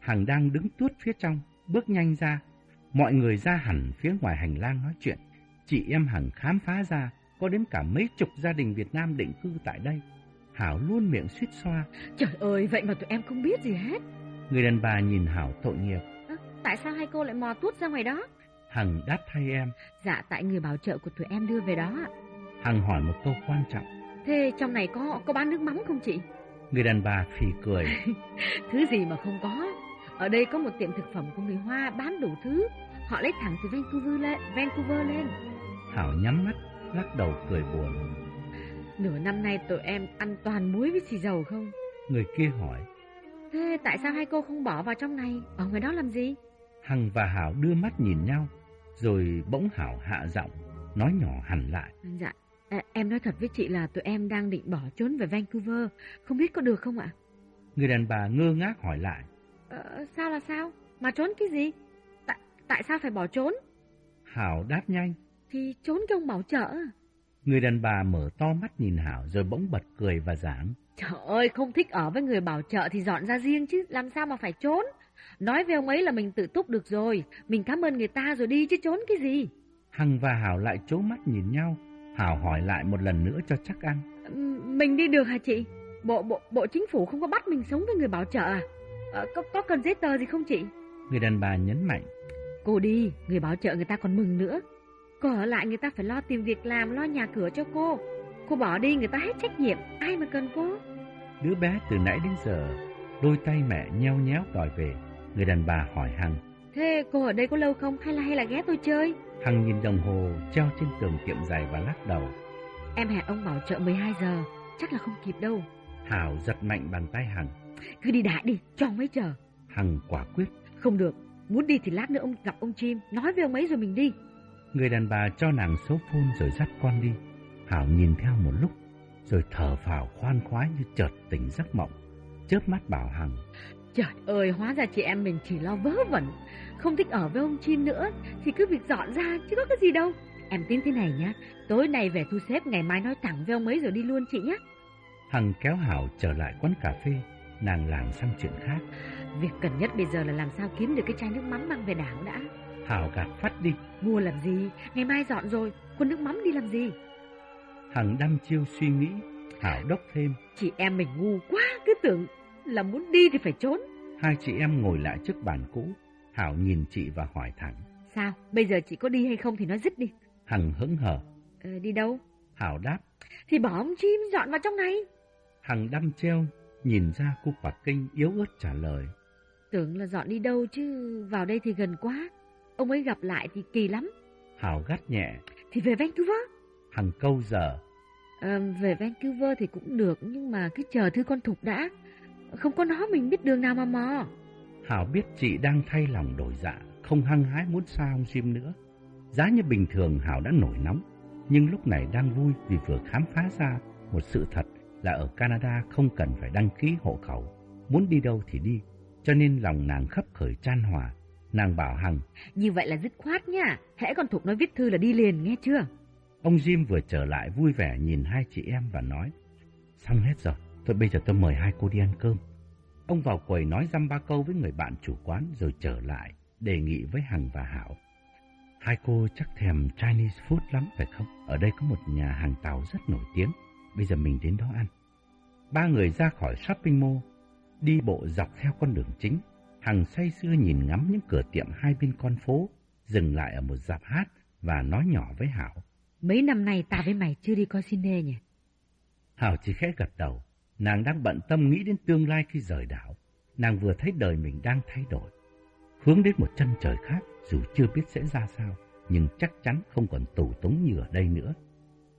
Hằng đang đứng tuốt phía trong, bước nhanh ra. Mọi người ra hẳn phía ngoài hành lang nói chuyện. Chị em Hằng khám phá ra có đến cả mấy chục gia đình Việt Nam định cư tại đây. Hảo luôn miệng suýt xoa. Trời ơi, vậy mà tụi em không biết gì hết. Người đàn bà nhìn Hảo tội nghiệp. À, tại sao hai cô lại mò tuốt ra ngoài đó? Hằng đáp thay em. Dạ, tại người bảo trợ của tụi em đưa về đó ạ. Hằng hỏi một câu quan trọng. Thế trong này có có bán nước mắm không chị? Người đàn bà phì cười. thứ gì mà không có. Ở đây có một tiệm thực phẩm của người Hoa bán đủ thứ. Họ lấy thẳng từ Vancouver lên. Vancouver lên. Hảo nhắm mắt, lắc đầu cười buồn. Nửa năm nay tụi em ăn toàn muối với xì dầu không? Người kia hỏi. Thế tại sao hai cô không bỏ vào trong này? Ở ngoài đó làm gì? Hằng và Hảo đưa mắt nhìn nhau, rồi bỗng Hảo hạ giọng, nói nhỏ hẳn lại. Dạ, à, em nói thật với chị là tụi em đang định bỏ trốn về Vancouver, không biết có được không ạ? Người đàn bà ngơ ngác hỏi lại. Ờ, sao là sao? Mà trốn cái gì? Tại, tại sao phải bỏ trốn? Hảo đáp nhanh. Thì trốn trong bảo trợ. Người đàn bà mở to mắt nhìn Hảo rồi bỗng bật cười và giảng. Trời ơi, không thích ở với người bảo trợ thì dọn ra riêng chứ, làm sao mà phải trốn? Nói với ông ấy là mình tự túc được rồi, mình cảm ơn người ta rồi đi chứ trốn cái gì? Hằng và Hảo lại trố mắt nhìn nhau, Hảo hỏi lại một lần nữa cho chắc ăn. Mình đi được hả chị? Bộ bộ bộ chính phủ không có bắt mình sống với người bảo trợ à? à có có cần giấy tờ gì không chị? Người đàn bà nhấn mạnh. Cô đi, người bảo trợ người ta còn mừng nữa. Cô ở lại người ta phải lo tìm việc làm, lo nhà cửa cho cô. Cô bỏ đi người ta hết trách nhiệm, ai mà cần cô? Đứa bé từ nãy đến giờ, đôi tay mẹ nheo nhéo đòi về. Người đàn bà hỏi Hằng. Thế cô ở đây có lâu không hay là hay là ghé tôi chơi? Hằng nhìn đồng hồ treo trên tường tiệm giày và lắc đầu. Em hẹn ông bảo trợ 12 giờ, chắc là không kịp đâu. Hảo giật mạnh bàn tay Hằng. Cứ đi đại đi, cho ông ấy chờ. Hằng quả quyết. Không được, muốn đi thì lát nữa ông gặp ông Chim, nói với ông ấy rồi mình đi. Người đàn bà cho nàng số phone rồi dắt con đi. Hảo nhìn theo một lúc, rồi thở phào khoan khoái như chợt tỉnh giấc mộng. Chớp mắt bảo Hằng. Trời ơi, hóa ra chị em mình chỉ lo vớ vẩn. Không thích ở với ông Chim nữa, thì cứ việc dọn ra, chứ có cái gì đâu. Em tin thế này nhá, tối nay về thu xếp, ngày mai nói thẳng với ông ấy rồi đi luôn chị nhé. Hằng kéo Hảo trở lại quán cà phê, nàng làm sang chuyện khác. Việc cần nhất bây giờ là làm sao kiếm được cái chai nước mắm mang về đảo đã. Hảo gạt phát đi. Mua làm gì? Ngày mai dọn rồi, quân nước mắm đi làm gì? Hằng đăm chiêu suy nghĩ, Hảo đốc thêm. Chị em mình ngu quá, cứ tưởng là muốn đi thì phải trốn. Hai chị em ngồi lại trước bàn cũ, Hảo nhìn chị và hỏi thẳng. Sao, bây giờ chị có đi hay không thì nói dứt đi. Hằng hững hờ. Ờ, đi đâu? Hảo đáp. Thì bỏ ông chim dọn vào trong này. Hằng đăm treo, nhìn ra cô quả kinh yếu ớt trả lời. Tưởng là dọn đi đâu chứ vào đây thì gần quá. Ông ấy gặp lại thì kỳ lắm. Hảo gắt nhẹ. Thì về Vancouver. Hằng câu giờ. À, về Vancouver thì cũng được nhưng mà cứ chờ thư con Thục đã. Không có nó mình biết đường nào mà mò. Hảo biết chị đang thay lòng đổi dạ, không hăng hái muốn xa ông Jim nữa. Giá như bình thường Hảo đã nổi nóng, nhưng lúc này đang vui vì vừa khám phá ra một sự thật là ở Canada không cần phải đăng ký hộ khẩu, muốn đi đâu thì đi, cho nên lòng nàng khấp khởi chan hòa. Nàng bảo Hằng, như vậy là dứt khoát nha, hễ con Thục nói viết thư là đi liền nghe chưa? Ông Jim vừa trở lại vui vẻ nhìn hai chị em và nói, xong hết rồi, tôi bây giờ tôi mời hai cô đi ăn cơm. Ông vào quầy nói dăm ba câu với người bạn chủ quán rồi trở lại, đề nghị với Hằng và Hảo. Hai cô chắc thèm Chinese food lắm phải không? Ở đây có một nhà hàng tàu rất nổi tiếng. Bây giờ mình đến đó ăn. Ba người ra khỏi shopping mall, đi bộ dọc theo con đường chính. Hằng say sưa nhìn ngắm những cửa tiệm hai bên con phố, dừng lại ở một dạp hát và nói nhỏ với Hảo. Mấy năm nay ta với mày chưa đi coi cine nhỉ? Hảo chỉ khẽ gật đầu. Nàng đang bận tâm nghĩ đến tương lai khi rời đảo. Nàng vừa thấy đời mình đang thay đổi, hướng đến một chân trời khác dù chưa biết sẽ ra sao, nhưng chắc chắn không còn tù túng như ở đây nữa.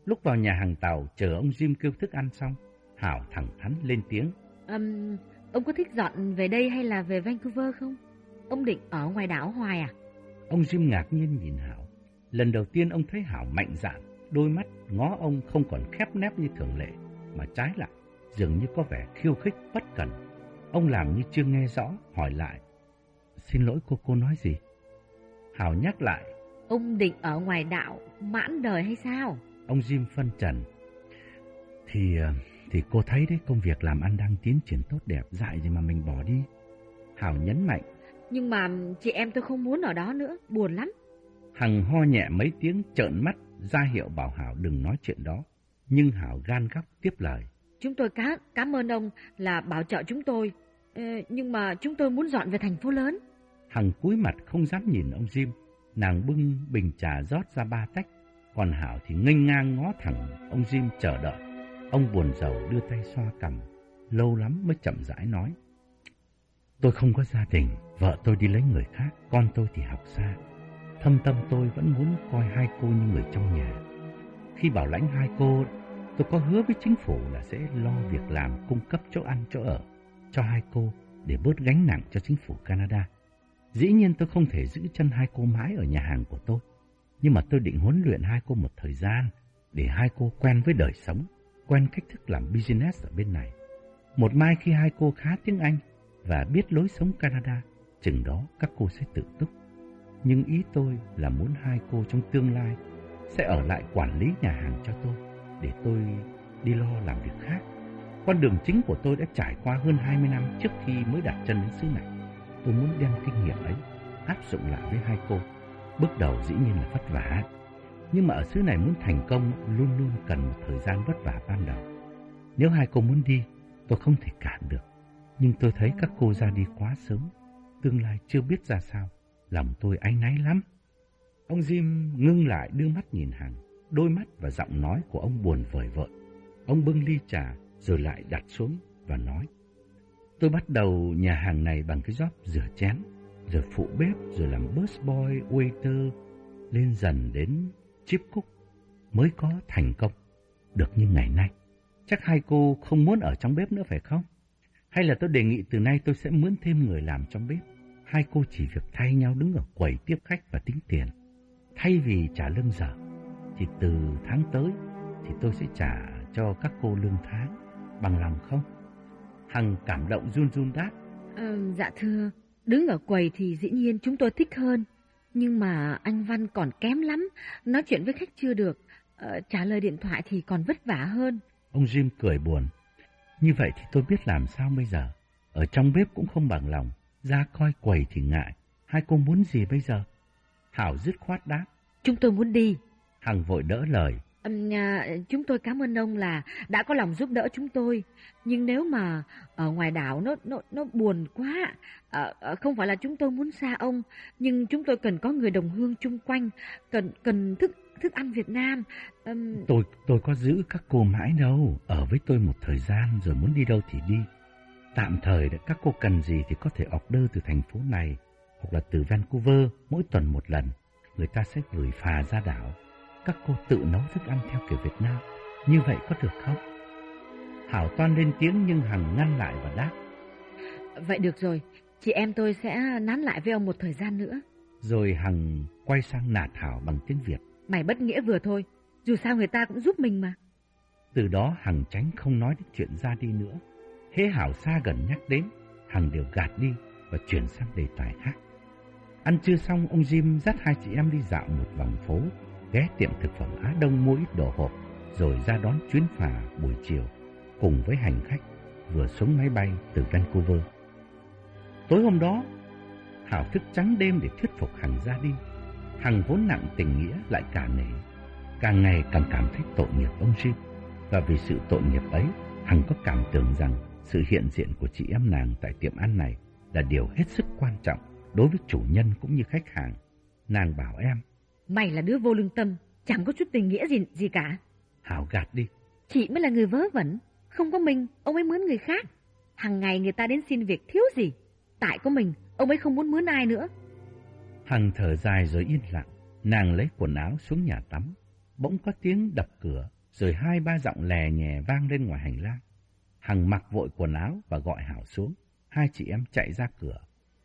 Lúc vào nhà hàng tàu chờ ông Jim kêu thức ăn xong, Hảo thẳng thắn lên tiếng. Um, ông có thích dọn về đây hay là về Vancouver không? Ông định ở ngoài đảo hoài à? Ông Jim ngạc nhiên nhìn Hảo. Lần đầu tiên ông thấy Hảo mạnh dạn, đôi mắt ngó ông không còn khép nép như thường lệ, mà trái lại, dường như có vẻ khiêu khích bất cần. Ông làm như chưa nghe rõ, hỏi lại. Xin lỗi cô, cô nói gì? Hảo nhắc lại. Ông định ở ngoài đảo mãn đời hay sao? Ông Jim phân trần. Thì ờ, thì cô thấy đấy công việc làm ăn đang tiến triển tốt đẹp, dại gì mà mình bỏ đi. Hảo nhấn mạnh. Nhưng mà chị em tôi không muốn ở đó nữa, buồn lắm. Hằng ho nhẹ mấy tiếng trợn mắt, ra hiệu bảo Hảo đừng nói chuyện đó. Nhưng Hảo gan góc tiếp lời. Chúng tôi cá, cảm ơn ông là bảo trợ chúng tôi, ờ, nhưng mà chúng tôi muốn dọn về thành phố lớn. Hằng cúi mặt không dám nhìn ông Jim, nàng bưng bình trà rót ra ba tách, còn Hảo thì nghênh ngang ngó thẳng ông Jim chờ đợi. Ông buồn rầu đưa tay xoa cằm, lâu lắm mới chậm rãi nói. Tôi không có gia đình, vợ tôi đi lấy người khác, con tôi thì học xa. Thâm tâm tôi vẫn muốn coi hai cô như người trong nhà. Khi bảo lãnh hai cô, tôi có hứa với chính phủ là sẽ lo việc làm cung cấp chỗ ăn chỗ ở cho hai cô để bớt gánh nặng cho chính phủ Canada. Dĩ nhiên tôi không thể giữ chân hai cô mãi ở nhà hàng của tôi, nhưng mà tôi định huấn luyện hai cô một thời gian để hai cô quen với đời sống, quen cách thức làm business ở bên này. Một mai khi hai cô khá tiếng Anh và biết lối sống Canada, chừng đó các cô sẽ tự túc. Nhưng ý tôi là muốn hai cô trong tương lai sẽ ở lại quản lý nhà hàng cho tôi, để tôi đi lo làm việc khác. Con đường chính của tôi đã trải qua hơn 20 năm trước khi mới đặt chân đến xứ này. Tôi muốn đem kinh nghiệm ấy áp dụng lại với hai cô. Bước đầu dĩ nhiên là vất vả, nhưng mà ở xứ này muốn thành công luôn luôn cần một thời gian vất vả ban đầu. Nếu hai cô muốn đi, tôi không thể cản được. Nhưng tôi thấy các cô ra đi quá sớm, tương lai chưa biết ra sao, lòng tôi áy náy lắm. Ông Jim ngưng lại đưa mắt nhìn Hằng, đôi mắt và giọng nói của ông buồn vời vợi. Ông bưng ly trà rồi lại đặt xuống và nói. Tôi bắt đầu nhà hàng này bằng cái job rửa chén, rồi phụ bếp, rồi làm busboy, waiter, lên dần đến chip cook mới có thành công được như ngày nay. Chắc hai cô không muốn ở trong bếp nữa phải không? Hay là tôi đề nghị từ nay tôi sẽ mướn thêm người làm trong bếp. Hai cô chỉ việc thay nhau đứng ở quầy tiếp khách và tính tiền. Thay vì trả lương giờ, thì từ tháng tới thì tôi sẽ trả cho các cô lương tháng. Bằng lòng không? Hằng cảm động run run đáp. Ờ, dạ thưa, đứng ở quầy thì dĩ nhiên chúng tôi thích hơn. Nhưng mà anh Văn còn kém lắm, nói chuyện với khách chưa được, ờ, trả lời điện thoại thì còn vất vả hơn. Ông Jim cười buồn. Như vậy thì tôi biết làm sao bây giờ. Ở trong bếp cũng không bằng lòng, ra coi quầy thì ngại. Hai cô muốn gì bây giờ? Hảo dứt khoát đáp. Chúng tôi muốn đi. Hằng vội đỡ lời. À, chúng tôi cảm ơn ông là đã có lòng giúp đỡ chúng tôi. Nhưng nếu mà ở ngoài đảo nó nó nó buồn quá, à, không phải là chúng tôi muốn xa ông, nhưng chúng tôi cần có người đồng hương chung quanh, cần cần thức thức ăn Việt Nam. Um... Tôi tôi có giữ các cô mãi đâu, ở với tôi một thời gian rồi muốn đi đâu thì đi. Tạm thời các cô cần gì thì có thể order từ thành phố này hoặc là từ Vancouver mỗi tuần một lần. Người ta sẽ gửi phà ra đảo các cô tự nấu thức ăn theo kiểu Việt Nam. Như vậy có được không? Hảo toan lên tiếng nhưng Hằng ngăn lại và đáp. Vậy được rồi, chị em tôi sẽ nán lại với ông một thời gian nữa. Rồi Hằng quay sang nạt Hảo bằng tiếng Việt. Mày bất nghĩa vừa thôi, dù sao người ta cũng giúp mình mà. Từ đó Hằng tránh không nói đến chuyện ra đi nữa. Hễ Hảo xa gần nhắc đến, Hằng đều gạt đi và chuyển sang đề tài khác. Ăn trưa xong, ông Jim dắt hai chị em đi dạo một vòng phố ghé tiệm thực phẩm Á Đông mua ít đồ hộp, rồi ra đón chuyến phà buổi chiều cùng với hành khách vừa xuống máy bay từ Vancouver. Tối hôm đó, Hảo thức trắng đêm để thuyết phục Hằng ra đi. Hằng vốn nặng tình nghĩa lại cả nể, càng ngày càng cảm thấy tội nghiệp ông Jim. Và vì sự tội nghiệp ấy, Hằng có cảm tưởng rằng sự hiện diện của chị em nàng tại tiệm ăn này là điều hết sức quan trọng đối với chủ nhân cũng như khách hàng. Nàng bảo em, Mày là đứa vô lương tâm, chẳng có chút tình nghĩa gì gì cả. Hảo gạt đi. Chị mới là người vớ vẩn, không có mình, ông ấy mướn người khác. Hằng ngày người ta đến xin việc thiếu gì. Tại có mình, ông ấy không muốn mướn ai nữa. Hằng thở dài rồi yên lặng, nàng lấy quần áo xuống nhà tắm. Bỗng có tiếng đập cửa, rồi hai ba giọng lè nhẹ vang lên ngoài hành lang. Hằng mặc vội quần áo và gọi Hảo xuống. Hai chị em chạy ra cửa,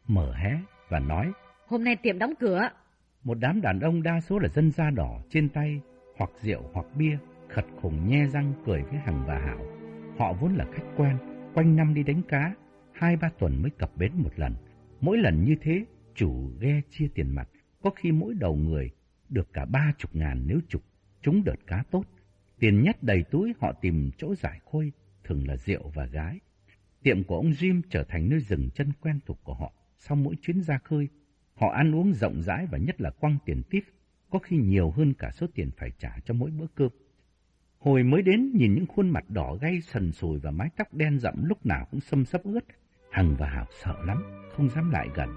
mở hé và nói. Hôm nay tiệm đóng cửa. Một đám đàn ông đa số là dân da đỏ trên tay, hoặc rượu hoặc bia, khật khủng nhe răng cười với Hằng và Hảo. Họ vốn là khách quen, quanh năm đi đánh cá, hai ba tuần mới cập bến một lần. Mỗi lần như thế, chủ ghe chia tiền mặt, có khi mỗi đầu người được cả ba chục ngàn nếu chục, chúng đợt cá tốt. Tiền nhất đầy túi họ tìm chỗ giải khôi, thường là rượu và gái. Tiệm của ông Jim trở thành nơi dừng chân quen thuộc của họ sau mỗi chuyến ra khơi. Họ ăn uống rộng rãi và nhất là quăng tiền tip, có khi nhiều hơn cả số tiền phải trả cho mỗi bữa cơm. Hồi mới đến nhìn những khuôn mặt đỏ gay sần sùi và mái tóc đen rậm lúc nào cũng xâm sấp ướt, Hằng và Hảo sợ lắm, không dám lại gần.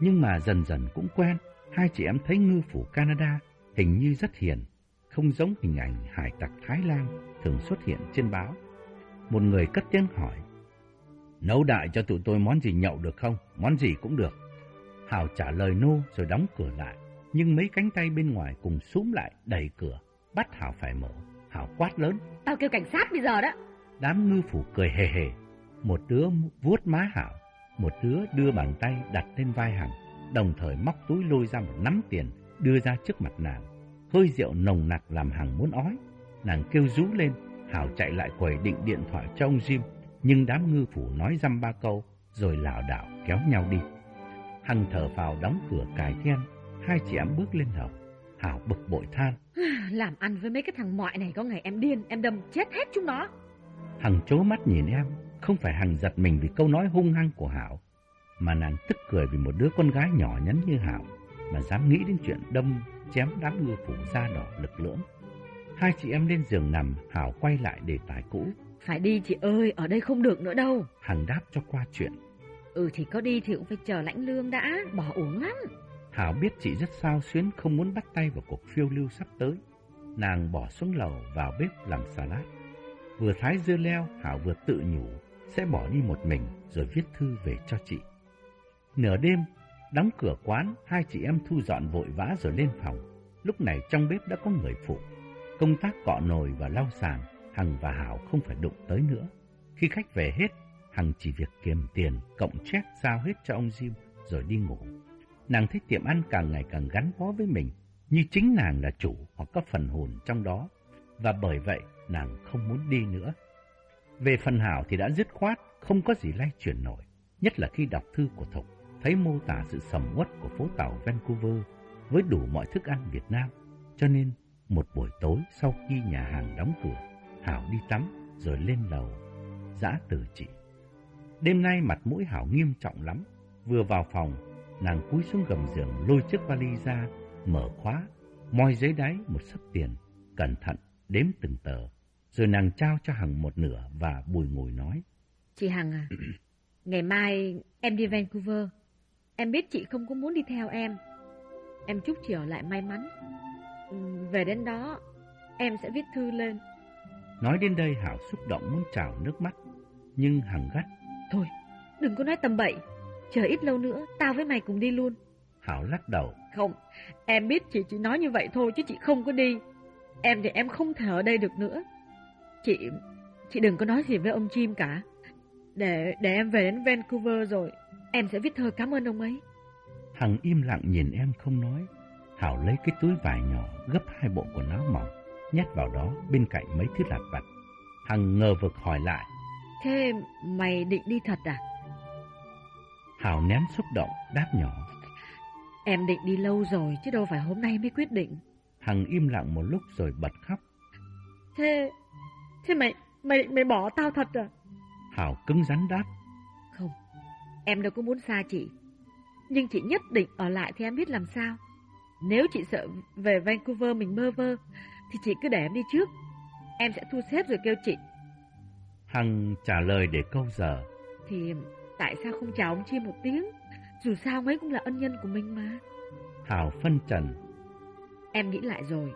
Nhưng mà dần dần cũng quen, hai chị em thấy ngư phủ Canada hình như rất hiền, không giống hình ảnh hải tặc Thái Lan thường xuất hiện trên báo. Một người cất tiếng hỏi, Nấu đại cho tụi tôi món gì nhậu được không? Món gì cũng được. Hảo trả lời nô rồi đóng cửa lại, nhưng mấy cánh tay bên ngoài cùng súm lại đẩy cửa, bắt Hảo phải mở. Hảo quát lớn. Tao kêu cảnh sát bây giờ đó. Đám ngư phủ cười hề hề. Một đứa vuốt má Hảo, một đứa đưa bàn tay đặt lên vai Hằng, đồng thời móc túi lôi ra một nắm tiền đưa ra trước mặt nàng. Hơi rượu nồng nặc làm Hằng muốn ói. Nàng kêu rú lên, Hảo chạy lại quầy định điện thoại cho ông Jim, nhưng đám ngư phủ nói dăm ba câu rồi lảo đảo kéo nhau đi. Hằng thở vào đóng cửa cài then, hai chị em bước lên lầu. Hảo bực bội than. Làm ăn với mấy cái thằng mọi này có ngày em điên, em đâm chết hết chúng nó. Hằng chố mắt nhìn em, không phải Hằng giật mình vì câu nói hung hăng của Hảo, mà nàng tức cười vì một đứa con gái nhỏ nhắn như Hảo mà dám nghĩ đến chuyện đâm chém đám ngư phủ da đỏ lực lưỡng. Hai chị em lên giường nằm, Hảo quay lại đề tài cũ. Phải đi chị ơi, ở đây không được nữa đâu. Hằng đáp cho qua chuyện. Ừ thì có đi thì cũng phải chờ lãnh lương đã, bỏ uống lắm. Hảo biết chị rất sao xuyến không muốn bắt tay vào cuộc phiêu lưu sắp tới. Nàng bỏ xuống lầu vào bếp làm salad. Vừa thái dưa leo, Hảo vừa tự nhủ sẽ bỏ đi một mình rồi viết thư về cho chị. Nửa đêm, đóng cửa quán, hai chị em thu dọn vội vã rồi lên phòng. Lúc này trong bếp đã có người phụ. Công tác cọ nồi và lau sàn, Hằng và Hảo không phải đụng tới nữa. Khi khách về hết, Hằng chỉ việc kiềm tiền, cộng check giao hết cho ông Jim rồi đi ngủ. Nàng thấy tiệm ăn càng ngày càng gắn bó với mình, như chính nàng là chủ hoặc có phần hồn trong đó. Và bởi vậy, nàng không muốn đi nữa. Về phần Hảo thì đã dứt khoát, không có gì lay chuyển nổi. Nhất là khi đọc thư của Thục, thấy mô tả sự sầm uất của phố tàu Vancouver với đủ mọi thức ăn Việt Nam. Cho nên, một buổi tối sau khi nhà hàng đóng cửa, Hảo đi tắm rồi lên lầu, dã từ chị. Đêm nay mặt mũi Hảo nghiêm trọng lắm. Vừa vào phòng, nàng cúi xuống gầm giường lôi chiếc vali ra, mở khóa, moi dưới đáy một sấp tiền, cẩn thận đếm từng tờ. Rồi nàng trao cho Hằng một nửa và bùi ngồi nói. Chị Hằng à, ngày mai em đi Vancouver. Em biết chị không có muốn đi theo em. Em chúc chị ở lại may mắn. Về đến đó, em sẽ viết thư lên. Nói đến đây Hảo xúc động muốn trào nước mắt, nhưng Hằng gắt. Thôi, đừng có nói tầm bậy. Chờ ít lâu nữa, tao với mày cùng đi luôn. Hảo lắc đầu. Không, em biết chị chỉ nói như vậy thôi chứ chị không có đi. Em thì em không thể ở đây được nữa. Chị, chị đừng có nói gì với ông Jim cả. Để, để em về đến Vancouver rồi, em sẽ viết thơ cảm ơn ông ấy. Hằng im lặng nhìn em không nói. Hảo lấy cái túi vải nhỏ gấp hai bộ quần áo mỏng, nhét vào đó bên cạnh mấy thứ lặt vặt. Hằng ngờ vực hỏi lại. Thế mày định đi thật à? Hảo nén xúc động, đáp nhỏ. Em định đi lâu rồi chứ đâu phải hôm nay mới quyết định. Hằng im lặng một lúc rồi bật khóc. Thế, thế mày, mày, mày bỏ tao thật à? Hảo cứng rắn đáp. Không, em đâu có muốn xa chị. Nhưng chị nhất định ở lại thì em biết làm sao. Nếu chị sợ về Vancouver mình mơ vơ, thì chị cứ để em đi trước. Em sẽ thu xếp rồi kêu chị. Hằng trả lời để câu giờ. Thì tại sao không chào ông Chim một tiếng? Dù sao mấy cũng là ân nhân của mình mà. Hảo phân trần. Em nghĩ lại rồi.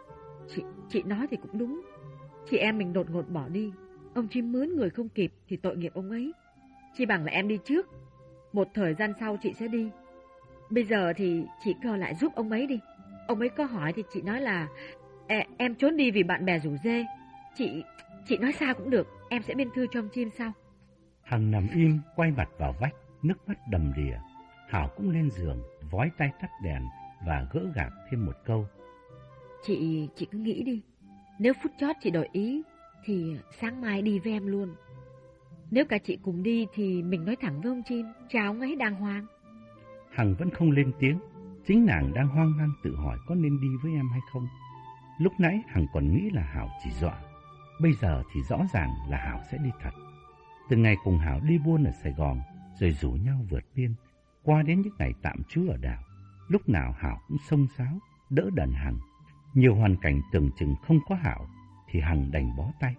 Chị chị nói thì cũng đúng. Chị em mình đột ngột bỏ đi. Ông Chim mướn người không kịp thì tội nghiệp ông ấy. Chi bằng là em đi trước. Một thời gian sau chị sẽ đi. Bây giờ thì chị cơ lại giúp ông ấy đi. Ông ấy có hỏi thì chị nói là em trốn đi vì bạn bè rủ dê. Chị chị nói sao cũng được, em sẽ biên thư cho ông Chim sau. Hằng nằm im, quay mặt vào vách, nước mắt đầm đìa. Hảo cũng lên giường, vói tay tắt đèn và gỡ gạc thêm một câu. Chị, chị cứ nghĩ đi. Nếu phút chót chị đổi ý, thì sáng mai đi với em luôn. Nếu cả chị cùng đi thì mình nói thẳng với ông Chim, chào ông ấy đàng hoàng. Hằng vẫn không lên tiếng, chính nàng đang hoang mang tự hỏi có nên đi với em hay không. Lúc nãy Hằng còn nghĩ là Hảo chỉ dọa, bây giờ thì rõ ràng là Hảo sẽ đi thật. Từ ngày cùng Hảo đi buôn ở Sài Gòn, rồi rủ nhau vượt biên, qua đến những ngày tạm trú ở đảo, lúc nào Hảo cũng sông sáo, đỡ đần Hằng. Nhiều hoàn cảnh tưởng chừng không có Hảo, thì Hằng đành bó tay.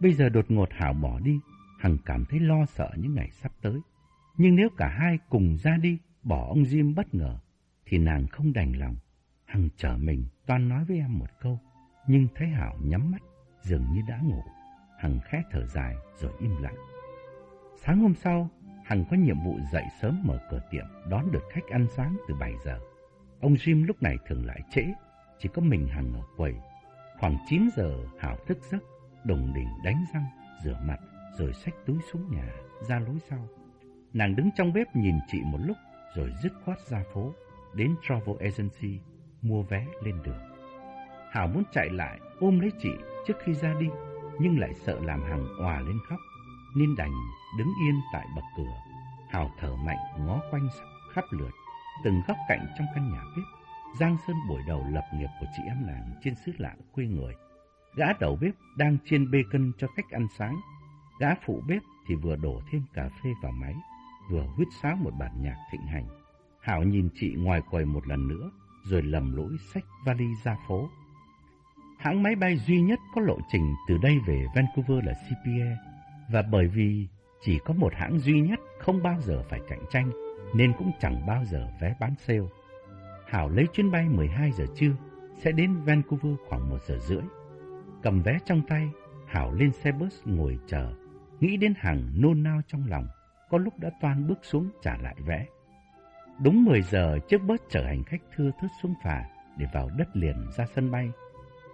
Bây giờ đột ngột Hảo bỏ đi, Hằng cảm thấy lo sợ những ngày sắp tới. Nhưng nếu cả hai cùng ra đi, bỏ ông Diêm bất ngờ, thì nàng không đành lòng. Hằng trở mình, toan nói với em một câu, nhưng thấy Hảo nhắm mắt, dường như đã ngủ. Hằng khẽ thở dài rồi im lặng. Sáng hôm sau, Hằng có nhiệm vụ dậy sớm mở cửa tiệm, đón được khách ăn sáng từ 7 giờ. Ông Jim lúc này thường lại trễ, chỉ có mình Hằng ở quầy. Khoảng 9 giờ Hảo thức giấc, đồng đỉnh đánh răng, rửa mặt, rồi xách túi xuống nhà, ra lối sau. Nàng đứng trong bếp nhìn chị một lúc, rồi dứt khoát ra phố, đến Travel Agency, mua vé lên đường. Hảo muốn chạy lại, ôm lấy chị trước khi ra đi, nhưng lại sợ làm Hằng òa lên khóc, nên đành đứng yên tại bậc cửa. Hảo thở mạnh ngó quanh khắp lượt, từng góc cạnh trong căn nhà bếp. Giang Sơn buổi đầu lập nghiệp của chị em nàng trên xứ lạ quê người. Gã đầu bếp đang chiên bê cân cho khách ăn sáng. Gã phụ bếp thì vừa đổ thêm cà phê vào máy, vừa huýt sáo một bản nhạc thịnh hành. Hảo nhìn chị ngoài quầy một lần nữa, rồi lầm lỗi xách vali ra phố. Hãng máy bay duy nhất có lộ trình từ đây về Vancouver là CPA, và bởi vì chỉ có một hãng duy nhất không bao giờ phải cạnh tranh, nên cũng chẳng bao giờ vé bán sale. Hảo lấy chuyến bay 12 giờ trưa, sẽ đến Vancouver khoảng 1 giờ rưỡi. Cầm vé trong tay, Hảo lên xe bus ngồi chờ, nghĩ đến hàng nôn nao trong lòng, có lúc đã toan bước xuống trả lại vé. Đúng 10 giờ, chiếc bus chở hành khách thưa thớt xuống phà để vào đất liền ra sân bay.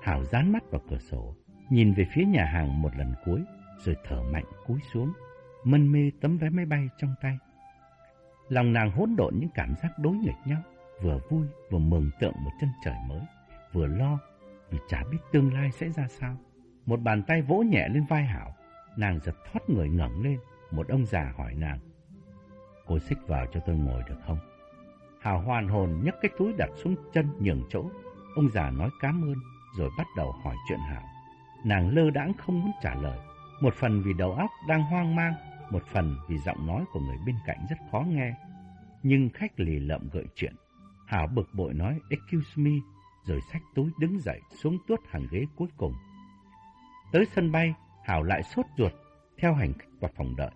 Hảo dán mắt vào cửa sổ, nhìn về phía nhà hàng một lần cuối, rồi thở mạnh cúi xuống, mân mê tấm vé máy bay trong tay. Lòng nàng hỗn độn những cảm giác đối nghịch nhau, vừa vui vừa mừng tượng một chân trời mới, vừa lo vì chả biết tương lai sẽ ra sao. Một bàn tay vỗ nhẹ lên vai Hảo, nàng giật thoát người ngẩng lên, một ông già hỏi nàng. Cô xích vào cho tôi ngồi được không? Hảo hoàn hồn nhấc cái túi đặt xuống chân nhường chỗ. Ông già nói cảm ơn, rồi bắt đầu hỏi chuyện Hảo. Nàng lơ đãng không muốn trả lời. Một phần vì đầu óc đang hoang mang, một phần vì giọng nói của người bên cạnh rất khó nghe. Nhưng khách lì lợm gợi chuyện. Hảo bực bội nói, excuse me, rồi xách túi đứng dậy xuống tuốt hàng ghế cuối cùng. Tới sân bay, Hảo lại sốt ruột, theo hành khách vào phòng đợi.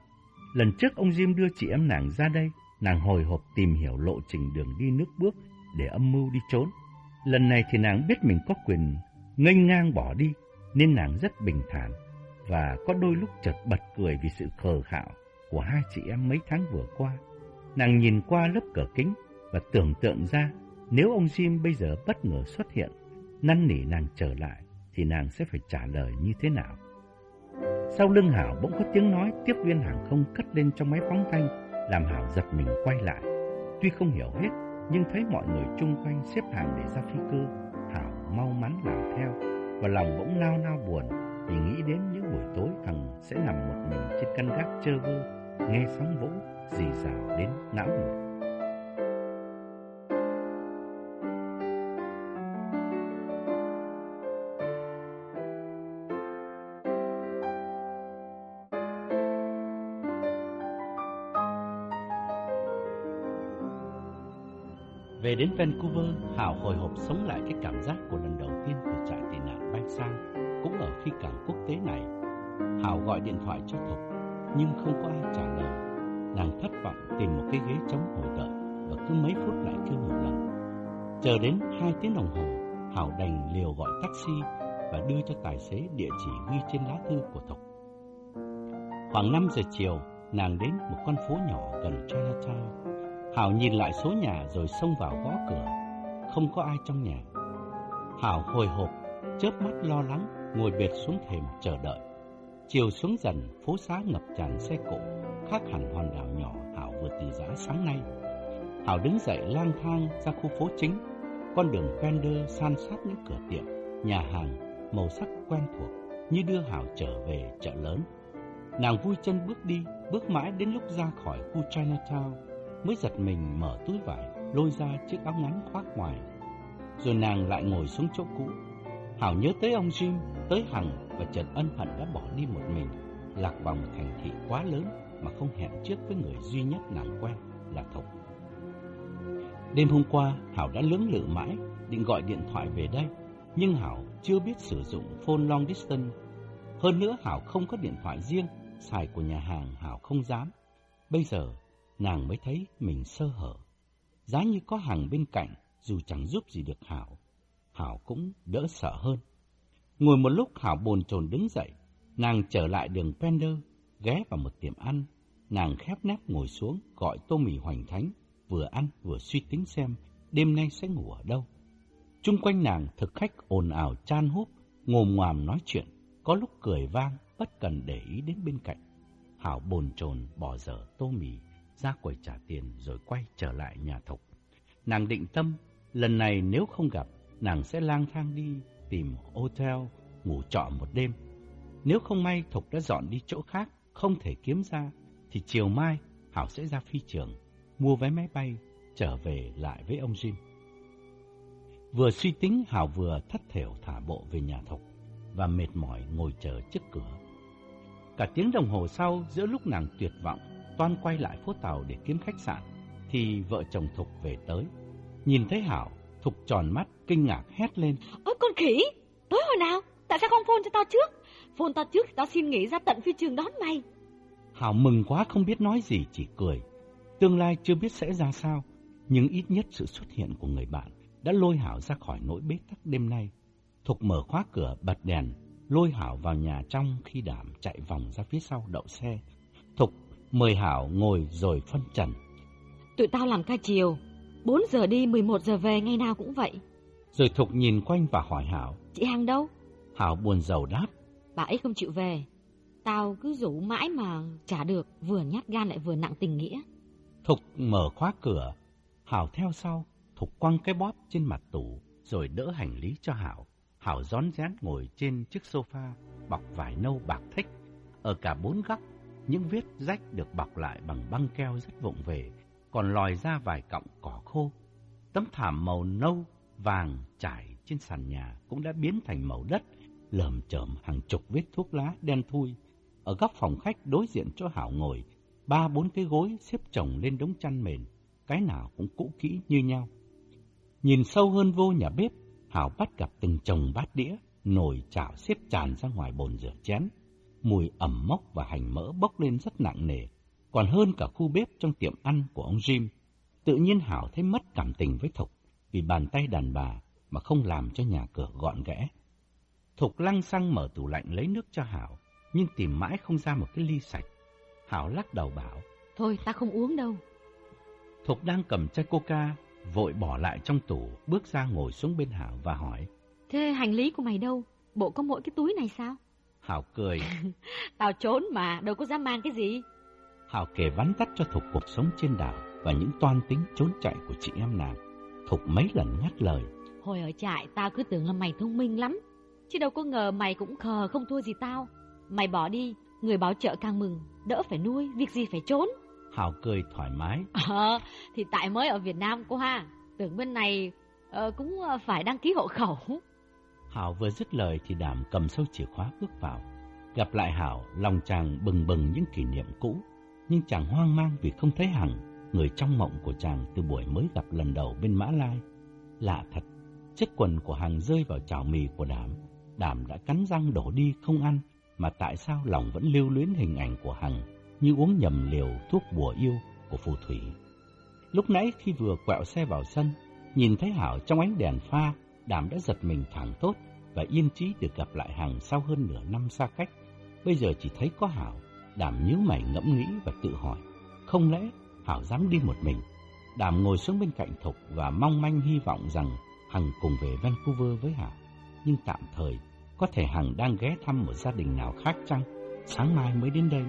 Lần trước ông Jim đưa chị em nàng ra đây, nàng hồi hộp tìm hiểu lộ trình đường đi nước bước để âm mưu đi trốn. Lần này thì nàng biết mình có quyền nghênh ngang bỏ đi, nên nàng rất bình thản và có đôi lúc chợt bật cười vì sự khờ khạo của hai chị em mấy tháng vừa qua. Nàng nhìn qua lớp cửa kính và tưởng tượng ra nếu ông Jim bây giờ bất ngờ xuất hiện, năn nỉ nàng trở lại, thì nàng sẽ phải trả lời như thế nào? Sau lưng Hảo bỗng có tiếng nói tiếp viên hàng không cất lên trong máy phóng thanh, làm Hảo giật mình quay lại. Tuy không hiểu hết, nhưng thấy mọi người chung quanh xếp hàng để ra phi cơ, Thảo mau mắn làm theo, và lòng bỗng nao nao buồn vì nghĩ đến những buổi tối Hằng sẽ nằm một mình trên căn gác chơ vơ, nghe sóng vỗ, dì dào đến não nổ. Về đến Vancouver, Hảo hồi hộp sống lại cái cảm giác của lần đầu tiên từ trại tị nạn bay sang, cũng ở khi cảng quốc tế này. Hảo gọi điện thoại cho Thục, nhưng không có ai trả lời. Nàng thất vọng tìm một cái ghế trống ngồi đợi và cứ mấy phút lại kêu một lần. Chờ đến hai tiếng đồng hồ, Hảo đành liều gọi taxi và đưa cho tài xế địa chỉ ghi trên lá thư của Thục. Khoảng 5 giờ chiều, nàng đến một con phố nhỏ gần Chinatown. Hảo nhìn lại số nhà rồi xông vào gõ cửa. Không có ai trong nhà. Hảo hồi hộp, chớp mắt lo lắng, ngồi bệt xuống thềm chờ đợi. Chiều xuống dần, phố xá ngập tràn xe cộ, khác hẳn hòn đảo nhỏ Hảo vừa từ giã sáng nay. Hảo đứng dậy lang thang ra khu phố chính, con đường quen đưa san sát những cửa tiệm, nhà hàng, màu sắc quen thuộc như đưa Hảo trở về chợ lớn. Nàng vui chân bước đi, bước mãi đến lúc ra khỏi khu Chinatown, mới giật mình mở túi vải, lôi ra chiếc áo ngắn khoác ngoài. Rồi nàng lại ngồi xuống chỗ cũ. Hảo nhớ tới ông Jim, tới Hằng và Trần Ân Hận đã bỏ đi một mình, lạc vào một thành thị quá lớn mà không hẹn trước với người duy nhất nàng quen là Thục. Đêm hôm qua, Hảo đã lưỡng lự mãi, định gọi điện thoại về đây, nhưng Hảo chưa biết sử dụng phone long distance. Hơn nữa Hảo không có điện thoại riêng, xài của nhà hàng Hảo không dám. Bây giờ, nàng mới thấy mình sơ hở. Giá như có hàng bên cạnh, dù chẳng giúp gì được Hảo, Hảo cũng đỡ sợ hơn. Ngồi một lúc Hảo bồn chồn đứng dậy, nàng trở lại đường Pender, ghé vào một tiệm ăn. Nàng khép nép ngồi xuống, gọi tô mì hoành thánh, vừa ăn vừa suy tính xem đêm nay sẽ ngủ ở đâu. Trung quanh nàng thực khách ồn ào chan húp, ngồm ngoàm nói chuyện, có lúc cười vang, bất cần để ý đến bên cạnh. Hảo bồn chồn bỏ dở tô mì, ra quầy trả tiền rồi quay trở lại nhà thục. Nàng định tâm, lần này nếu không gặp, nàng sẽ lang thang đi tìm hotel, ngủ trọ một đêm. Nếu không may Thục đã dọn đi chỗ khác, không thể kiếm ra, thì chiều mai Hảo sẽ ra phi trường, mua vé máy bay, trở về lại với ông Jim. Vừa suy tính Hảo vừa thất thểu thả bộ về nhà Thục và mệt mỏi ngồi chờ trước cửa. Cả tiếng đồng hồ sau, giữa lúc nàng tuyệt vọng, toan quay lại phố tàu để kiếm khách sạn, thì vợ chồng Thục về tới. Nhìn thấy Hảo, Thục tròn mắt, kinh ngạc hét lên. Ôi con khỉ, tới hồi nào? Tại sao không phone cho tao trước? Phone tao trước tao xin nghỉ ra tận phi trường đón mày. Hảo mừng quá không biết nói gì chỉ cười. Tương lai chưa biết sẽ ra sao, nhưng ít nhất sự xuất hiện của người bạn đã lôi Hảo ra khỏi nỗi bế tắc đêm nay. Thục mở khóa cửa bật đèn, lôi Hảo vào nhà trong khi đảm chạy vòng ra phía sau đậu xe. Thục mời Hảo ngồi rồi phân trần. Tụi tao làm ca chiều, 4 giờ đi 11 giờ về ngày nào cũng vậy. Rồi Thục nhìn quanh và hỏi Hảo. Chị Hằng đâu? Hảo buồn rầu đáp. Bà ấy không chịu về. Tao cứ rủ mãi mà trả được, vừa nhát gan lại vừa nặng tình nghĩa. Thục mở khóa cửa, Hảo theo sau, Thục quăng cái bóp trên mặt tủ, rồi đỡ hành lý cho Hảo. Hảo rón rén ngồi trên chiếc sofa, bọc vải nâu bạc thích. Ở cả bốn góc, những vết rách được bọc lại bằng băng keo rất vụng về, còn lòi ra vài cọng cỏ khô. Tấm thảm màu nâu, vàng trải trên sàn nhà cũng đã biến thành màu đất, lởm chởm hàng chục vết thuốc lá đen thui. Ở góc phòng khách đối diện chỗ Hảo ngồi, ba bốn cái gối xếp chồng lên đống chăn mền, cái nào cũng cũ kỹ như nhau. Nhìn sâu hơn vô nhà bếp, Hảo bắt gặp từng chồng bát đĩa, nồi chảo xếp tràn ra ngoài bồn rửa chén. Mùi ẩm mốc và hành mỡ bốc lên rất nặng nề, còn hơn cả khu bếp trong tiệm ăn của ông Jim. Tự nhiên Hảo thấy mất cảm tình với Thục vì bàn tay đàn bà mà không làm cho nhà cửa gọn gẽ. Thục lăng xăng mở tủ lạnh lấy nước cho Hảo, nhưng tìm mãi không ra một cái ly sạch. Hảo lắc đầu bảo, Thôi ta không uống đâu. Thục đang cầm chai coca, vội bỏ lại trong tủ, bước ra ngồi xuống bên Hảo và hỏi. Thế hành lý của mày đâu? Bộ có mỗi cái túi này sao? Hảo cười. Tao trốn mà, đâu có dám mang cái gì. Hảo kể vắn tắt cho Thục cuộc sống trên đảo và những toan tính trốn chạy của chị em nàng. Thục mấy lần ngắt lời. Hồi ở trại tao cứ tưởng là mày thông minh lắm. Chứ đâu có ngờ mày cũng khờ không thua gì tao. Mày bỏ đi, người báo trợ càng mừng, đỡ phải nuôi, việc gì phải trốn. Hảo cười thoải mái. Ờ, thì tại mới ở Việt Nam cô ha. Tưởng bên này uh, cũng phải đăng ký hộ khẩu. Hảo vừa dứt lời thì Đảm cầm sâu chìa khóa bước vào. Gặp lại Hảo, lòng chàng bừng bừng những kỷ niệm cũ. Nhưng chàng hoang mang vì không thấy Hằng, người trong mộng của chàng từ buổi mới gặp lần đầu bên Mã Lai. Lạ thật, chiếc quần của Hằng rơi vào chảo mì của Đảm. Đảm đã cắn răng đổ đi không ăn, mà tại sao lòng vẫn lưu luyến hình ảnh của Hằng như uống nhầm liều thuốc bùa yêu của phù thủy. Lúc nãy khi vừa quẹo xe vào sân, nhìn thấy Hảo trong ánh đèn pha, Đảm đã giật mình thẳng tốt và yên trí được gặp lại Hằng sau hơn nửa năm xa cách. Bây giờ chỉ thấy có Hảo, Đảm nhíu mày ngẫm nghĩ và tự hỏi, không lẽ Hảo dám đi một mình? Đảm ngồi xuống bên cạnh Thục và mong manh hy vọng rằng Hằng cùng về Vancouver với Hảo. Nhưng tạm thời, có thể Hằng đang ghé thăm một gia đình nào khác chăng? Sáng mai mới đến đây.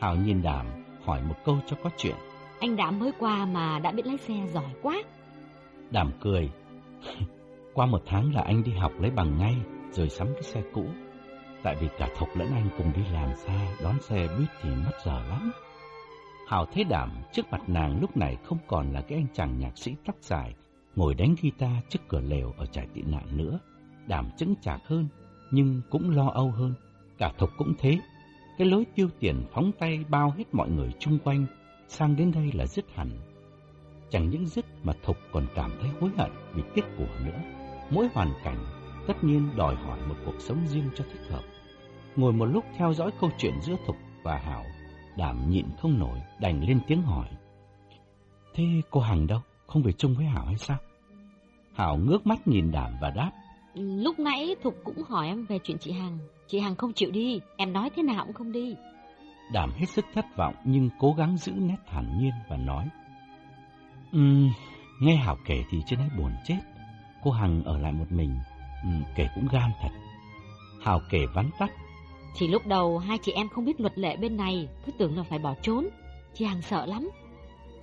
Hảo nhìn Đảm, hỏi một câu cho có chuyện. Anh Đảm mới qua mà đã biết lái xe giỏi quá. Đảm cười qua một tháng là anh đi học lấy bằng ngay, rồi sắm cái xe cũ. Tại vì cả Thục lẫn anh cùng đi làm xa, đón xe buýt thì mất giờ lắm. hào thấy Đảm trước mặt nàng lúc này không còn là cái anh chàng nhạc sĩ tóc dài, ngồi đánh guitar trước cửa lều ở trại tị nạn nữa. Đảm chững chạc hơn, nhưng cũng lo âu hơn. Cả Thục cũng thế. Cái lối tiêu tiền phóng tay bao hết mọi người chung quanh, sang đến đây là dứt hẳn. Chẳng những dứt mà Thục còn cảm thấy hối hận vì kết của nữa. Mỗi hoàn cảnh tất nhiên đòi hỏi một cuộc sống riêng cho thích hợp. Ngồi một lúc theo dõi câu chuyện giữa Thục và Hảo, Đảm nhịn không nổi, đành lên tiếng hỏi. Thế cô Hằng đâu? Không về chung với Hảo hay sao? Hảo ngước mắt nhìn Đảm và đáp. Lúc nãy Thục cũng hỏi em về chuyện chị Hằng. Chị Hằng không chịu đi, em nói thế nào cũng không đi. Đảm hết sức thất vọng nhưng cố gắng giữ nét thản nhiên và nói. Um, nghe Hảo kể thì trên ấy buồn chết. Cô Hằng ở lại một mình, um, kể cũng gan thật. Hảo kể vắn tắt. Thì lúc đầu hai chị em không biết luật lệ bên này, cứ tưởng là phải bỏ trốn. Chị Hằng sợ lắm.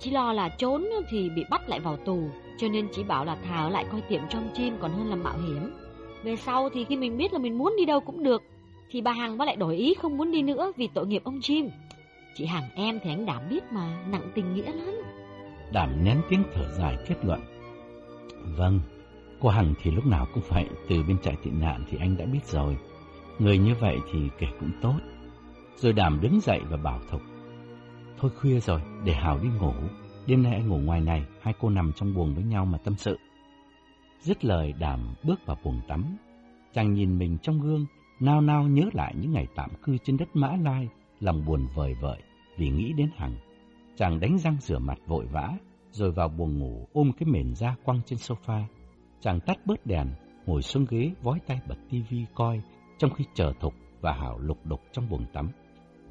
Chỉ lo là trốn thì bị bắt lại vào tù, cho nên chị bảo là thảo lại coi tiệm trong chim còn hơn là mạo hiểm. Về sau thì khi mình biết là mình muốn đi đâu cũng được, thì bà Hằng mới lại đổi ý không muốn đi nữa vì tội nghiệp ông chim. Chị Hằng em thì anh Đảm biết mà, nặng tình nghĩa lắm. Đảm nén tiếng thở dài kết luận. Vâng, cô Hằng thì lúc nào cũng vậy từ bên trại tị nạn thì anh đã biết rồi. Người như vậy thì kể cũng tốt. Rồi đàm đứng dậy và bảo Thục. Thôi khuya rồi, để Hảo đi ngủ. Đêm nay anh ngủ ngoài này, hai cô nằm trong buồng với nhau mà tâm sự. Dứt lời đàm bước vào buồng tắm. Chàng nhìn mình trong gương, nao nao nhớ lại những ngày tạm cư trên đất Mã Lai, lòng buồn vời vợi vì nghĩ đến Hằng. Chàng đánh răng rửa mặt vội vã, rồi vào buồng ngủ ôm cái mền da quăng trên sofa. Chàng tắt bớt đèn, ngồi xuống ghế vói tay bật tivi coi, trong khi chờ Thục và Hảo lục đục trong buồng tắm.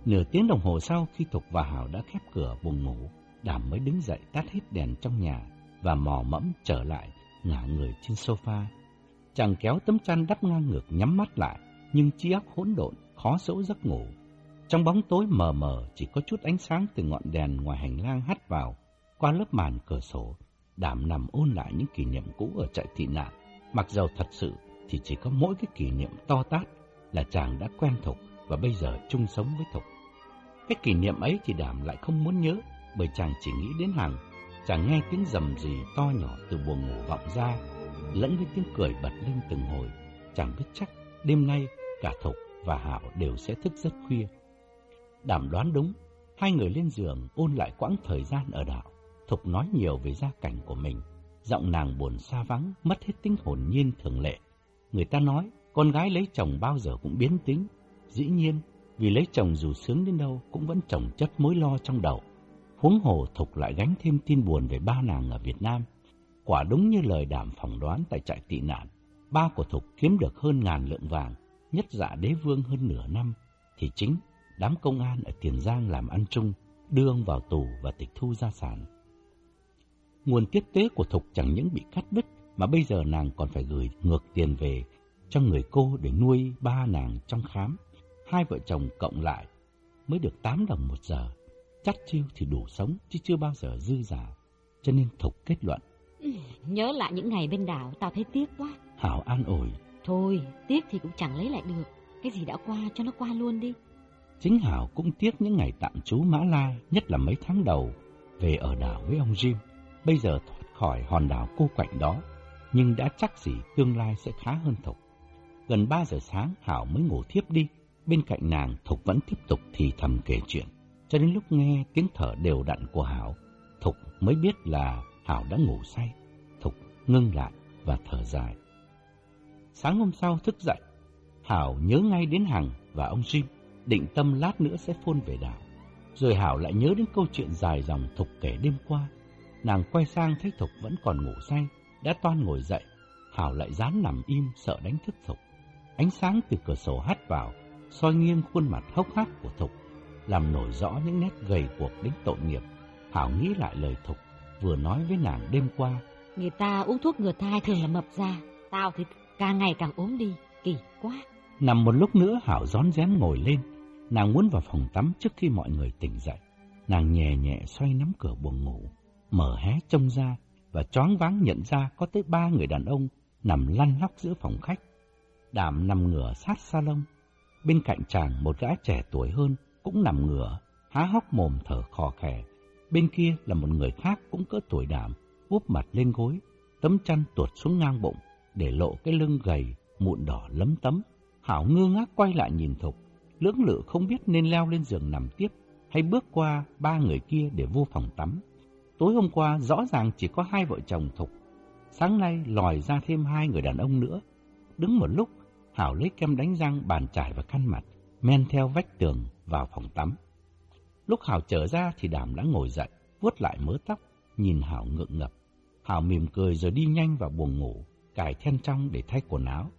Nửa tiếng đồng hồ sau khi Thục và Hảo đã khép cửa buồng ngủ, Đảm mới đứng dậy tắt hết đèn trong nhà và mò mẫm trở lại, ngả người trên sofa. Chàng kéo tấm chăn đắp ngang ngược nhắm mắt lại, nhưng trí óc hỗn độn, khó dỗ giấc ngủ. Trong bóng tối mờ mờ chỉ có chút ánh sáng từ ngọn đèn ngoài hành lang hắt vào, qua lớp màn cửa sổ, Đảm nằm ôn lại những kỷ niệm cũ ở trại thị nạn. Mặc dầu thật sự thì chỉ có mỗi cái kỷ niệm to tát là chàng đã quen Thục và bây giờ chung sống với Thục. Cái kỷ niệm ấy thì Đảm lại không muốn nhớ, bởi chàng chỉ nghĩ đến Hằng. Chàng nghe tiếng rầm rì to nhỏ từ buồng ngủ vọng ra, lẫn với tiếng cười bật lên từng hồi. Chàng biết chắc đêm nay cả Thục và Hảo đều sẽ thức rất khuya. Đảm đoán đúng, hai người lên giường ôn lại quãng thời gian ở đảo. Thục nói nhiều về gia cảnh của mình, giọng nàng buồn xa vắng, mất hết tính hồn nhiên thường lệ. Người ta nói, con gái lấy chồng bao giờ cũng biến tính. Dĩ nhiên, vì lấy chồng dù sướng đến đâu cũng vẫn chồng chất mối lo trong đầu. Huống hồ Thục lại gánh thêm tin buồn về ba nàng ở Việt Nam. Quả đúng như lời đảm phỏng đoán tại trại tị nạn, ba của Thục kiếm được hơn ngàn lượng vàng, nhất dạ đế vương hơn nửa năm, thì chính đám công an ở Tiền Giang làm ăn chung, đưa ông vào tù và tịch thu gia sản. Nguồn tiếp tế của Thục chẳng những bị cắt đứt, mà bây giờ nàng còn phải gửi ngược tiền về cho người cô để nuôi ba nàng trong khám. Hai vợ chồng cộng lại mới được 8 đồng một giờ. Chắc chiêu thì đủ sống chứ chưa bao giờ dư giả. Cho nên Thục kết luận. Nhớ lại những ngày bên đảo tao thấy tiếc quá. Hảo an ủi. Thôi, tiếc thì cũng chẳng lấy lại được. Cái gì đã qua cho nó qua luôn đi. Chính Hảo cũng tiếc những ngày tạm trú Mã La, nhất là mấy tháng đầu, về ở đảo với ông Jim. Bây giờ thoát khỏi hòn đảo cô quạnh đó, nhưng đã chắc gì tương lai sẽ khá hơn Thục. Gần 3 giờ sáng, Hảo mới ngủ thiếp đi. Bên cạnh nàng, Thục vẫn tiếp tục thì thầm kể chuyện. Cho đến lúc nghe tiếng thở đều đặn của Hảo, Thục mới biết là Hảo đã ngủ say. Thục ngưng lại và thở dài. Sáng hôm sau thức dậy, Hảo nhớ ngay đến Hằng và ông Jim, định tâm lát nữa sẽ phôn về đảo. Rồi Hảo lại nhớ đến câu chuyện dài dòng Thục kể đêm qua. Nàng quay sang thấy Thục vẫn còn ngủ say, đã toan ngồi dậy. Hảo lại dán nằm im sợ đánh thức Thục. Ánh sáng từ cửa sổ hắt vào, soi nghiêng khuôn mặt hốc hác của Thục. làm nổi rõ những nét gầy cuộc đến tội nghiệp. Hảo nghĩ lại lời Thục vừa nói với nàng đêm qua. Người ta uống thuốc ngừa thai thường là mập ra, tao thì càng ngày càng ốm đi, kỳ quá. Nằm một lúc nữa Hảo rón rén ngồi lên, nàng muốn vào phòng tắm trước khi mọi người tỉnh dậy. Nàng nhẹ nhẹ xoay nắm cửa buồng ngủ, mở hé trông ra và choáng váng nhận ra có tới ba người đàn ông nằm lăn lóc giữa phòng khách. Đàm nằm ngửa sát salon, bên cạnh chàng một gã trẻ tuổi hơn cũng nằm ngửa, há hốc mồm thở khò khè. Bên kia là một người khác cũng cỡ tuổi đàm, úp mặt lên gối, tấm chăn tuột xuống ngang bụng, để lộ cái lưng gầy, mụn đỏ lấm tấm. Hảo ngơ ngác quay lại nhìn Thục, lưỡng lự không biết nên leo lên giường nằm tiếp hay bước qua ba người kia để vô phòng tắm. Tối hôm qua rõ ràng chỉ có hai vợ chồng Thục. Sáng nay lòi ra thêm hai người đàn ông nữa. Đứng một lúc, Hảo lấy kem đánh răng, bàn chải và khăn mặt, men theo vách tường vào phòng tắm. Lúc Hảo trở ra thì Đảm đã ngồi dậy, vuốt lại mớ tóc, nhìn Hảo ngượng ngập. Hảo mỉm cười rồi đi nhanh vào buồng ngủ, cài then trong để thay quần áo.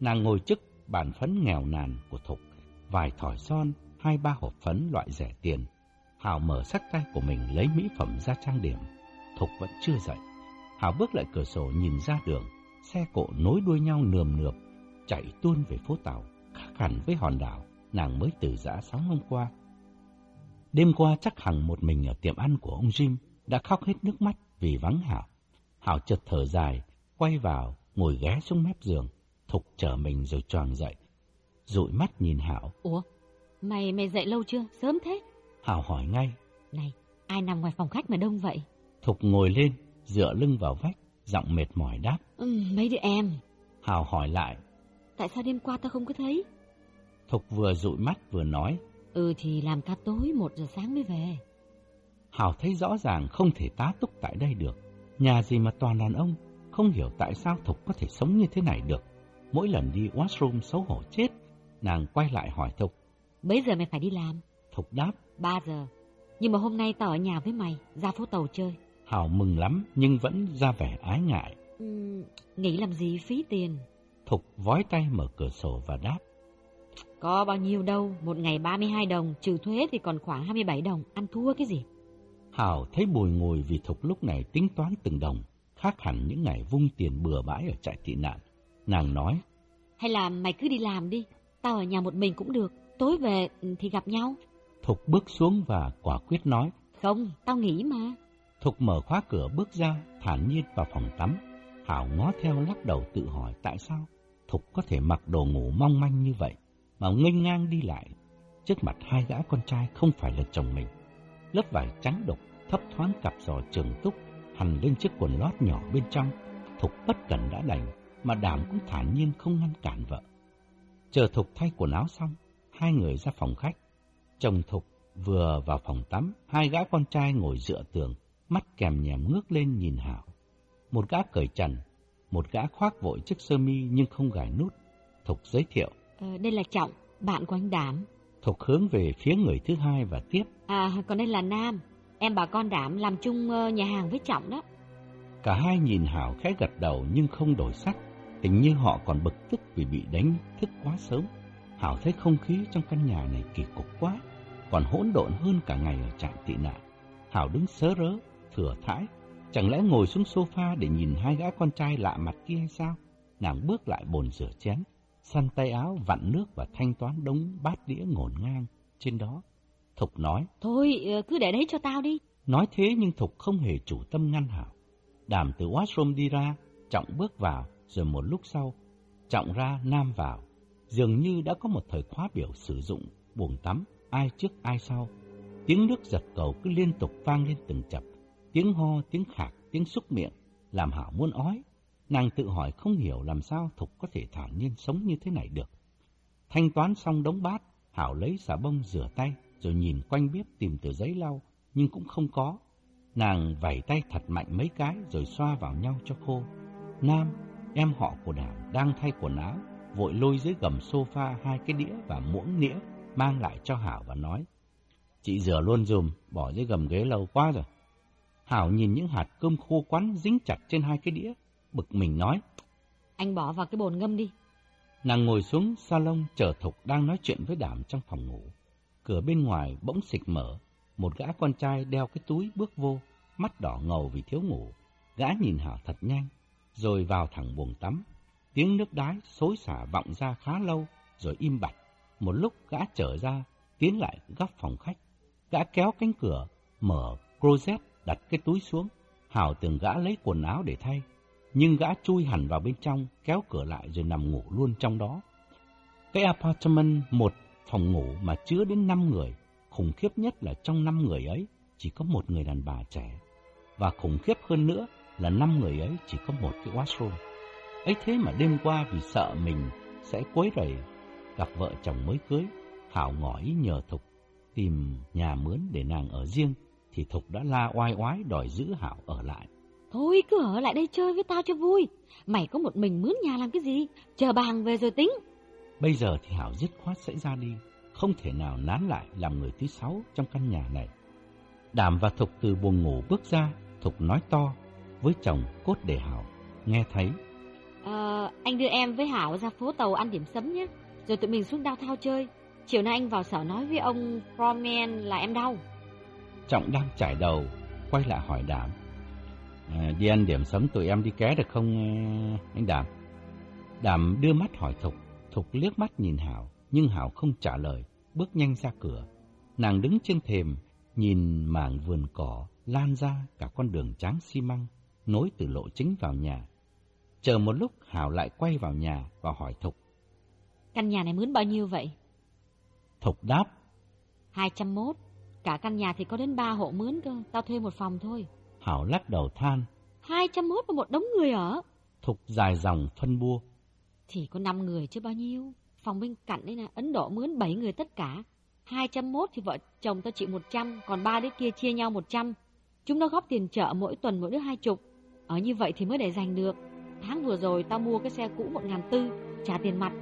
Nàng ngồi trước bàn phấn nghèo nàn của Thục, vài thỏi son, hai ba hộp phấn loại rẻ tiền. Hảo mở sắc tay của mình lấy mỹ phẩm ra trang điểm. Thục vẫn chưa dậy. Hảo bước lại cửa sổ nhìn ra đường, xe cộ nối đuôi nhau nườm nượp, chạy tuôn về phố tàu, khác hẳn với hòn đảo nàng mới từ giã sáng hôm qua. Đêm qua chắc hẳn một mình ở tiệm ăn của ông Jim đã khóc hết nước mắt vì vắng Hảo. Hảo chợt thở dài, quay vào, ngồi ghé xuống mép giường, thục trở mình rồi tròn dậy. Dụi mắt nhìn Hảo. Ủa, mày mày dậy lâu chưa? Sớm thế? Hảo hỏi ngay. Này, ai nằm ngoài phòng khách mà đông vậy? Thục ngồi lên, dựa lưng vào vách, giọng mệt mỏi đáp. Ừ, mấy đứa em. Hảo hỏi lại. Tại sao đêm qua tao không có thấy? Thục vừa dụi mắt vừa nói. Ừ thì làm ca tối một giờ sáng mới về. Hảo thấy rõ ràng không thể tá túc tại đây được. Nhà gì mà toàn đàn ông, không hiểu tại sao Thục có thể sống như thế này được. Mỗi lần đi washroom xấu hổ chết, nàng quay lại hỏi Thục. Bây giờ mày phải đi làm? Thục đáp. Ba giờ. Nhưng mà hôm nay tao ở nhà với mày, ra phố tàu chơi. Hảo mừng lắm nhưng vẫn ra vẻ ái ngại. Ừ, nghĩ làm gì phí tiền. Thục vói tay mở cửa sổ và đáp. Có bao nhiêu đâu, một ngày 32 đồng, trừ thuế thì còn khoảng 27 đồng, ăn thua cái gì? Hảo thấy bùi ngùi vì Thục lúc này tính toán từng đồng, khác hẳn những ngày vung tiền bừa bãi ở trại tị nạn. Nàng nói, Hay là mày cứ đi làm đi, tao ở nhà một mình cũng được, tối về thì gặp nhau. Thục bước xuống và quả quyết nói, Không, tao nghỉ mà. Thục mở khóa cửa bước ra, thản nhiên vào phòng tắm. Hảo ngó theo lắc đầu tự hỏi tại sao Thục có thể mặc đồ ngủ mong manh như vậy mà nghênh ngang đi lại. Trước mặt hai gã con trai không phải là chồng mình. Lớp vải trắng đục, thấp thoáng cặp giò trường túc, hằn lên chiếc quần lót nhỏ bên trong. Thục bất cẩn đã đành, mà đảm cũng thản nhiên không ngăn cản vợ. Chờ Thục thay quần áo xong, hai người ra phòng khách. Chồng Thục vừa vào phòng tắm, hai gã con trai ngồi dựa tường, mắt kèm nhèm ngước lên nhìn Hảo. Một gã cởi trần, một gã khoác vội chiếc sơ mi nhưng không gài nút. Thục giới thiệu. Ờ, đây là Trọng, bạn của anh Đảm. Thục hướng về phía người thứ hai và tiếp. À, còn đây là Nam, em bà con Đảm làm chung uh, nhà hàng với Trọng đó. Cả hai nhìn Hảo khẽ gật đầu nhưng không đổi sắc. Hình như họ còn bực tức vì bị đánh thức quá sớm. Hảo thấy không khí trong căn nhà này kỳ cục quá, còn hỗn độn hơn cả ngày ở trại tị nạn. Hảo đứng sớ rớ, thừa thãi, chẳng lẽ ngồi xuống sofa để nhìn hai gã con trai lạ mặt kia hay sao? Nàng bước lại bồn rửa chén, săn tay áo vặn nước và thanh toán đống bát đĩa ngổn ngang trên đó. Thục nói, Thôi, ờ, cứ để đấy cho tao đi. Nói thế nhưng Thục không hề chủ tâm ngăn Hảo. Đàm từ washroom đi ra, Trọng bước vào, rồi một lúc sau, Trọng ra, Nam vào. Dường như đã có một thời khóa biểu sử dụng buồng tắm, ai trước ai sau. Tiếng nước giật cầu cứ liên tục vang lên từng chập. Tiếng ho, tiếng khạc, tiếng xúc miệng, làm Hảo muốn ói. Nàng tự hỏi không hiểu làm sao Thục có thể thản nhiên sống như thế này được. Thanh toán xong đống bát, Hảo lấy xà bông rửa tay, rồi nhìn quanh bếp tìm tờ giấy lau, nhưng cũng không có. Nàng vẩy tay thật mạnh mấy cái rồi xoa vào nhau cho khô. Nam, em họ của nàng đang thay quần áo, vội lôi dưới gầm sofa hai cái đĩa và muỗng nĩa, mang lại cho Hảo và nói. Chị rửa luôn dùm, bỏ dưới gầm ghế lâu quá rồi. Hảo nhìn những hạt cơm khô quắn dính chặt trên hai cái đĩa, bực mình nói. Anh bỏ vào cái bồn ngâm đi. Nàng ngồi xuống salon chờ Thục đang nói chuyện với Đảm trong phòng ngủ. Cửa bên ngoài bỗng xịch mở, một gã con trai đeo cái túi bước vô, mắt đỏ ngầu vì thiếu ngủ. Gã nhìn Hảo thật nhanh, rồi vào thẳng buồng tắm. Tiếng nước đái xối xả vọng ra khá lâu, rồi im bặt. Một lúc gã trở ra, tiến lại góc phòng khách. Gã kéo cánh cửa, mở closet, đặt cái túi xuống. Hảo tưởng gã lấy quần áo để thay, nhưng gã chui hẳn vào bên trong, kéo cửa lại rồi nằm ngủ luôn trong đó. Cái apartment một phòng ngủ mà chứa đến năm người, khủng khiếp nhất là trong năm người ấy chỉ có một người đàn bà trẻ. Và khủng khiếp hơn nữa là năm người ấy chỉ có một cái washroom ấy thế mà đêm qua vì sợ mình sẽ quấy rầy gặp vợ chồng mới cưới, Hảo ngỏ ý nhờ Thục tìm nhà mướn để nàng ở riêng, thì Thục đã la oai oái đòi giữ Hảo ở lại. Thôi cứ ở lại đây chơi với tao cho vui. Mày có một mình mướn nhà làm cái gì? Chờ bà về rồi tính. Bây giờ thì Hảo dứt khoát sẽ ra đi, không thể nào nán lại làm người thứ sáu trong căn nhà này. Đàm và Thục từ buồng ngủ bước ra, Thục nói to với chồng cốt để Hảo, nghe thấy. Ờ, anh đưa em với Hảo ra phố tàu ăn điểm sấm nhé, rồi tụi mình xuống đao thao chơi. Chiều nay anh vào sở nói với ông Promen là em đau. Trọng đang chải đầu, quay lại hỏi đảm À, ờ, đi ăn điểm sấm tụi em đi ké được không ờ, anh đảm đảm đưa mắt hỏi Thục, Thục liếc mắt nhìn Hảo, nhưng Hảo không trả lời, bước nhanh ra cửa. Nàng đứng trên thềm, nhìn mảng vườn cỏ lan ra cả con đường trắng xi măng, nối từ lộ chính vào nhà. Chờ một lúc Hảo lại quay vào nhà và hỏi Thục. Căn nhà này mướn bao nhiêu vậy? Thục đáp. 201. Cả căn nhà thì có đến 3 hộ mướn cơ, tao thuê một phòng thôi. Hảo lắc đầu than. 201 và một đống người ở. Thục dài dòng phân bua. Thì có 5 người chứ bao nhiêu. Phòng bên cạnh đấy nè, Ấn Độ mướn 7 người tất cả. 201 thì vợ chồng tao chịu 100, còn ba đứa kia chia nhau 100. Chúng nó góp tiền chợ mỗi tuần mỗi đứa hai chục. Ở như vậy thì mới để dành được. Tháng vừa rồi tao mua cái xe cũ 1.400, trả tiền mặt.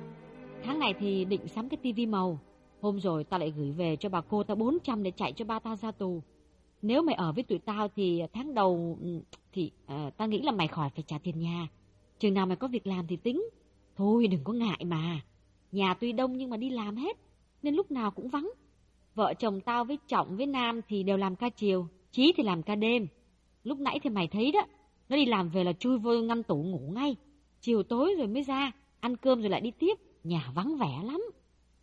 Tháng này thì định sắm cái tivi màu. Hôm rồi tao lại gửi về cho bà cô tao 400 để chạy cho ba tao ra tù. Nếu mày ở với tụi tao thì tháng đầu ừ, thì uh, tao nghĩ là mày khỏi phải trả tiền nhà. Chừng nào mày có việc làm thì tính. Thôi đừng có ngại mà. Nhà tuy đông nhưng mà đi làm hết, nên lúc nào cũng vắng. Vợ chồng tao với Trọng với Nam thì đều làm ca chiều, Chí thì làm ca đêm. Lúc nãy thì mày thấy đó, nó đi làm về là chui vô ngăn tủ ngủ ngay. Chiều tối rồi mới ra, ăn cơm rồi lại đi tiếp, nhà vắng vẻ lắm.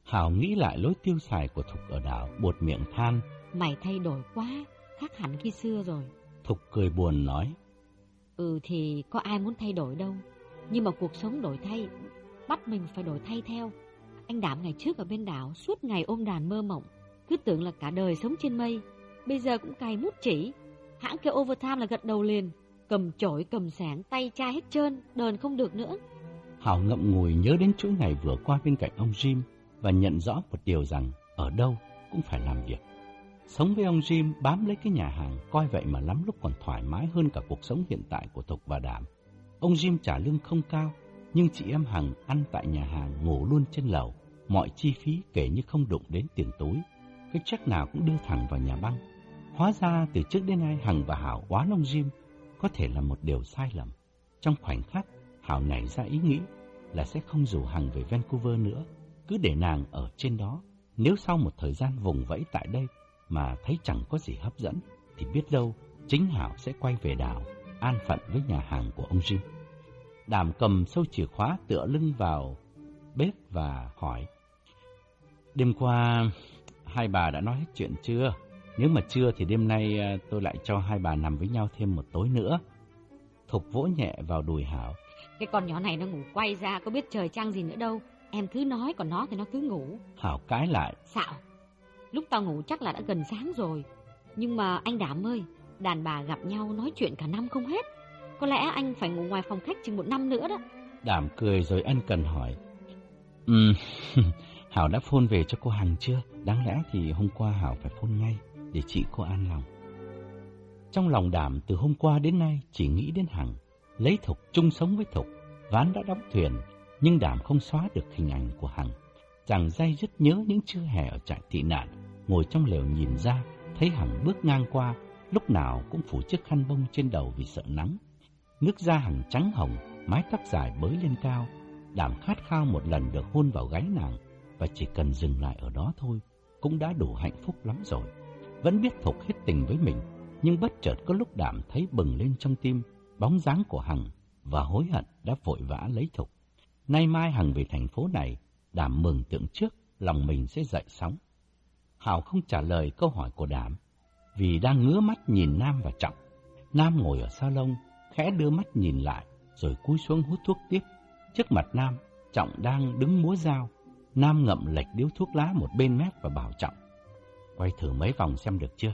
Hảo nghĩ lại lối tiêu xài của Thục ở đảo, buột miệng than. Mày thay đổi quá, khác hẳn khi xưa rồi. Thục cười buồn nói. Ừ thì có ai muốn thay đổi đâu, nhưng mà cuộc sống đổi thay, bắt mình phải đổi thay theo. Anh Đảm ngày trước ở bên đảo, suốt ngày ôm đàn mơ mộng, cứ tưởng là cả đời sống trên mây. Bây giờ cũng cày mút chỉ, hãng kêu overtime là gật đầu liền, cầm chổi cầm sáng tay chai hết trơn, đờn không được nữa. Hảo ngậm ngùi nhớ đến chuỗi ngày vừa qua bên cạnh ông Jim và nhận rõ một điều rằng ở đâu cũng phải làm việc. Sống với ông Jim bám lấy cái nhà hàng coi vậy mà lắm lúc còn thoải mái hơn cả cuộc sống hiện tại của Tục và Đảm. Ông Jim trả lương không cao, nhưng chị em Hằng ăn tại nhà hàng ngủ luôn trên lầu, mọi chi phí kể như không đụng đến tiền túi. Cái check nào cũng đưa thẳng vào nhà băng. Hóa ra từ trước đến nay Hằng và Hảo quá ông Jim có thể là một điều sai lầm. Trong khoảnh khắc, Hảo nảy ra ý nghĩ là sẽ không rủ Hằng về Vancouver nữa, cứ để nàng ở trên đó. Nếu sau một thời gian vùng vẫy tại đây mà thấy chẳng có gì hấp dẫn, thì biết đâu chính Hảo sẽ quay về đảo, an phận với nhà hàng của ông Jim. Đàm cầm sâu chìa khóa tựa lưng vào bếp và hỏi. Đêm qua, hai bà đã nói hết chuyện chưa? Nếu mà chưa thì đêm nay à, tôi lại cho hai bà nằm với nhau thêm một tối nữa. Thục vỗ nhẹ vào đùi Hảo. Cái con nhỏ này nó ngủ quay ra có biết trời trăng gì nữa đâu. Em cứ nói còn nó thì nó cứ ngủ. Hảo cãi lại. Xạo. Lúc tao ngủ chắc là đã gần sáng rồi. Nhưng mà anh Đảm ơi, đàn bà gặp nhau nói chuyện cả năm không hết. Có lẽ anh phải ngủ ngoài phòng khách chừng một năm nữa đó. Đảm cười rồi ân cần hỏi. Ừ, Hảo đã phone về cho cô Hằng chưa? Đáng lẽ thì hôm qua Hảo phải phone ngay để chị cô an lòng. Trong lòng Đảm từ hôm qua đến nay chỉ nghĩ đến Hằng, lấy Thục chung sống với Thục, ván đã đóng thuyền, nhưng Đảm không xóa được hình ảnh của Hằng. Chàng dây rất nhớ những trưa hè ở trại tị nạn, ngồi trong lều nhìn ra, thấy Hằng bước ngang qua, lúc nào cũng phủ chiếc khăn bông trên đầu vì sợ nắng. Nước da Hằng trắng hồng, mái tóc dài bới lên cao, Đảm khát khao một lần được hôn vào gáy nàng và chỉ cần dừng lại ở đó thôi. cũng đã đủ hạnh phúc lắm rồi. Vẫn biết Thục hết tình với mình, nhưng bất chợt có lúc Đảm thấy bừng lên trong tim bóng dáng của Hằng và hối hận đã vội vã lấy Thục. Nay mai Hằng về thành phố này, Đảm mừng tượng trước lòng mình sẽ dậy sóng. Hào không trả lời câu hỏi của Đảm, vì đang ngứa mắt nhìn Nam và Trọng. Nam ngồi ở salon, khẽ đưa mắt nhìn lại, rồi cúi xuống hút thuốc tiếp. Trước mặt Nam, Trọng đang đứng múa dao. Nam ngậm lệch điếu thuốc lá một bên mép và bảo Trọng. Quay thử mấy vòng xem được chưa?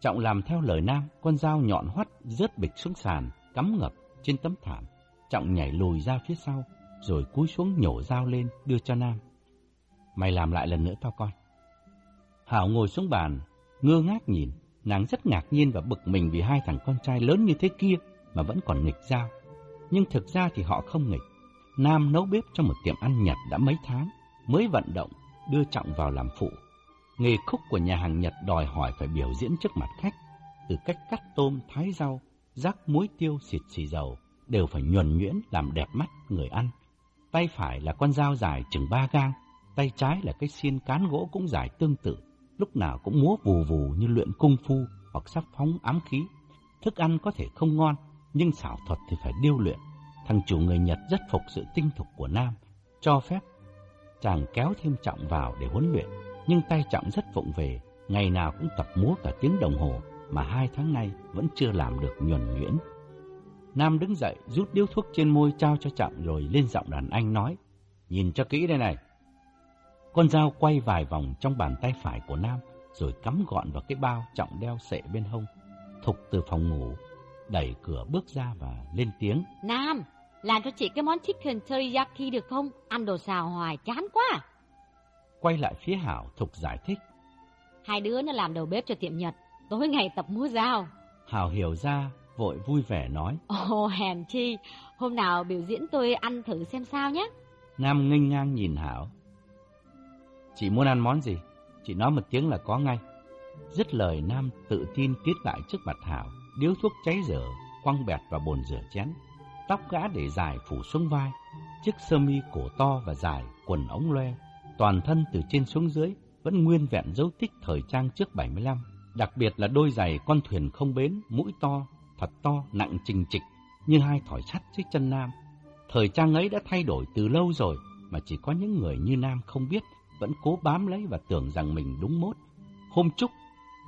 Trọng làm theo lời Nam, con dao nhọn hoắt rớt bịch xuống sàn, cắm ngập trên tấm thảm. Trọng nhảy lùi ra phía sau, rồi cúi xuống nhổ dao lên đưa cho Nam. Mày làm lại lần nữa tao coi. Hảo ngồi xuống bàn, ngơ ngác nhìn, nàng rất ngạc nhiên và bực mình vì hai thằng con trai lớn như thế kia mà vẫn còn nghịch dao. Nhưng thực ra thì họ không nghịch. Nam nấu bếp cho một tiệm ăn Nhật đã mấy tháng, mới vận động, đưa Trọng vào làm phụ. Nghề khúc của nhà hàng Nhật đòi hỏi phải biểu diễn trước mặt khách, từ cách cắt tôm, thái rau, rắc muối tiêu, xịt xì dầu, đều phải nhuần nhuyễn làm đẹp mắt người ăn. Tay phải là con dao dài chừng ba gang, tay trái là cái xiên cán gỗ cũng dài tương tự, lúc nào cũng múa vù vù như luyện cung phu hoặc sắp phóng ám khí. Thức ăn có thể không ngon, nhưng xảo thuật thì phải điêu luyện. Thằng chủ người Nhật rất phục sự tinh thục của Nam, cho phép chàng kéo thêm Trọng vào để huấn luyện. Nhưng tay Trọng rất vụng về, ngày nào cũng tập múa cả tiếng đồng hồ, mà hai tháng nay vẫn chưa làm được nhuần nhuyễn. Nam đứng dậy, rút điếu thuốc trên môi trao cho Trọng rồi lên giọng đàn anh nói, nhìn cho kỹ đây này. Con dao quay vài vòng trong bàn tay phải của Nam, rồi cắm gọn vào cái bao Trọng đeo sệ bên hông. Thục từ phòng ngủ, đẩy cửa bước ra và lên tiếng. Nam, làm cho chị cái món chicken teriyaki được không? Ăn đồ xào hoài chán quá. Quay lại phía Hảo, Thục giải thích. Hai đứa nó làm đầu bếp cho tiệm Nhật, tối ngày tập múa dao. Hảo hiểu ra, vội vui vẻ nói. Ồ, hèn chi, hôm nào biểu diễn tôi ăn thử xem sao nhé. Nam nghênh ngang nhìn Hảo. Chị muốn ăn món gì? Chị nói một tiếng là có ngay. Dứt lời Nam tự tin tiết lại trước mặt Hảo, điếu thuốc cháy dở, quăng bẹt vào bồn rửa chén. Tóc gã để dài phủ xuống vai, chiếc sơ mi cổ to và dài, quần ống loe, toàn thân từ trên xuống dưới vẫn nguyên vẹn dấu tích thời trang trước 75, đặc biệt là đôi giày con thuyền không bến, mũi to, thật to, nặng trình trịch như hai thỏi sắt dưới chân Nam. Thời trang ấy đã thay đổi từ lâu rồi, mà chỉ có những người như Nam không biết, vẫn cố bám lấy và tưởng rằng mình đúng mốt. Hôm Trúc,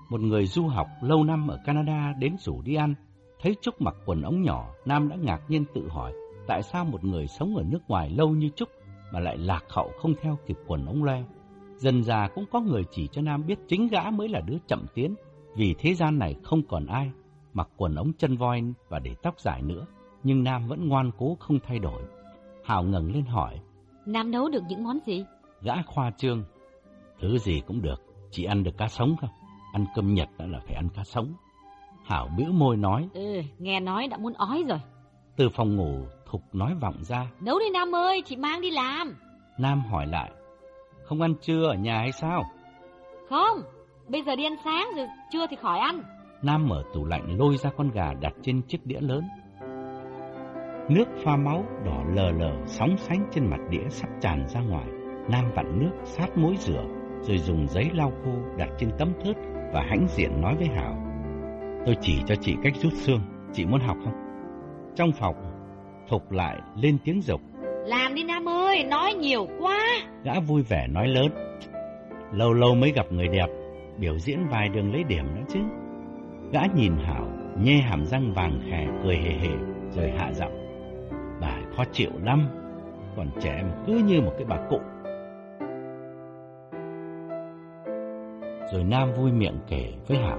một người du học lâu năm ở Canada đến rủ đi ăn, thấy Trúc mặc quần ống nhỏ, Nam đã ngạc nhiên tự hỏi tại sao một người sống ở nước ngoài lâu như Trúc mà lại lạc hậu không theo kịp quần ống loe. Dần già cũng có người chỉ cho Nam biết chính gã mới là đứa chậm tiến, vì thế gian này không còn ai mặc quần ống chân voi và để tóc dài nữa, nhưng Nam vẫn ngoan cố không thay đổi. Hào ngẩng lên hỏi, Nam nấu được những món gì? Gã khoa trương, thứ gì cũng được, chỉ ăn được cá sống không? Ăn cơm Nhật đã là phải ăn cá sống. Hảo bĩu môi nói, Ừ, nghe nói đã muốn ói rồi. từ phòng ngủ, Thục nói vọng ra. Nấu đi Nam ơi, chị mang đi làm. Nam hỏi lại, không ăn trưa ở nhà hay sao? Không, bây giờ đi ăn sáng rồi trưa thì khỏi ăn. Nam mở tủ lạnh lôi ra con gà đặt trên chiếc đĩa lớn. Nước pha máu đỏ lờ lờ sóng sánh trên mặt đĩa sắp tràn ra ngoài. Nam vặn nước sát mối rửa, rồi dùng giấy lau khô đặt trên tấm thớt và hãnh diện nói với Hảo. Tôi chỉ cho chị cách rút xương, chị muốn học không? Trong phòng, Thục lại lên tiếng dục. Làm đi Nam ơi, nói nhiều quá. Gã vui vẻ nói lớn. Lâu lâu mới gặp người đẹp, biểu diễn vài đường lấy điểm nữa chứ. Gã nhìn Hảo, nhe hàm răng vàng khè, cười hề hề, rồi hạ giọng. Bà khó chịu lắm, còn trẻ em cứ như một cái bà cụ. Rồi Nam vui miệng kể với Hảo.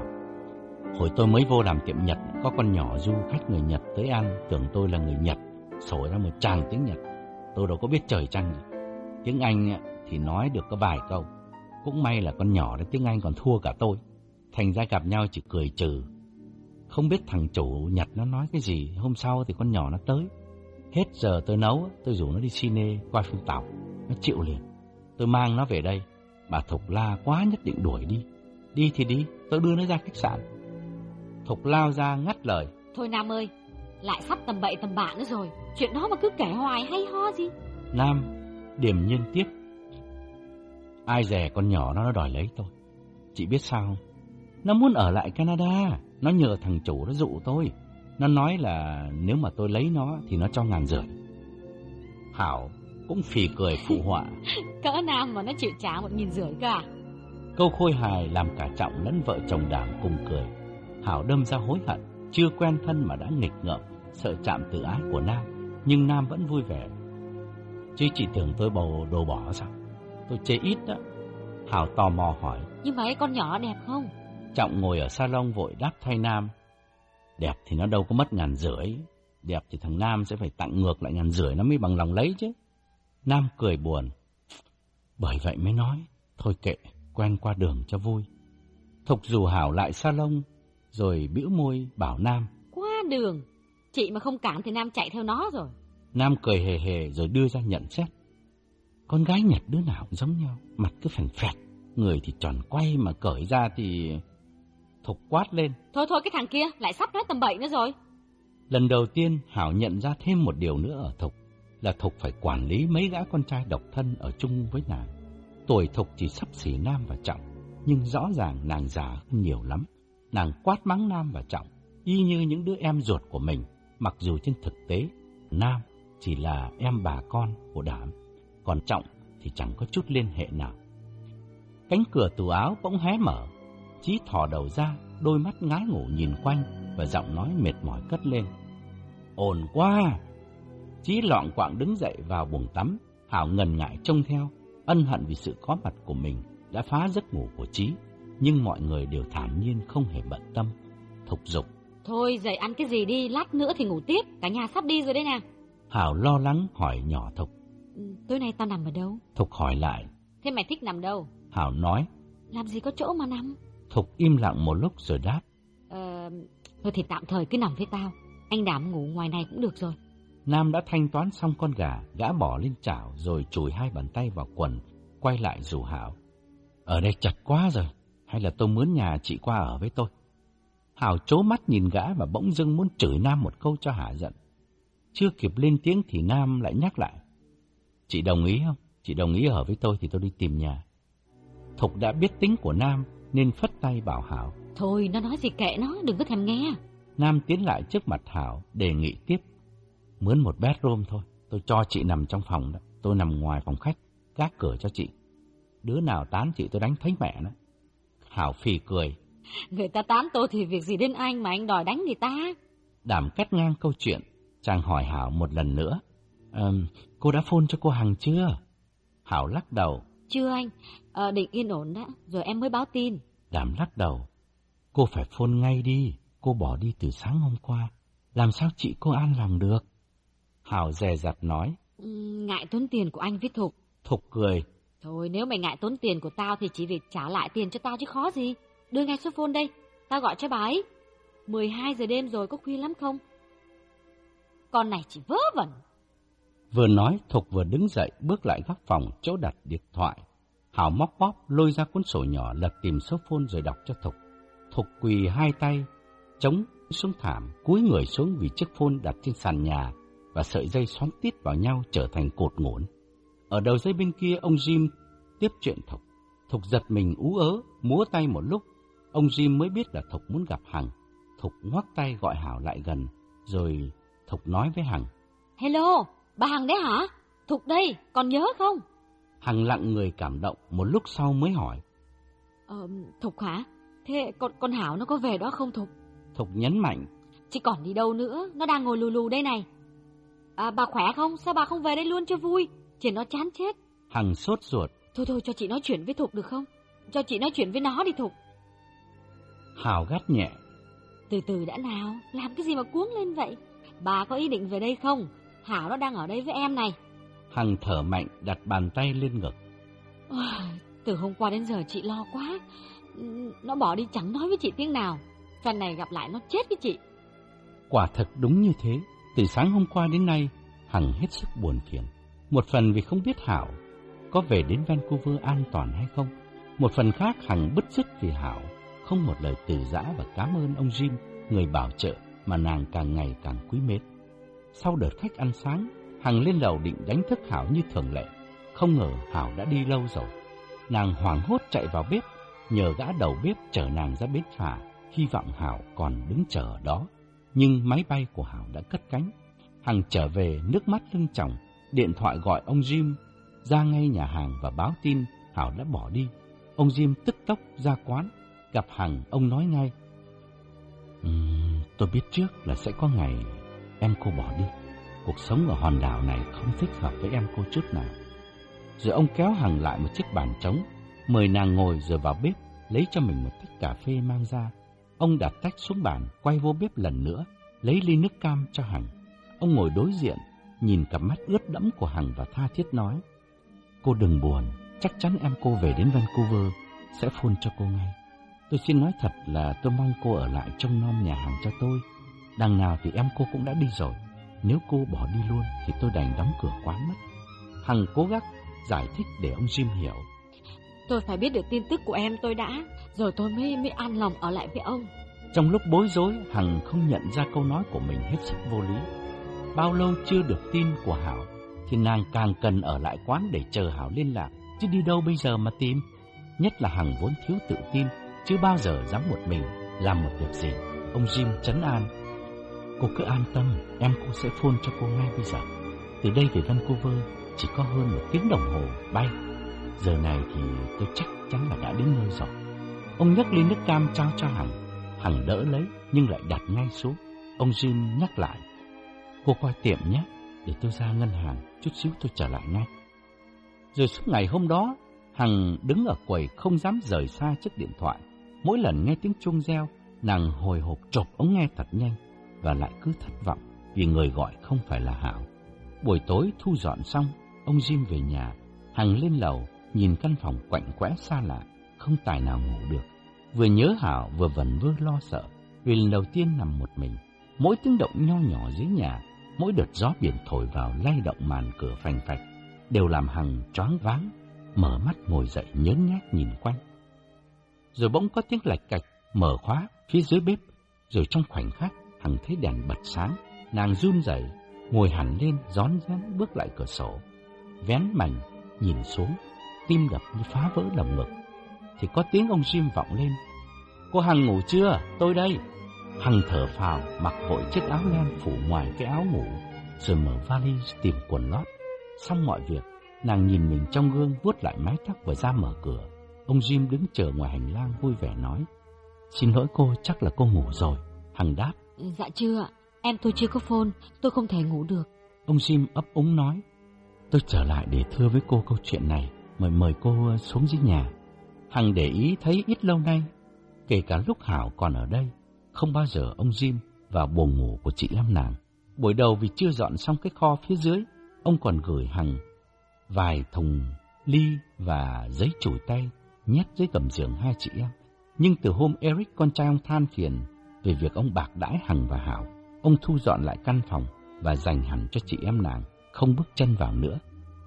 Hồi tôi mới vô làm tiệm Nhật, có con nhỏ du khách người Nhật tới ăn, tưởng tôi là người Nhật, sổi ra một tràng tiếng Nhật. Tôi đâu có biết trời trăng gì. Tiếng Anh thì nói được có vài câu. Cũng may là con nhỏ đó tiếng Anh còn thua cả tôi. Thành ra gặp nhau chỉ cười trừ. Không biết thằng chủ Nhật nó nói cái gì, hôm sau thì con nhỏ nó tới. Hết giờ tôi nấu, tôi rủ nó đi cine, qua phim tàu. Nó chịu liền. Tôi mang nó về đây. Bà Thục la quá nhất định đuổi đi. Đi thì đi, tôi đưa nó ra khách sạn. Thục lao ra ngắt lời. Thôi Nam ơi, lại sắp tầm bậy tầm bạ nữa rồi. Chuyện đó mà cứ kể hoài hay ho gì. Nam, điểm nhiên tiếp. Ai dè con nhỏ nó nó đòi lấy tôi. Chị biết sao không? Nó muốn ở lại Canada. Nó nhờ thằng chủ nó dụ tôi. Nó nói là nếu mà tôi lấy nó thì nó cho ngàn rưỡi. Hảo cũng phì cười phụ họa. Cỡ nam mà nó chịu trả một nghìn rưỡi cả. Câu khôi hài làm cả Trọng lẫn vợ chồng đảm cùng cười. Hảo đâm ra hối hận, chưa quen thân mà đã nghịch ngợm, sợ chạm tự ái của Nam. Nhưng Nam vẫn vui vẻ. Chứ chị tưởng tôi bầu đồ bỏ sao? Tôi chê ít đó. Hảo tò mò hỏi. Nhưng mà cái con nhỏ đẹp không? Trọng ngồi ở salon vội đáp thay Nam. Đẹp thì nó đâu có mất ngàn rưỡi. Đẹp thì thằng Nam sẽ phải tặng ngược lại ngàn rưỡi nó mới bằng lòng lấy chứ. Nam cười buồn. Bởi vậy mới nói, thôi kệ, quen qua đường cho vui. Thục dù Hảo lại salon, rồi bĩu môi bảo Nam. Qua đường, chị mà không cản thì Nam chạy theo nó rồi. Nam cười hề hề rồi đưa ra nhận xét. Con gái Nhật đứa nào cũng giống nhau, mặt cứ phèn phẹt, người thì tròn quay mà cởi ra thì... Thục quát lên. Thôi thôi cái thằng kia lại sắp nói tầm bậy nữa rồi. Lần đầu tiên Hảo nhận ra thêm một điều nữa ở Thục là Thục phải quản lý mấy gã con trai độc thân ở chung với nàng. Tuổi Thục chỉ sắp xỉ Nam và Trọng, nhưng rõ ràng nàng già hơn nhiều lắm. Nàng quát mắng Nam và Trọng, y như những đứa em ruột của mình, mặc dù trên thực tế, Nam chỉ là em bà con của Đảm, còn Trọng thì chẳng có chút liên hệ nào. Cánh cửa tủ áo bỗng hé mở, Chí thò đầu ra, đôi mắt ngái ngủ nhìn quanh và giọng nói mệt mỏi cất lên. Ồn quá! Chí lọn quạng đứng dậy vào buồng tắm, Hảo ngần ngại trông theo, ân hận vì sự có mặt của mình đã phá giấc ngủ của Chí. Nhưng mọi người đều thản nhiên không hề bận tâm, thục dục. Thôi dậy ăn cái gì đi, lát nữa thì ngủ tiếp, cả nhà sắp đi rồi đây nè. Hảo lo lắng hỏi nhỏ Thục. Ừ, tối nay tao nằm ở đâu? Thục hỏi lại. Thế mày thích nằm đâu? Hảo nói. Làm gì có chỗ mà nằm? Thục im lặng một lúc rồi đáp. Ờ, thôi thì tạm thời cứ nằm với tao. Anh đảm ngủ ngoài này cũng được rồi. Nam đã thanh toán xong con gà, gã bỏ lên chảo rồi chùi hai bàn tay vào quần, quay lại rủ Hảo. Ở đây chặt quá rồi, hay là tôi mướn nhà chị qua ở với tôi? Hảo chố mắt nhìn gã và bỗng dưng muốn chửi Nam một câu cho hả giận. Chưa kịp lên tiếng thì Nam lại nhắc lại. Chị đồng ý không? Chị đồng ý ở với tôi thì tôi đi tìm nhà. Thục đã biết tính của Nam nên phất tay bảo Hảo. Thôi, nó nói gì kệ nó, đừng có thèm nghe. Nam tiến lại trước mặt Hảo, đề nghị tiếp. Mướn một bedroom thôi, tôi cho chị nằm trong phòng đó. Tôi nằm ngoài phòng khách, gác cửa cho chị. Đứa nào tán chị tôi đánh thấy mẹ nó. Hảo phì cười. Người ta tán tôi thì việc gì đến anh mà anh đòi đánh người ta. Đảm cắt ngang câu chuyện, chàng hỏi Hảo một lần nữa. Um, cô đã phone cho cô Hằng chưa? Hảo lắc đầu. Chưa anh, à, định yên ổn đã, rồi em mới báo tin. Đảm lắc đầu. Cô phải phone ngay đi, cô bỏ đi từ sáng hôm qua. Làm sao chị cô an lòng được? Hảo dè dặt nói. Ừ, ngại tốn tiền của anh viết Thục. Thục cười. Thôi nếu mày ngại tốn tiền của tao thì chỉ việc trả lại tiền cho tao chứ khó gì. Đưa ngay số phone đây, tao gọi cho bà ấy. 12 giờ đêm rồi có khuya lắm không? Con này chỉ vớ vẩn. Vừa nói, Thục vừa đứng dậy bước lại góc phòng chỗ đặt điện thoại. Hảo móc bóp lôi ra cuốn sổ nhỏ lật tìm số phone rồi đọc cho Thục. Thục quỳ hai tay, chống xuống thảm, cúi người xuống vì chiếc phone đặt trên sàn nhà và sợi dây xoắn tít vào nhau trở thành cột ngổn. Ở đầu dây bên kia ông Jim tiếp chuyện Thục. Thục giật mình ú ớ, múa tay một lúc. Ông Jim mới biết là Thục muốn gặp Hằng. Thục ngoắc tay gọi Hảo lại gần, rồi Thục nói với Hằng. Hello, bà Hằng đấy hả? Thục đây, còn nhớ không? Hằng lặng người cảm động, một lúc sau mới hỏi. Ờ, Thục hả? Thế con, con Hảo nó có về đó không Thục? Thục nhấn mạnh. Chứ còn đi đâu nữa, nó đang ngồi lù lù đây này. À, bà khỏe không? Sao bà không về đây luôn cho vui? Chỉ nó chán chết. Hằng sốt ruột. Thôi thôi, cho chị nói chuyện với Thục được không? Cho chị nói chuyện với nó đi Thục. Hảo gắt nhẹ. Từ từ đã nào, làm cái gì mà cuống lên vậy? Bà có ý định về đây không? Hảo nó đang ở đây với em này. Hằng thở mạnh đặt bàn tay lên ngực. Từ hôm qua đến giờ chị lo quá. Nó bỏ đi chẳng nói với chị tiếng nào. Phần này gặp lại nó chết với chị. Quả thật đúng như thế. Từ sáng hôm qua đến nay, Hằng hết sức buồn phiền. Một phần vì không biết Hảo có về đến Vancouver an toàn hay không. Một phần khác Hằng bứt rứt vì Hảo không một lời từ giã và cảm ơn ông Jim, người bảo trợ mà nàng càng ngày càng quý mến. Sau đợt khách ăn sáng, Hằng lên lầu định đánh thức Hảo như thường lệ. Không ngờ Hảo đã đi lâu rồi. Nàng hoảng hốt chạy vào bếp, nhờ gã đầu bếp chở nàng ra bến phà, hy vọng Hảo còn đứng chờ ở đó. Nhưng máy bay của Hảo đã cất cánh. Hằng trở về nước mắt lưng chồng, điện thoại gọi ông Jim ra ngay nhà hàng và báo tin Hảo đã bỏ đi. Ông Jim tức tốc ra quán, gặp Hằng, ông nói ngay. Um, tôi biết trước là sẽ có ngày em cô bỏ đi. Cuộc sống ở hòn đảo này không thích hợp với em cô chút nào. Rồi ông kéo Hằng lại một chiếc bàn trống, mời nàng ngồi rồi vào bếp, lấy cho mình một tách cà phê mang ra. Ông đặt tách xuống bàn, quay vô bếp lần nữa, lấy ly nước cam cho Hằng. Ông ngồi đối diện, nhìn cặp mắt ướt đẫm của Hằng và tha thiết nói. Cô đừng buồn, chắc chắn em cô về đến Vancouver sẽ phun cho cô ngay. Tôi xin nói thật là tôi mong cô ở lại trông nom nhà hàng cho tôi. Đằng nào thì em cô cũng đã đi rồi. Nếu cô bỏ đi luôn thì tôi đành đóng cửa quán mất. Hằng cố gắng giải thích để ông Jim hiểu. Tôi phải biết được tin tức của em tôi đã, rồi tôi mới mới an lòng ở lại với ông. Trong lúc bối rối, Hằng không nhận ra câu nói của mình hết sức vô lý. Bao lâu chưa được tin của Hảo, thì nàng càng cần ở lại quán để chờ Hảo liên lạc, chứ đi đâu bây giờ mà tìm. Nhất là Hằng vốn thiếu tự tin, chứ bao giờ dám một mình làm một việc gì. Ông Jim chấn an. Cô cứ an tâm, em cô sẽ phone cho cô ngay bây giờ. Từ đây về Vancouver chỉ có hơn một tiếng đồng hồ bay. Giờ này thì tôi chắc chắn là đã đến nơi rồi. Ông nhấc ly nước cam trao cho Hằng. Hằng đỡ lấy nhưng lại đặt ngay xuống. Ông Jim nhắc lại. Cô coi tiệm nhé, để tôi ra ngân hàng, chút xíu tôi trở lại ngay. Rồi suốt ngày hôm đó, Hằng đứng ở quầy không dám rời xa chiếc điện thoại. Mỗi lần nghe tiếng chuông reo, nàng hồi hộp chộp ống nghe thật nhanh và lại cứ thất vọng vì người gọi không phải là Hảo. Buổi tối thu dọn xong, ông Jim về nhà, Hằng lên lầu, nhìn căn phòng quạnh quẽ xa lạ, không tài nào ngủ được. Vừa nhớ Hảo vừa vẩn vơ lo sợ, vì lần đầu tiên nằm một mình. Mỗi tiếng động nho nhỏ dưới nhà, mỗi đợt gió biển thổi vào lay động màn cửa phành phạch, đều làm Hằng choáng váng, mở mắt ngồi dậy nhớ nhác nhìn quanh. Rồi bỗng có tiếng lạch cạch, mở khóa phía dưới bếp, rồi trong khoảnh khắc Hằng thấy đèn bật sáng, nàng run rẩy, ngồi hẳn lên rón rén bước lại cửa sổ, vén mảnh nhìn xuống, tim đập như phá vỡ lồng ngực. Thì có tiếng ông Jim vọng lên. Cô Hằng ngủ chưa? Tôi đây. Hằng thở phào, mặc vội chiếc áo len phủ ngoài cái áo ngủ, rồi mở vali tìm quần lót. Xong mọi việc, nàng nhìn mình trong gương vuốt lại mái tóc và ra mở cửa. Ông Jim đứng chờ ngoài hành lang vui vẻ nói. Xin lỗi cô, chắc là cô ngủ rồi. Hằng đáp. Dạ chưa, em tôi chưa có phone, tôi không thể ngủ được. Ông Jim ấp úng nói. Tôi trở lại để thưa với cô câu chuyện này, mời mời cô xuống dưới nhà. Hằng để ý thấy ít lâu nay, kể cả lúc Hảo còn ở đây, không bao giờ ông Jim vào buồng ngủ của chị em nàng. Buổi đầu vì chưa dọn xong cái kho phía dưới, ông còn gửi Hằng vài thùng ly và giấy chủi tay nhét dưới gầm giường hai chị em. Nhưng từ hôm Eric con trai ông than phiền về việc ông bạc đãi Hằng và Hảo, ông thu dọn lại căn phòng và dành hẳn cho chị em nàng, không bước chân vào nữa.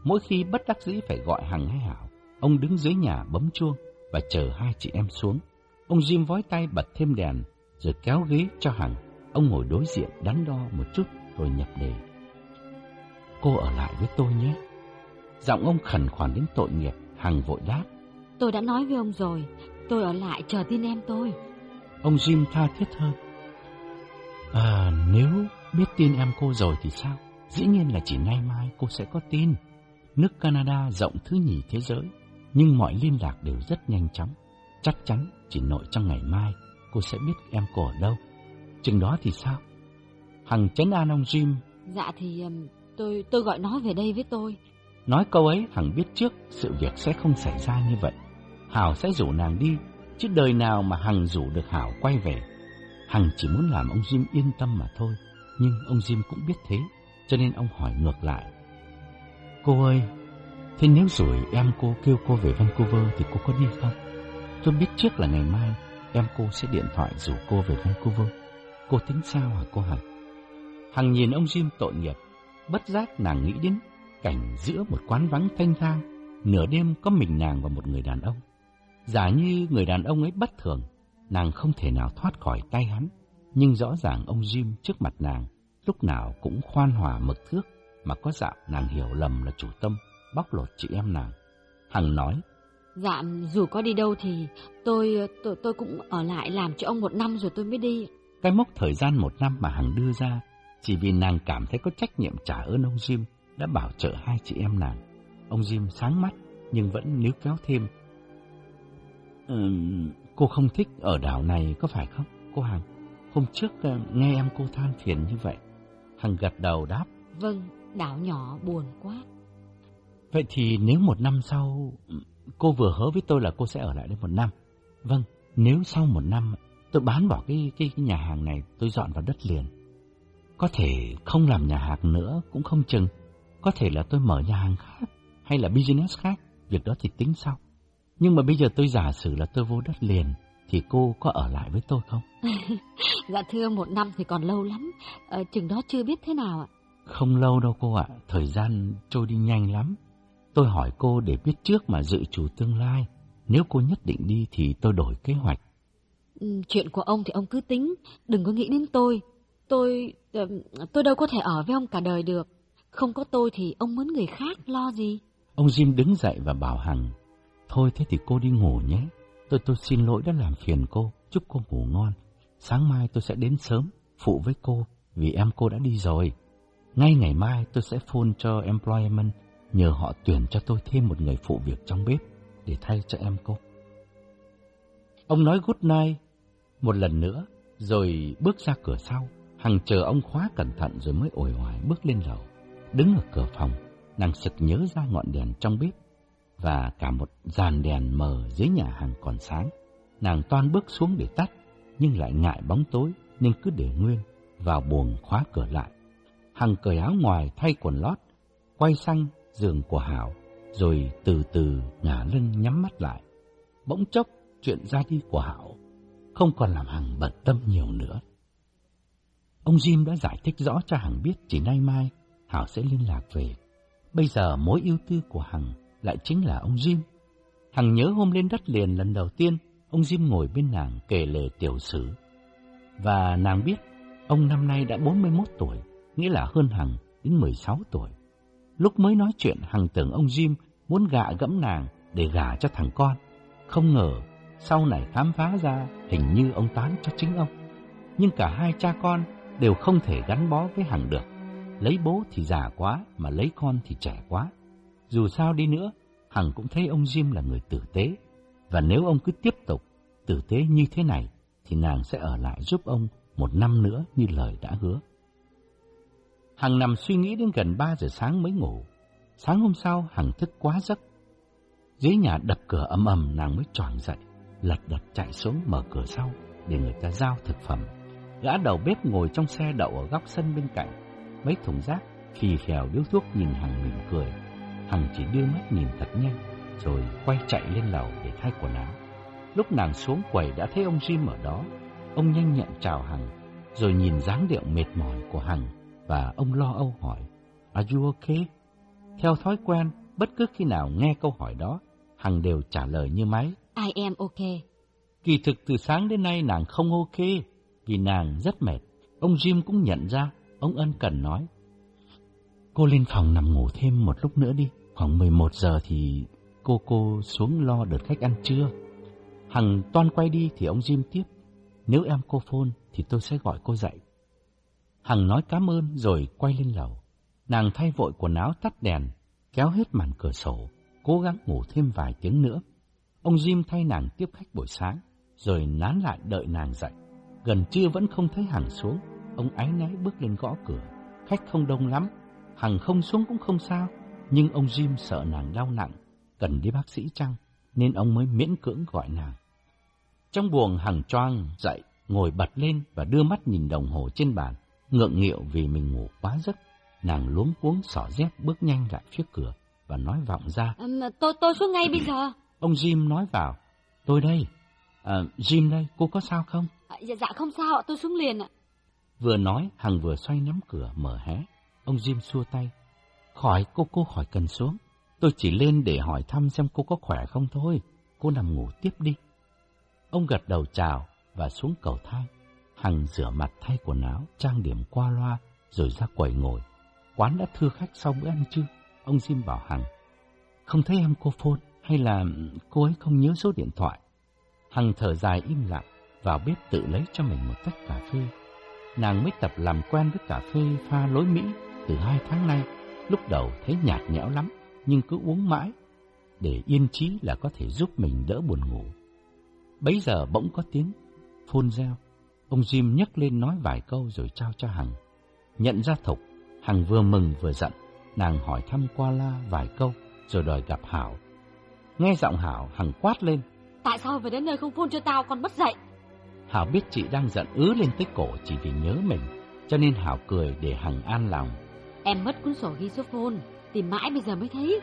Mỗi khi bất đắc dĩ phải gọi Hằng hay Hảo, ông đứng dưới nhà bấm chuông và chờ hai chị em xuống. Ông Jim vói tay bật thêm đèn, rồi kéo ghế cho Hằng. Ông ngồi đối diện đắn đo một chút rồi nhập đề. Cô ở lại với tôi nhé. Giọng ông khẩn khoản đến tội nghiệp, Hằng vội đáp. Tôi đã nói với ông rồi, tôi ở lại chờ tin em tôi. Ông Jim tha thiết hơn. À, nếu biết tin em cô rồi thì sao? Dĩ nhiên là chỉ nay mai cô sẽ có tin. Nước Canada rộng thứ nhì thế giới, nhưng mọi liên lạc đều rất nhanh chóng. Chắc chắn chỉ nội trong ngày mai cô sẽ biết em cô ở đâu. Chừng đó thì sao? Hằng chấn an ông Jim. Dạ thì um, tôi tôi gọi nó về đây với tôi. Nói câu ấy Hằng biết trước sự việc sẽ không xảy ra như vậy. Hảo sẽ rủ nàng đi, chứ đời nào mà Hằng rủ được Hảo quay về. Hằng chỉ muốn làm ông Jim yên tâm mà thôi, nhưng ông Jim cũng biết thế, cho nên ông hỏi ngược lại. Cô ơi, thế nếu rồi em cô kêu cô về Vancouver thì cô có đi không? Tôi biết trước là ngày mai em cô sẽ điện thoại rủ cô về Vancouver. Cô tính sao hả cô Hằng? Hằng nhìn ông Jim tội nghiệp, bất giác nàng nghĩ đến cảnh giữa một quán vắng thanh thang, nửa đêm có mình nàng và một người đàn ông. Giả như người đàn ông ấy bất thường, nàng không thể nào thoát khỏi tay hắn, nhưng rõ ràng ông Jim trước mặt nàng lúc nào cũng khoan hòa mực thước mà có dạo nàng hiểu lầm là chủ tâm, bóc lột chị em nàng. Hằng nói, Dạ, dù có đi đâu thì tôi tôi tôi cũng ở lại làm cho ông một năm rồi tôi mới đi. Cái mốc thời gian một năm mà Hằng đưa ra chỉ vì nàng cảm thấy có trách nhiệm trả ơn ông Jim đã bảo trợ hai chị em nàng. Ông Jim sáng mắt nhưng vẫn níu kéo thêm. Cô không thích ở đảo này có phải không, cô Hằng? Hôm trước ờ, nghe em cô than phiền như vậy. Hằng gật đầu đáp. Vâng, đảo nhỏ buồn quá. Vậy thì nếu một năm sau, cô vừa hứa với tôi là cô sẽ ở lại đây một năm. Vâng, nếu sau một năm tôi bán bỏ cái, cái, cái nhà hàng này, tôi dọn vào đất liền. Có thể không làm nhà hàng nữa cũng không chừng. Có thể là tôi mở nhà hàng khác hay là business khác, việc đó thì tính sau. Nhưng mà bây giờ tôi giả sử là tôi vô đất liền, thì cô có ở lại với tôi không? dạ thưa một năm thì còn lâu lắm, ờ, chừng đó chưa biết thế nào ạ. Không lâu đâu cô ạ, thời gian trôi đi nhanh lắm. Tôi hỏi cô để biết trước mà dự chủ tương lai. Nếu cô nhất định đi thì tôi đổi kế hoạch. Ừ, chuyện của ông thì ông cứ tính, đừng có nghĩ đến tôi. Tôi ờ, tôi đâu có thể ở với ông cả đời được. Không có tôi thì ông muốn người khác lo gì? Ông Jim đứng dậy và bảo Hằng, thôi thế thì cô đi ngủ nhé. Tôi tôi xin lỗi đã làm phiền cô, chúc cô ngủ ngon. Sáng mai tôi sẽ đến sớm, phụ với cô, vì em cô đã đi rồi. Ngay ngày mai tôi sẽ phone cho employment, nhờ họ tuyển cho tôi thêm một người phụ việc trong bếp, để thay cho em cô. Ông nói good night một lần nữa, rồi bước ra cửa sau. Hằng chờ ông khóa cẩn thận rồi mới ổi hoài bước lên lầu. Đứng ở cửa phòng, nàng sực nhớ ra ngọn đèn trong bếp và cả một dàn đèn mờ dưới nhà hàng còn sáng. Nàng toan bước xuống để tắt, nhưng lại ngại bóng tối nên cứ để nguyên, vào buồng khóa cửa lại. Hằng cởi áo ngoài thay quần lót, quay sang giường của Hảo, rồi từ từ ngả lưng nhắm mắt lại. Bỗng chốc, chuyện ra đi của Hảo không còn làm Hằng bận tâm nhiều nữa. Ông Jim đã giải thích rõ cho Hằng biết chỉ nay mai Hảo sẽ liên lạc về. Bây giờ mối yêu tư của Hằng lại chính là ông Jim. Hằng nhớ hôm lên đất liền lần đầu tiên, ông Jim ngồi bên nàng kể lể tiểu sử. Và nàng biết, ông năm nay đã 41 tuổi, nghĩa là hơn Hằng đến 16 tuổi. Lúc mới nói chuyện, Hằng tưởng ông Jim muốn gạ gẫm nàng để gả cho thằng con. Không ngờ, sau này khám phá ra hình như ông tán cho chính ông. Nhưng cả hai cha con đều không thể gắn bó với Hằng được. Lấy bố thì già quá, mà lấy con thì trẻ quá. Dù sao đi nữa, Hằng cũng thấy ông Jim là người tử tế. Và nếu ông cứ tiếp tục tử tế như thế này, thì nàng sẽ ở lại giúp ông một năm nữa như lời đã hứa. Hằng nằm suy nghĩ đến gần 3 giờ sáng mới ngủ. Sáng hôm sau, Hằng thức quá giấc. Dưới nhà đập cửa ầm ầm nàng mới tròn dậy, lật đật chạy xuống mở cửa sau để người ta giao thực phẩm. Gã đầu bếp ngồi trong xe đậu ở góc sân bên cạnh, mấy thùng rác phì phèo điếu thuốc nhìn Hằng mỉm cười. Hằng chỉ đưa mắt nhìn thật nhanh, rồi quay chạy lên lầu để thay quần áo. Lúc nàng xuống quầy đã thấy ông Jim ở đó. Ông nhanh nhẹn chào Hằng, rồi nhìn dáng điệu mệt mỏi của Hằng và ông lo âu hỏi, Are you okay? Theo thói quen, bất cứ khi nào nghe câu hỏi đó, Hằng đều trả lời như máy. I am okay. Kỳ thực từ sáng đến nay nàng không ok, vì nàng rất mệt. Ông Jim cũng nhận ra, ông ân cần nói. Cô lên phòng nằm ngủ thêm một lúc nữa đi, khoảng 11 giờ thì cô cô xuống lo đợt khách ăn trưa. Hằng toan quay đi thì ông Jim tiếp. Nếu em cô phone thì tôi sẽ gọi cô dậy. Hằng nói cảm ơn rồi quay lên lầu. Nàng thay vội quần áo tắt đèn, kéo hết màn cửa sổ, cố gắng ngủ thêm vài tiếng nữa. Ông Jim thay nàng tiếp khách buổi sáng, rồi nán lại đợi nàng dậy. Gần trưa vẫn không thấy Hằng xuống, ông áy náy bước lên gõ cửa. Khách không đông lắm, Hằng không xuống cũng không sao, nhưng ông Jim sợ nàng đau nặng, cần đi bác sĩ chăng, nên ông mới miễn cưỡng gọi nàng. Trong buồng Hằng choang dậy, ngồi bật lên và đưa mắt nhìn đồng hồ trên bàn, ngượng nghịu vì mình ngủ quá giấc. Nàng luống cuống xỏ dép bước nhanh lại phía cửa và nói vọng ra. À, tôi tôi xuống ngay bây giờ. Ông Jim nói vào, tôi đây. À, Jim đây, cô có sao không? À, dạ, dạ không sao, tôi xuống liền ạ. Vừa nói, Hằng vừa xoay nắm cửa mở hé. Ông Jim xua tay. Khỏi, cô cô khỏi cần xuống. Tôi chỉ lên để hỏi thăm xem cô có khỏe không thôi. Cô nằm ngủ tiếp đi. Ông gật đầu chào và xuống cầu thang. Hằng rửa mặt thay quần áo, trang điểm qua loa, rồi ra quầy ngồi. Quán đã thưa khách sau bữa ăn chưa? Ông Jim bảo Hằng. Không thấy em cô phone, Hay là cô ấy không nhớ số điện thoại? Hằng thở dài im lặng, vào bếp tự lấy cho mình một tách cà phê. Nàng mới tập làm quen với cà phê pha lối Mỹ từ hai tháng nay. Lúc đầu thấy nhạt nhẽo lắm, nhưng cứ uống mãi, để yên trí là có thể giúp mình đỡ buồn ngủ. Bấy giờ bỗng có tiếng, phôn reo. Ông Jim nhấc lên nói vài câu rồi trao cho Hằng. Nhận ra Thục, Hằng vừa mừng vừa giận, nàng hỏi thăm qua la vài câu rồi đòi gặp Hảo. Nghe giọng Hảo, Hằng quát lên. Tại sao về đến nơi không phone cho tao còn mất dậy? Hảo biết chị đang giận ứ lên tới cổ chỉ vì nhớ mình, cho nên Hảo cười để Hằng an lòng. Em mất cuốn sổ ghi số phone, tìm mãi bây giờ mới thấy.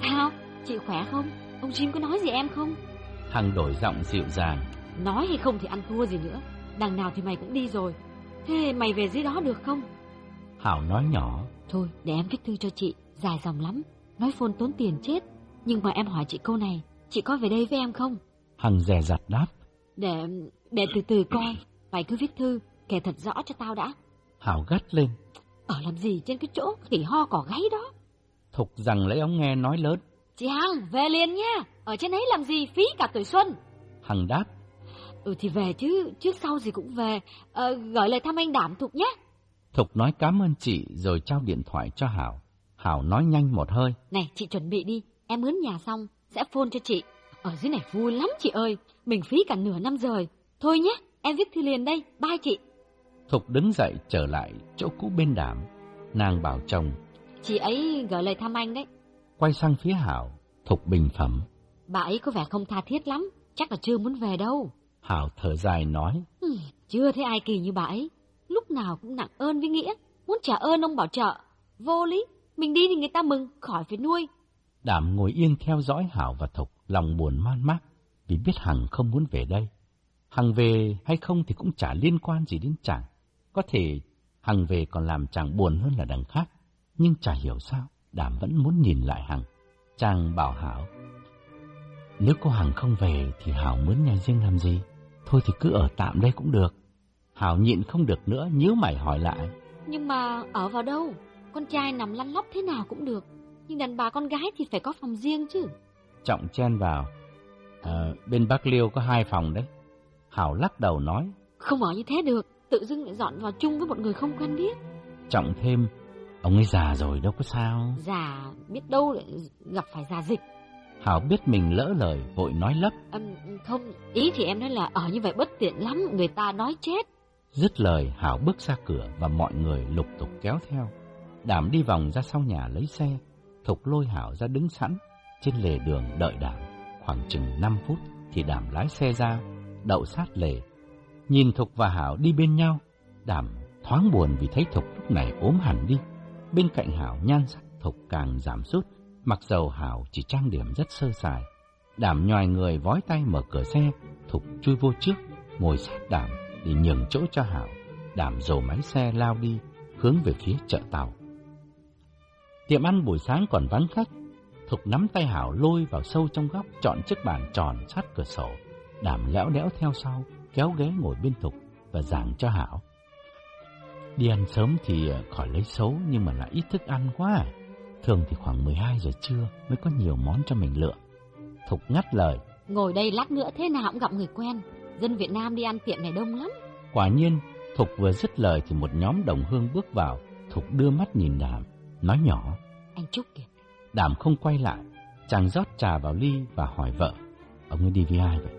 Sao? Chị khỏe không? Ông Jim có nói gì em không? Hằng đổi giọng dịu dàng. Nói hay không thì ăn thua gì nữa. Đằng nào thì mày cũng đi rồi. Thế mày về dưới đó được không? Hảo nói nhỏ. Thôi, để em viết thư cho chị, dài dòng lắm. Nói phone tốn tiền chết. Nhưng mà em hỏi chị câu này, chị có về đây với em không? Hằng dè dặt đáp. Để để từ từ coi, mày cứ viết thư, kể thật rõ cho tao đã. Hảo gắt lên. Ở làm gì trên cái chỗ khỉ ho cỏ gáy đó? Thục rằng lấy ống nghe nói lớn. Chị Hằng, về liền nha. Ở trên ấy làm gì, phí cả tuổi xuân. Hằng đáp. Ừ thì về chứ, trước sau gì cũng về. Ờ, gửi lời thăm anh Đảm Thục nhé. Thục nói cảm ơn chị rồi trao điện thoại cho Hảo. Hảo nói nhanh một hơi. Này, chị chuẩn bị đi. Em mướn nhà xong, sẽ phone cho chị. Ở dưới này vui lắm chị ơi. Mình phí cả nửa năm rồi. Thôi nhé, em viết thư liền đây. Bye chị. Thục đứng dậy trở lại chỗ cũ bên đảm. Nàng bảo chồng. Chị ấy gửi lời thăm anh đấy. Quay sang phía Hảo, Thục bình phẩm. Bà ấy có vẻ không tha thiết lắm, chắc là chưa muốn về đâu. Hảo thở dài nói. Ừ, chưa thấy ai kỳ như bà ấy. Lúc nào cũng nặng ơn với nghĩa. Muốn trả ơn ông bảo trợ. Vô lý, mình đi thì người ta mừng, khỏi phải nuôi. Đảm ngồi yên theo dõi Hảo và Thục, lòng buồn man mác vì biết Hằng không muốn về đây. Hằng về hay không thì cũng chả liên quan gì đến chàng. Có thể Hằng về còn làm chàng buồn hơn là đằng khác. Nhưng chả hiểu sao, Đảm vẫn muốn nhìn lại Hằng. Chàng bảo Hảo, nếu cô Hằng không về thì Hảo muốn nhà riêng làm gì? Thôi thì cứ ở tạm đây cũng được. Hảo nhịn không được nữa, nhíu mày hỏi lại. Nhưng mà ở vào đâu? Con trai nằm lăn lóc thế nào cũng được. Nhưng đàn bà con gái thì phải có phòng riêng chứ. Trọng chen vào. À, bên Bắc Liêu có hai phòng đấy. Hảo lắc đầu nói. Không ở như thế được, tự dưng lại dọn vào chung với một người không quen biết. Trọng thêm, ông ấy già rồi đâu có sao. Già, biết đâu lại gặp phải già dịch. Hảo biết mình lỡ lời, vội nói lấp. À, không, ý thì em nói là ở như vậy bất tiện lắm, người ta nói chết. Dứt lời, Hảo bước ra cửa và mọi người lục tục kéo theo. Đảm đi vòng ra sau nhà lấy xe, Thục lôi Hảo ra đứng sẵn, trên lề đường đợi Đảm. Khoảng chừng 5 phút thì Đảm lái xe ra, đậu sát lề. Nhìn Thục và Hảo đi bên nhau, Đảm thoáng buồn vì thấy Thục lúc này ốm hẳn đi. Bên cạnh Hảo nhan sắc Thục càng giảm sút, mặc dầu Hảo chỉ trang điểm rất sơ sài. Đảm nhòi người vói tay mở cửa xe, Thục chui vô trước, ngồi sát Đảm để nhường chỗ cho Hảo. Đảm dồ máy xe lao đi, hướng về phía chợ tàu. Tiệm ăn buổi sáng còn vắng khách, Thục nắm tay Hảo lôi vào sâu trong góc, chọn chiếc bàn tròn sát cửa sổ. Đảm lẽo đẽo theo sau, kéo ghế ngồi bên Thục và giảng cho Hảo. Đi ăn sớm thì ờ, khỏi lấy xấu nhưng mà là ít thức ăn quá à. Thường thì khoảng 12 giờ trưa mới có nhiều món cho mình lựa. Thục ngắt lời. Ngồi đây lát nữa thế nào cũng gặp người quen. Dân Việt Nam đi ăn tiệm này đông lắm. Quả nhiên, Thục vừa dứt lời thì một nhóm đồng hương bước vào. Thục đưa mắt nhìn Đảm, nói nhỏ. Anh Trúc kìa. Đảm không quay lại, chàng rót trà vào ly và hỏi vợ. Ông ấy đi với ai vậy?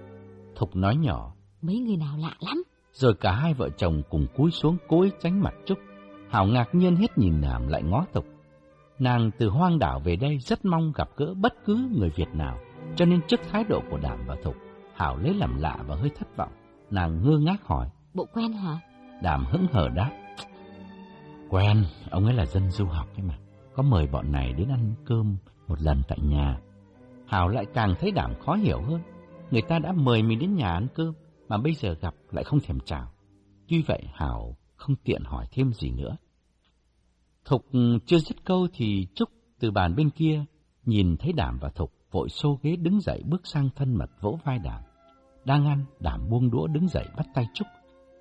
Thục nói nhỏ. Mấy người nào lạ lắm. Rồi cả hai vợ chồng cùng cúi xuống cố ý tránh mặt Trúc. Hảo ngạc nhiên hết nhìn Đảm lại ngó Thục. Nàng từ hoang đảo về đây rất mong gặp gỡ bất cứ người Việt nào, cho nên trước thái độ của Đảm và Thục, Hảo lấy làm lạ và hơi thất vọng. Nàng ngơ ngác hỏi. Bộ quen hả? Đảm hững hờ đáp. Quen, ông ấy là dân du học ấy mà. Có mời bọn này đến ăn cơm một lần tại nhà. Hảo lại càng thấy Đảm khó hiểu hơn. Người ta đã mời mình đến nhà ăn cơm, mà bây giờ gặp lại không thèm chào. Tuy vậy Hảo không tiện hỏi thêm gì nữa. Thục ừ, chưa dứt câu thì Trúc từ bàn bên kia nhìn thấy Đảm và Thục vội xô ghế đứng dậy bước sang thân mật vỗ vai Đảm. Đang ăn, Đảm buông đũa đứng dậy bắt tay Trúc.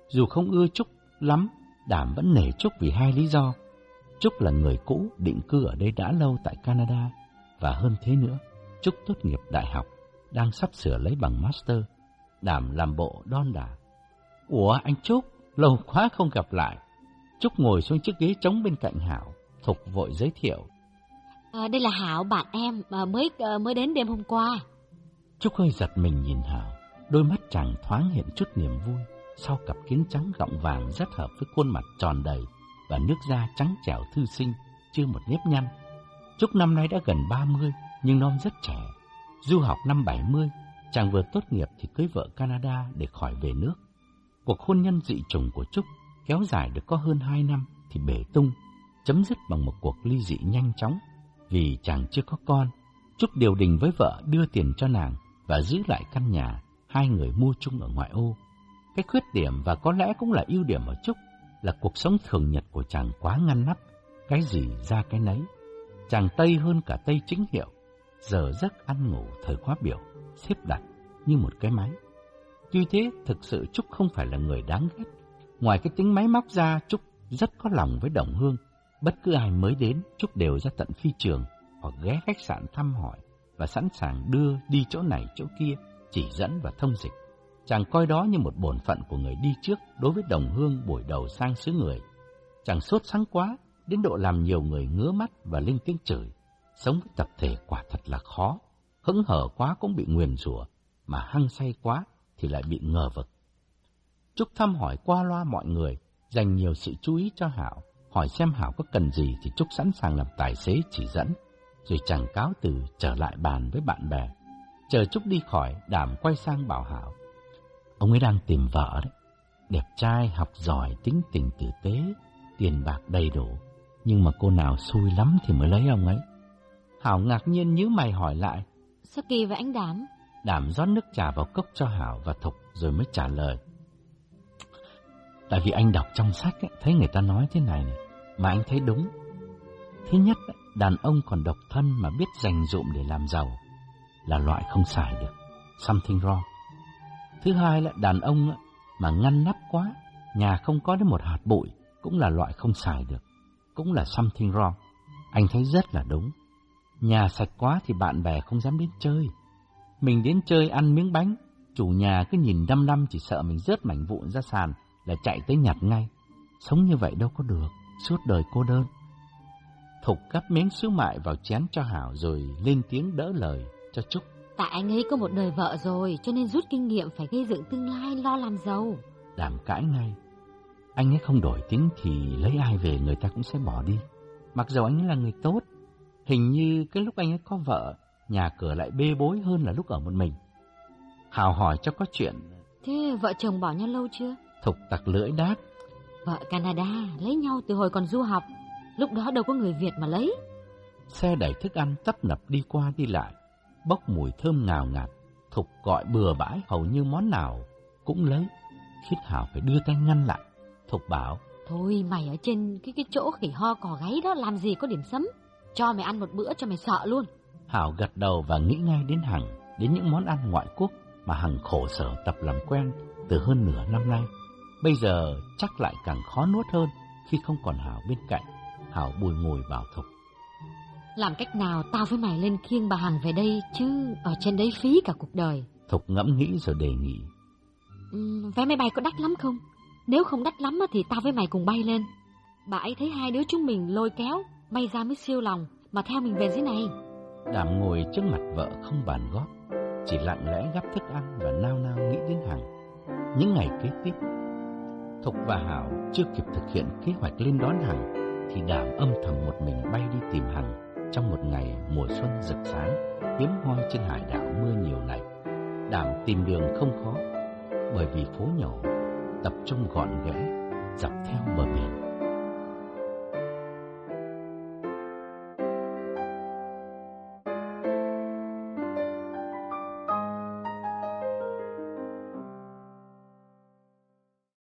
Dù không ưa Trúc lắm, Đảm vẫn nể Trúc vì hai lý do. Trúc là người cũ định cư ở đây đã lâu tại Canada và hơn thế nữa, Trúc tốt nghiệp đại học, đang sắp sửa lấy bằng master. Đảm làm bộ đon đả. Ủa anh Trúc, lâu quá không gặp lại. Trúc ngồi xuống chiếc ghế trống bên cạnh Hảo, Thục vội giới thiệu. À, đây là Hảo, bạn em, mà mới ờ, mới đến đêm hôm qua. Trúc hơi giật mình nhìn Hảo, đôi mắt chàng thoáng hiện chút niềm vui. Sau cặp kiến trắng gọng vàng rất hợp với khuôn mặt tròn đầy và nước da trắng trẻo thư sinh, chưa một nếp nhăn. Trúc năm nay đã gần 30, nhưng non rất trẻ. Du học năm 70, chàng vừa tốt nghiệp thì cưới vợ Canada để khỏi về nước. Cuộc hôn nhân dị trùng của Trúc kéo dài được có hơn hai năm thì bể tung, chấm dứt bằng một cuộc ly dị nhanh chóng. Vì chàng chưa có con, Trúc điều đình với vợ đưa tiền cho nàng và giữ lại căn nhà hai người mua chung ở ngoại ô. Cái khuyết điểm và có lẽ cũng là ưu điểm ở Trúc là cuộc sống thường nhật của chàng quá ngăn nắp, cái gì ra cái nấy. Chàng Tây hơn cả Tây chính hiệu, giờ giấc ăn ngủ thời khóa biểu, xếp đặt như một cái máy. Tuy thế, thực sự Trúc không phải là người đáng ghét. Ngoài cái tính máy móc ra, Trúc rất có lòng với Đồng Hương. Bất cứ ai mới đến, Trúc đều ra tận phi trường hoặc ghé khách sạn thăm hỏi và sẵn sàng đưa đi chỗ này chỗ kia, chỉ dẫn và thông dịch. Chàng coi đó như một bổn phận của người đi trước đối với đồng hương buổi đầu sang xứ người. Chàng sốt sáng quá, đến độ làm nhiều người ngứa mắt và lên tiếng chửi. Sống với tập thể quả thật là khó. Hững hở quá cũng bị nguyền rủa, mà hăng say quá thì lại bị ngờ vực. Trúc thăm hỏi qua loa mọi người, dành nhiều sự chú ý cho Hảo. Hỏi xem Hảo có cần gì thì Trúc sẵn sàng làm tài xế chỉ dẫn. Rồi chàng cáo từ trở lại bàn với bạn bè. Chờ Trúc đi khỏi, đảm quay sang bảo Hảo. Ông ấy đang tìm vợ đấy. Đẹp trai, học giỏi, tính tình tử tế, tiền bạc đầy đủ. Nhưng mà cô nào xui lắm thì mới lấy ông ấy. Hảo ngạc nhiên nhíu mày hỏi lại. Sao kỳ vậy anh Đảm? Đảm rót nước trà vào cốc cho Hảo và Thục rồi mới trả lời. Tại vì anh đọc trong sách ấy, thấy người ta nói thế này này, mà anh thấy đúng. Thứ nhất, đàn ông còn độc thân mà biết dành dụm để làm giàu là loại không xài được. Something wrong. Thứ hai là đàn ông mà ngăn nắp quá, nhà không có đến một hạt bụi cũng là loại không xài được. Cũng là something wrong. Anh thấy rất là đúng. Nhà sạch quá thì bạn bè không dám đến chơi. Mình đến chơi ăn miếng bánh, chủ nhà cứ nhìn đăm đăm chỉ sợ mình rớt mảnh vụn ra sàn là chạy tới nhặt ngay. Sống như vậy đâu có được, suốt đời cô đơn. Thục gắp miếng sứ mại vào chén cho Hảo rồi lên tiếng đỡ lời cho Trúc. Tại anh ấy có một đời vợ rồi, cho nên rút kinh nghiệm phải gây dựng tương lai lo làm giàu. Đảm cãi ngay. Anh ấy không đổi tính thì lấy ai về người ta cũng sẽ bỏ đi. Mặc dù anh ấy là người tốt, hình như cái lúc anh ấy có vợ, nhà cửa lại bê bối hơn là lúc ở một mình. Hào hỏi cho có chuyện. Thế vợ chồng bỏ nhau lâu chưa? Thục tặc lưỡi đáp. Vợ Canada lấy nhau từ hồi còn du học, lúc đó đâu có người Việt mà lấy. Xe đẩy thức ăn tấp nập đi qua đi lại, bốc mùi thơm ngào ngạt, Thục gọi bừa bãi hầu như món nào cũng lấy. Khiết Hảo phải đưa tay ngăn lại. Thục bảo, Thôi mày ở trên cái cái chỗ khỉ ho cò gáy đó làm gì có điểm sấm. Cho mày ăn một bữa cho mày sợ luôn. Hảo gật đầu và nghĩ ngay đến Hằng, đến những món ăn ngoại quốc mà Hằng khổ sở tập làm quen từ hơn nửa năm nay. Bây giờ chắc lại càng khó nuốt hơn khi không còn Hảo bên cạnh. Hảo bùi ngùi bảo Thục. Làm cách nào tao với mày lên khiêng bà Hằng về đây chứ ở trên đấy phí cả cuộc đời. Thục ngẫm nghĩ rồi đề nghị. Uhm, vé máy bay có đắt lắm không? Nếu không đắt lắm thì tao với mày cùng bay lên. Bà ấy thấy hai đứa chúng mình lôi kéo, May ra mới siêu lòng, mà theo mình về dưới này. Đảm ngồi trước mặt vợ không bàn góp, chỉ lặng lẽ gắp thức ăn và nao nao nghĩ đến Hằng. Những ngày kế tiếp, Thục và Hảo chưa kịp thực hiện kế hoạch lên đón Hằng, thì Đảm âm thầm một mình bay đi tìm Hằng trong một ngày mùa xuân rực sáng, hiếm hoi trên hải đảo mưa nhiều này. Đảm tìm đường không khó, bởi vì phố nhỏ, tập trung gọn ghẽ, dọc theo bờ biển